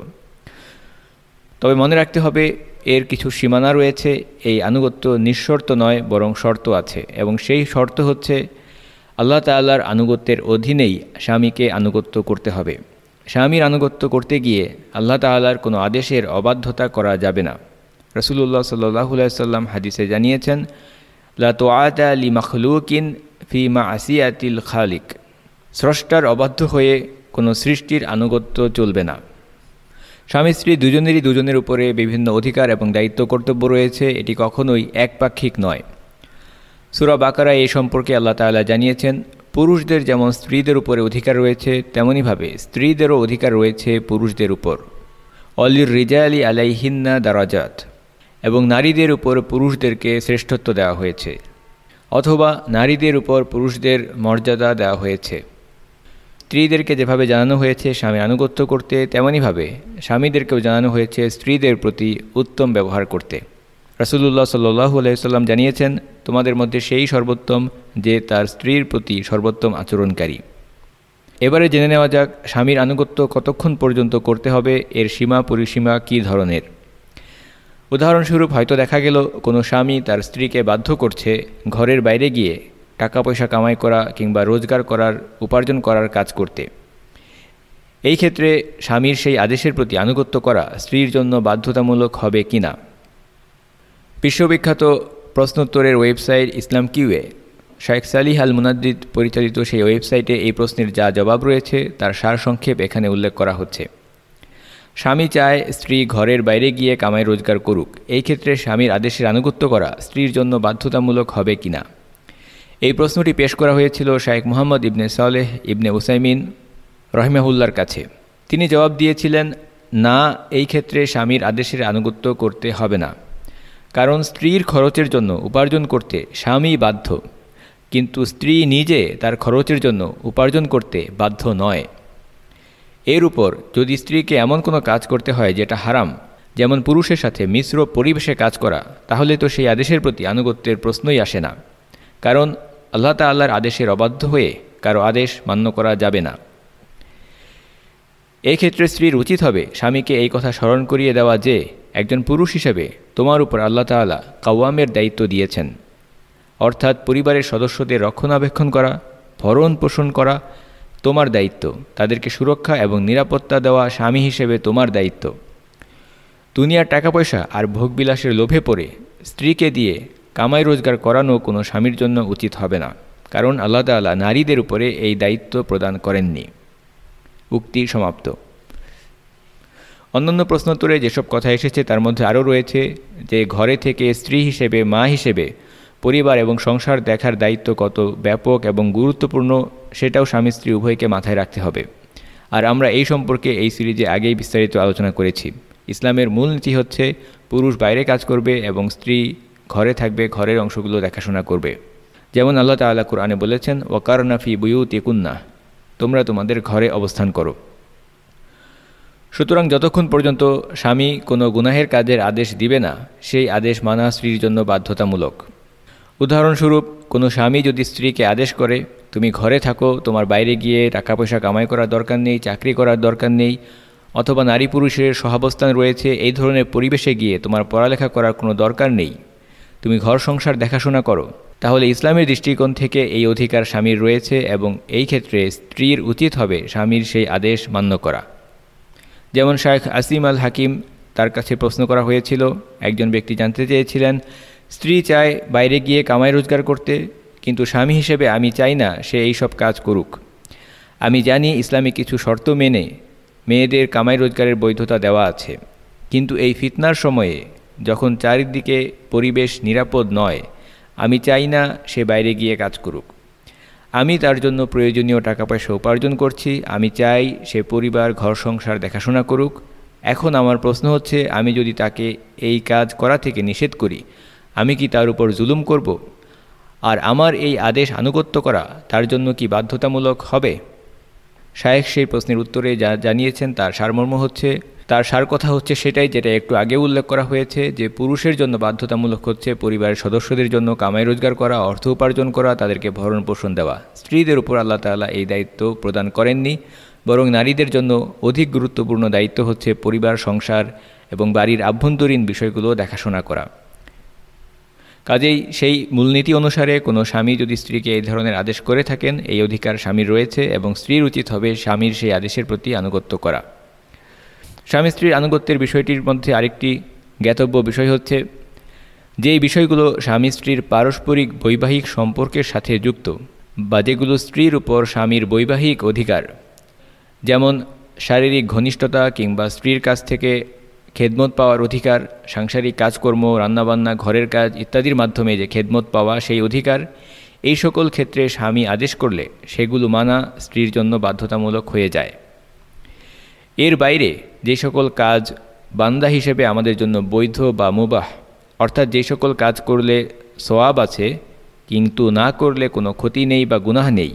তবে মনে রাখতে হবে, এর কিছু সীমানা রয়েছে, এই আনুগত্য নিঃশর্ত নয়, বরং শর্ত আছে, এবং সেই শর্ত হচ্ছে, আল্লাহ তাল্লার আনুগত্যের অধীনেই স্বামীকে আনুগত্য করতে হবে। স্বামীর আনুগত্য করতে গিয়ে আল্লাহ তাল্লার কোনো আদেশের অবাধ্যতা করা যাবে না। রসুল্লাহ সাল্লাম হাদিসে জানিয়েছেন লাতোয়াতা লি মখলুকিন ফি মা আসিয়াতিল খালিক। স্রষ্টার অবাধ্য হয়ে কোনো সৃষ্টির আনুগত্য চলবে না। স্বামী স্ত্রী দুজনেরই দুজনের উপরে বিভিন্ন অধিকার এবং দায়িত্ব কর্তব্য রয়েছে, এটি কখনোই একপাক্ষিক নয়। সুরা বাকারা এই সম্পর্কে আল্লাহ তালা জানিয়েছেন, পুরুষদের যেমন স্ত্রীদের উপরে অধিকার রয়েছে তেমনইভাবে স্ত্রীদেরও অধিকার রয়েছে পুরুষদের উপর। অলির রিজা আলী আলাইহিন্না দারাজাত। এবং নারীদের উপর পুরুষদেরকে শ্রেষ্ঠত্ব দেওয়া হয়েছে, অথবা নারীদের উপর পুরুষদের মর্যাদা দেওয়া হয়েছে। স্ত্রীদেরকে যেভাবে জানানো হয়েছে স্বামী আনুগত্য করতে তেমনইভাবে স্বামীদেরকেও জানানো হয়েছে স্ত্রীদের প্রতি উত্তম ব্যবহার করতে। রাসুলুল্লাহ সাল্লু আলাইসাল্লাম জানিয়েছেন, তোমাদের মধ্যে সেই সর্বোত্তম যে তার স্ত্রীর প্রতি সর্বোত্তম আচরণকারী। এবারে জেনে নেওয়া যাক, স্বামীর আনুগত্য কতক্ষণ পর্যন্ত করতে হবে, এর সীমা পরিসীমা কী ধরনের? উদাহরণস্বরূপ হয়তো দেখা গেল কোনো স্বামী তার স্ত্রীকে বাধ্য করছে ঘরের বাইরে গিয়ে টাকা পয়সা কামাই করা কিংবা রোজগার করার, উপার্জন করার কাজ করতে। এই ক্ষেত্রে স্বামীর সেই আদেশের প্রতি আনুগত্য করা স্ত্রীর জন্য বাধ্যতামূলক হবে কি না? বিশ্ববিখ্যাত প্রশ্নোত্তরের website Islam QA Sheikh Salih al Munajjid পরিচালিত সেই ওয়েবসাইটে এই প্রশ্নের যা জবাব রয়েছে তার সারসংক্ষেপ এখানে উল্লেখ করা হচ্ছে। স্বামী চায় স্ত্রী ঘরের বাইরে গিয়ে কামাই রোজগার করুক। এই ক্ষেত্রে স্বামীর আদেশের আনুগত্য করা স্ত্রীর জন্য বাধ্যতামূলক হবে কিনা এই প্রশ্নটি পেশ করা হয়েছিল শাইখ মোহাম্মদ ইবনে সালেহ ইবনে উসাইমিন রহমেহুল্লার কাছে। তিনি জবাব দিয়েছিলেন, না, এই ক্ষেত্রে স্বামীর আদেশের আনুগত্য করতে হবে না। কারণ স্ত্রীর খরচের জন্য উপার্জন করতে স্বামী বাধ্য। কিন্তু স্ত্রী নিজে তার খরচের জন্য উপার্জন করতে বাধ্য নয়। এর উপর যদি স্ত্রীকে এমন কোনো কাজ করতে হয় যেটা হারাম, যেমন পুরুষের সাথে মিশ্র পরিবেশে কাজ করা, তাহলে তো সেই আদেশের প্রতি আনুগত্যের প্রশ্নই আসে না। কারণ আল্লাহ তাল্লাহর আদেশের অবাধ্য হয়ে কারও আদেশ মান্য করা যাবে না। এই ক্ষেত্রে স্ত্রীর উচিত হবে স্বামীকে এই কথা স্মরণ করিয়ে দেওয়া যে, একজন পুরুষ হিসেবে তোমার উপর আল্লাহ তাল্লাহ কাওয়ামের দায়িত্ব দিয়েছেন। অর্থাৎ পরিবারের সদস্যদের রক্ষণাবেক্ষণ করা ভরণ পোষণ করা তোমার দায়িত্ব। তাদেরকে সুরক্ষা এবং নিরাপত্তা দেওয়া স্বামী হিসেবে তোমার দায়িত্ব। দুনিয়ার টাকা পয়সা আর ভোগবিলাসের লোভে পড়ে স্ত্রীকে দিয়ে কামাই রোজগার করানো কোনো স্বামীর জন্য উচিত হবে না। কারণ আল্লাহ তাল্লাহ নারীদের উপরে এই দায়িত্ব প্রদান করেননি। উক্তি সমাপ্ত। অন্যান্য প্রশ্নোত্তরে যেসব কথা এসেছে তার মধ্যে আরও রয়েছে যে, ঘরে থেকে স্ত্রী হিসেবে, মা হিসেবে পরিবার এবং সংসার দেখার দায়িত্ব কত ব্যাপক এবং গুরুত্বপূর্ণ সেটাও স্বামী স্ত্রী উভয়কে মাথায় রাখতে হবে। আর আমরা এই সম্পর্কে এই সিরিজে আগেই বিস্তারিত আলোচনা করেছি। ইসলামের মূল নীতি হচ্ছে, পুরুষ বাইরে কাজ করবে এবং স্ত্রী ঘরে থাকবে, ঘরের অংশগুলো দেখাশোনা করবে। যেমন আল্লাহ তাল্লাহ কুরআনে বলেছেন ওয়াকারনাফি বুয়ুত ইকুন্না তোমরা তোমাদের ঘরে অবস্থান করো। সুতরাং যতক্ষণ পর্যন্ত স্বামী কোনো গুনাহের কাজের আদেশ দিবে না, সেই আদেশ মানা স্ত্রীর জন্য বাধ্যতামূলক। উদাহরণস্বরূপ, কোনো স্বামী যদি স্ত্রীকে আদেশ করে, তুমি ঘরে থাকো, তোমার বাইরে গিয়ে টাকা পয়সা কামাই করার দরকার নেই, চাকরি করার দরকার নেই, অথবা নারী পুরুষের সহাবস্থান রয়েছে, এই ধরনের পরিবেশে গিয়ে তোমার পড়ালেখা করার কোনো দরকার নেই। তুমি ঘর সংসার দেখাশোনা করো। তাহলে ইসলামের দৃষ্টিকোণ থেকে এই অধিকার স্বামীর রয়েছে এবং এই ক্ষেত্রে স্ত্রীর উচিত হবে স্বামীর সেই আদেশ মান্য করা। যেমন শায়েখ আসিম আল হাকিম তার কাছে প্রশ্ন করা হয়েছিল, একজন ব্যক্তি জানতে চেয়েছিলেন স্ত্রী চায় বাইরে গিয়ে কামাই রোজগার করতে, কিন্তু স্বামী হিসেবে আমি চাই না সে এই সব কাজ করুক। আমি জানি ইসলামী কিছু শর্ত মেনে মেয়েদের কামাই রোজগারের বৈধতা দেওয়া আছে। কিন্তু এই ফিতনার সময়ে যখন চারিদিকে পরিবেশ নিরাপদ নয়, আমি চাই না সে বাইরে গিয়ে কাজ করুক। আমি তার জন্য প্রয়োজনীয় টাকা পয়সা উপার্জন করছি, আমি চাই সে পরিবার, ঘর, সংসার দেখাশোনা করুক। এখন আমার প্রশ্ন হচ্ছে, আমি যদি তাকে এই কাজ করা থেকে নিষেধ করি আমি কি তার উপর জুলুম করব? আর আমার এই আদেশ আনুগত্য করা তার জন্য কি বাধ্যতামূলক হবে? শায়েখ সেই প্রশ্নের উত্তরে যা জানিয়েছেন, তার সারমর্ম হচ্ছে, তার সার কথা হচ্ছে সেটাই যেটা একটু আগে উল্লেখ করা হয়েছে, যে পুরুষের জন্য বাধ্যতামূলক হচ্ছে পরিবারের সদস্যদের জন্য কামাই রোজগার করা, অর্থ উপার্জন করা, তাদেরকে ভরণ পোষণ দেওয়া। স্ত্রীদের উপর আল্লাহ তালা এই দায়িত্ব প্রদান করেননি, বরং নারীদের জন্য অধিক গুরুত্বপূর্ণ দায়িত্ব হচ্ছে পরিবার, সংসার এবং বাড়ির আভ্যন্তরীণ বিষয়গুলো দেখাশোনা করা। কাজেই সেই মূলনীতি অনুসারে কোনো স্বামী যদি স্ত্রীকে এই ধরনের আদেশ করে থাকেন, এই অধিকার স্বামীর রয়েছে এবং স্ত্রীর উচিত হবে স্বামীর সেই আদেশের প্রতি আনুগত্য করা। স্বামী স্ত্রীর আনুগত্যের বিষয়টির মধ্যে আরেকটি জ্ঞাতব্য বিষয় হচ্ছে, যেই বিষয়গুলো স্বামী স্ত্রীর পারস্পরিক বৈবাহিক সম্পর্কের সাথে যুক্ত বা যেগুলো স্ত্রীর উপর স্বামীর বৈবাহিক অধিকার, যেমন শারীরিক ঘনিষ্ঠতা কিংবা স্ত্রীর কাছ থেকে খেদমত পাওয়ার অধিকার, সাংসারিক কাজকর্ম, রান্নাবান্না, ঘরের কাজ ইত্যাদির মাধ্যমে যে খেদমত পাওয়া সেই অধিকার, এই সকল ক্ষেত্রে স্বামী আদেশ করলে সেগুলো মানা স্ত্রীর জন্য বাধ্যতামূলক হয়ে যায়। এর বাইরে যে সকল কাজ বান্দা হিসেবে আমাদের জন্য বৈধ বা মুবাহ, অর্থাৎ যে সকল কাজ করলে সোয়াব আছে, কিন্তু না করলে কোনো ক্ষতি নেই বা গুনাহ নেই।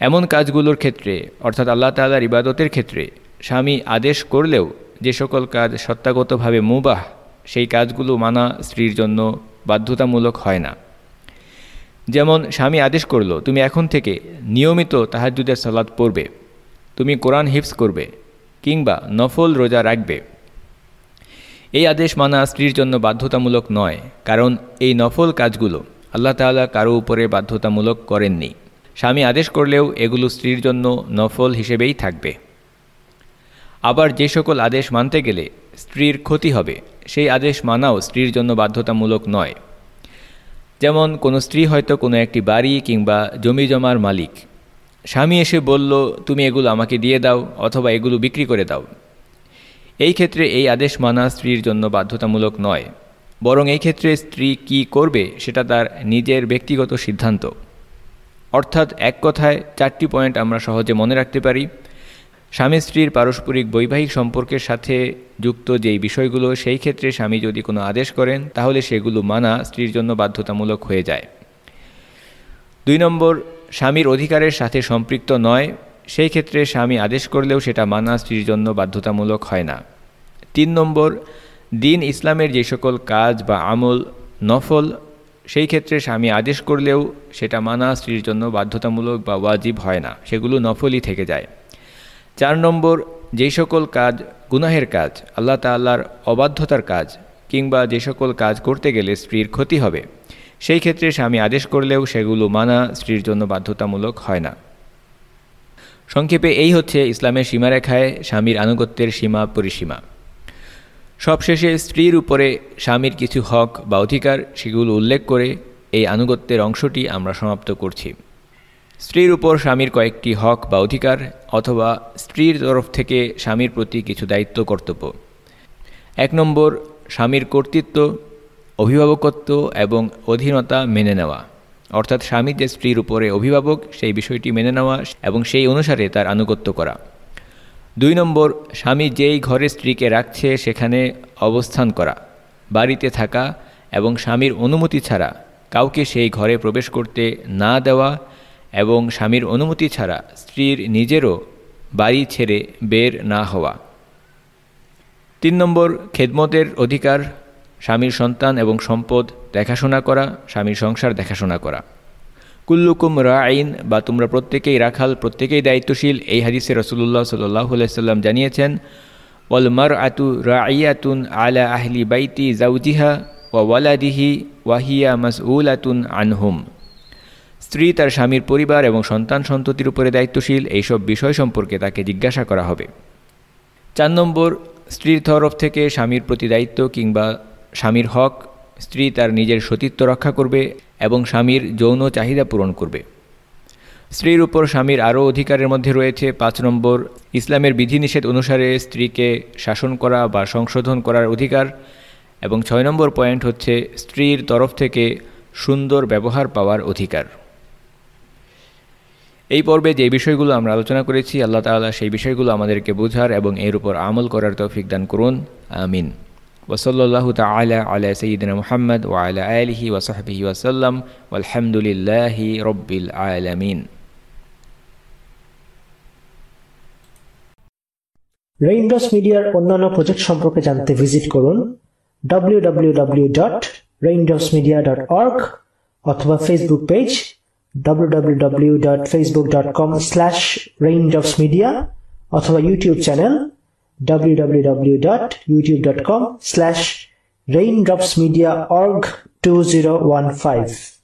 এমন কাজগুলোর ক্ষেত্রে, অর্থাৎ আল্লাহ তাল্লাহর ইবাদতের ক্ষেত্রে, স্বামী আদেশ করলেও যে সকল কাজ সত্তাগতভাবে মুবাহ, সেই কাজগুলো মানা স্ত্রীর জন্য বাধ্যতামূলক হয় না। যেমন স্বামী আদেশ করল, তুমি এখন থেকে নিয়মিত তাহাজুদের সালাদ পড়বে। তুমি কোরআন হিফস করবে কিংবা নফল রোজা রাখবে। এই আদেশ মানা স্ত্রীর জন্য বাধ্যতামূলক নয়, কারণ এই নফল কাজগুলো আল্লাহ তালা কারও উপরে বাধ্যতামূলক করেননি। স্বামী আদেশ করলেও এগুলো স্ত্রীর জন্য নফল হিসেবেই থাকবে। আবার যে সকল আদেশ মানতে গেলে স্ত্রীর ক্ষতি হবে, সেই আদেশ মানাও স্ত্রীর জন্য বাধ্যতামূলক নয়। যেমন কোনো স্ত্রী হয়তো কোনো একটি বাড়ি কিংবা জমি জমার মালিক। স্বামী এসে বলল, তুমি এগুলো আমাকে দিয়ে দাও অথবা এগুলো বিক্রি করে দাও। এই ক্ষেত্রে এই আদেশ মানা স্ত্রীর জন্য বাধ্যতামূলক নয়। বরং এই ক্ষেত্রে স্ত্রী কি করবে সেটা তার নিজের ব্যক্তিগত সিদ্ধান্ত। অর্থাৎ এক কথায় চারটি পয়েন্ট আমরা সহজে মনে রাখতে পারি। স্বামী স্ত্রীর পারস্পরিক বৈবাহিক সম্পর্কের সাথে যুক্ত যেই বিষয়গুলো, সেই ক্ষেত্রে স্বামী যদি কোনো আদেশ করেন, তাহলে সেগুলো মানা স্ত্রীর জন্য বাধ্যতামূলক হয়ে যায়। দুই নম্বর, স্বামীর অধিকারের সাথে সম্পৃক্ত নয়, সেই ক্ষেত্রে স্বামী আদেশ করলেও সেটা মানা স্ত্রীর জন্য বাধ্যতামূলক হয় না। তিন নম্বর, দিন ইসলামের যে সকল কাজ বা আমল নফল, সেই ক্ষেত্রে স্বামী আদেশ করলেও সেটা মানা স্ত্রীর জন্য বাধ্যতামূলক বা ওয়াজিব হয় না। সেগুলো নফলই থেকে যায়। চার নম্বর যেই সকল কাজ গুনাহের কাজ, আল্লাহ তাল্লার অবাধ্যতার কাজ কিংবা যে সকল কাজ করতে গেলে স্ত্রীর ক্ষতি হবে, সেই ক্ষেত্রে স্বামী আদেশ করলেও সেগুলো মানা স্ত্রীর জন্য বাধ্যতামূলক হয় না। সংক্ষেপে এই হচ্ছে ইসলামের সীমারেখায় স্বামীর আনুগত্যের সীমা পরিসীমা। সবশেষে স্ত্রীর উপরে স্বামীর কিছু হক বা অধিকার সেগুলো উল্লেখ করে এই আনুগত্যের অংশটি আমরা সমাপ্ত করছি। স্ত্রীর উপর স্বামীর কয়েকটি হক বা অধিকার অথবা স্ত্রীর তরফ থেকে স্বামীর প্রতি কিছু দায়িত্ব, কর্তব্য। এক নম্বর, স্বামীর কর্তৃত্ব, অভিভাবকত্ব এবং অধীনতা মেনে নেওয়া। অর্থাৎ স্বামী যে স্ত্রীর উপরে অভিভাবক, সেই বিষয়টি মেনে নেওয়া এবং সেই অনুসারে তার আনুগত্য করা। দুই নম্বর, স্বামী যেই ঘরে স্ত্রীকে রাখছে, সেখানে অবস্থান করা, বাড়িতে থাকা এবং স্বামীর অনুমতি ছাড়া কাউকে সেই ঘরে প্রবেশ করতে না দেওয়া এবং স্বামীর অনুমতি ছাড়া স্ত্রীর নিজেরও বাড়ি ছেড়ে বের না হওয়া। তিন নম্বর, খেদমতের অধিকার, স্বামীর সন্তান এবং সম্পদ দেখাশোনা করা, স্বামীর সংসার দেখাশোনা করা। কুল্লুকুম আইন বা তোমরা প্রত্যেকেই রাখাল, প্রত্যেকেই দায়িত্বশীল, এই হাদিসে রসুল্লাহ সাল্লাহ সাল্লাম জানিয়েছেন, ওয়াল মার আতু রাইয়াতুন আলা আহলি বাইতি জাউজিহা ওয়ালাদিহি ওয়াহিয়া মাসউল আতুন আনহুম। স্ত্রী তার স্বামীর পরিবার এবং সন্তান সন্ততির উপরে দায়িত্বশীল, এইসব বিষয় সম্পর্কে তাকে জিজ্ঞাসা করা হবে। চার নম্বর, স্ত্রীর তরফ থেকে স্বামীর প্রতি দায়িত্ব কিংবা স্বামীর হক, স্ত্রী তার নিজের সতীত্ব রক্ষা করবে এবং স্বামীর যৌন চাহিদা পূরণ করবে। স্ত্রীর উপর স্বামীর আরও অধিকারের মধ্যে রয়েছে। পাঁচ নম্বর, ইসলামের বিধিনিষেধ অনুসারে স্ত্রীকে শাসন করা বা সংশোধন করার অধিকার। এবং ছয় নম্বর পয়েন্ট হচ্ছে, স্ত্রীর তরফ থেকে সুন্দর ব্যবহার পাওয়ার অধিকার। এই পর্বে যে বিষয়গুলো আমরা আলোচনা করেছি, আল্লাহ তাআলা সেই বিষয়গুলো আমাদেরকে বোঝার এবং এর উপর আমল করার তৌফিক দান করুন। আমিন। ওসল্লাহ তালা আলা সঈদিন মোহাম্মদ ওয়ালা আলহি ওসহবিহি ওসাল্লাম আলহামদুলিল্লাহি রব্বিল আলমিন। রেইনড্রপস মিডিয়ার অন্যান্য প্রজেক্ট সম্পর্কে জানতে ভিজিট করুন www.raindropsmedia.org অথবা Facebook page www.facebook.com slash raindropsmedia অথবা YouTube channel www.youtube.com slash raindropsmediaorg 2015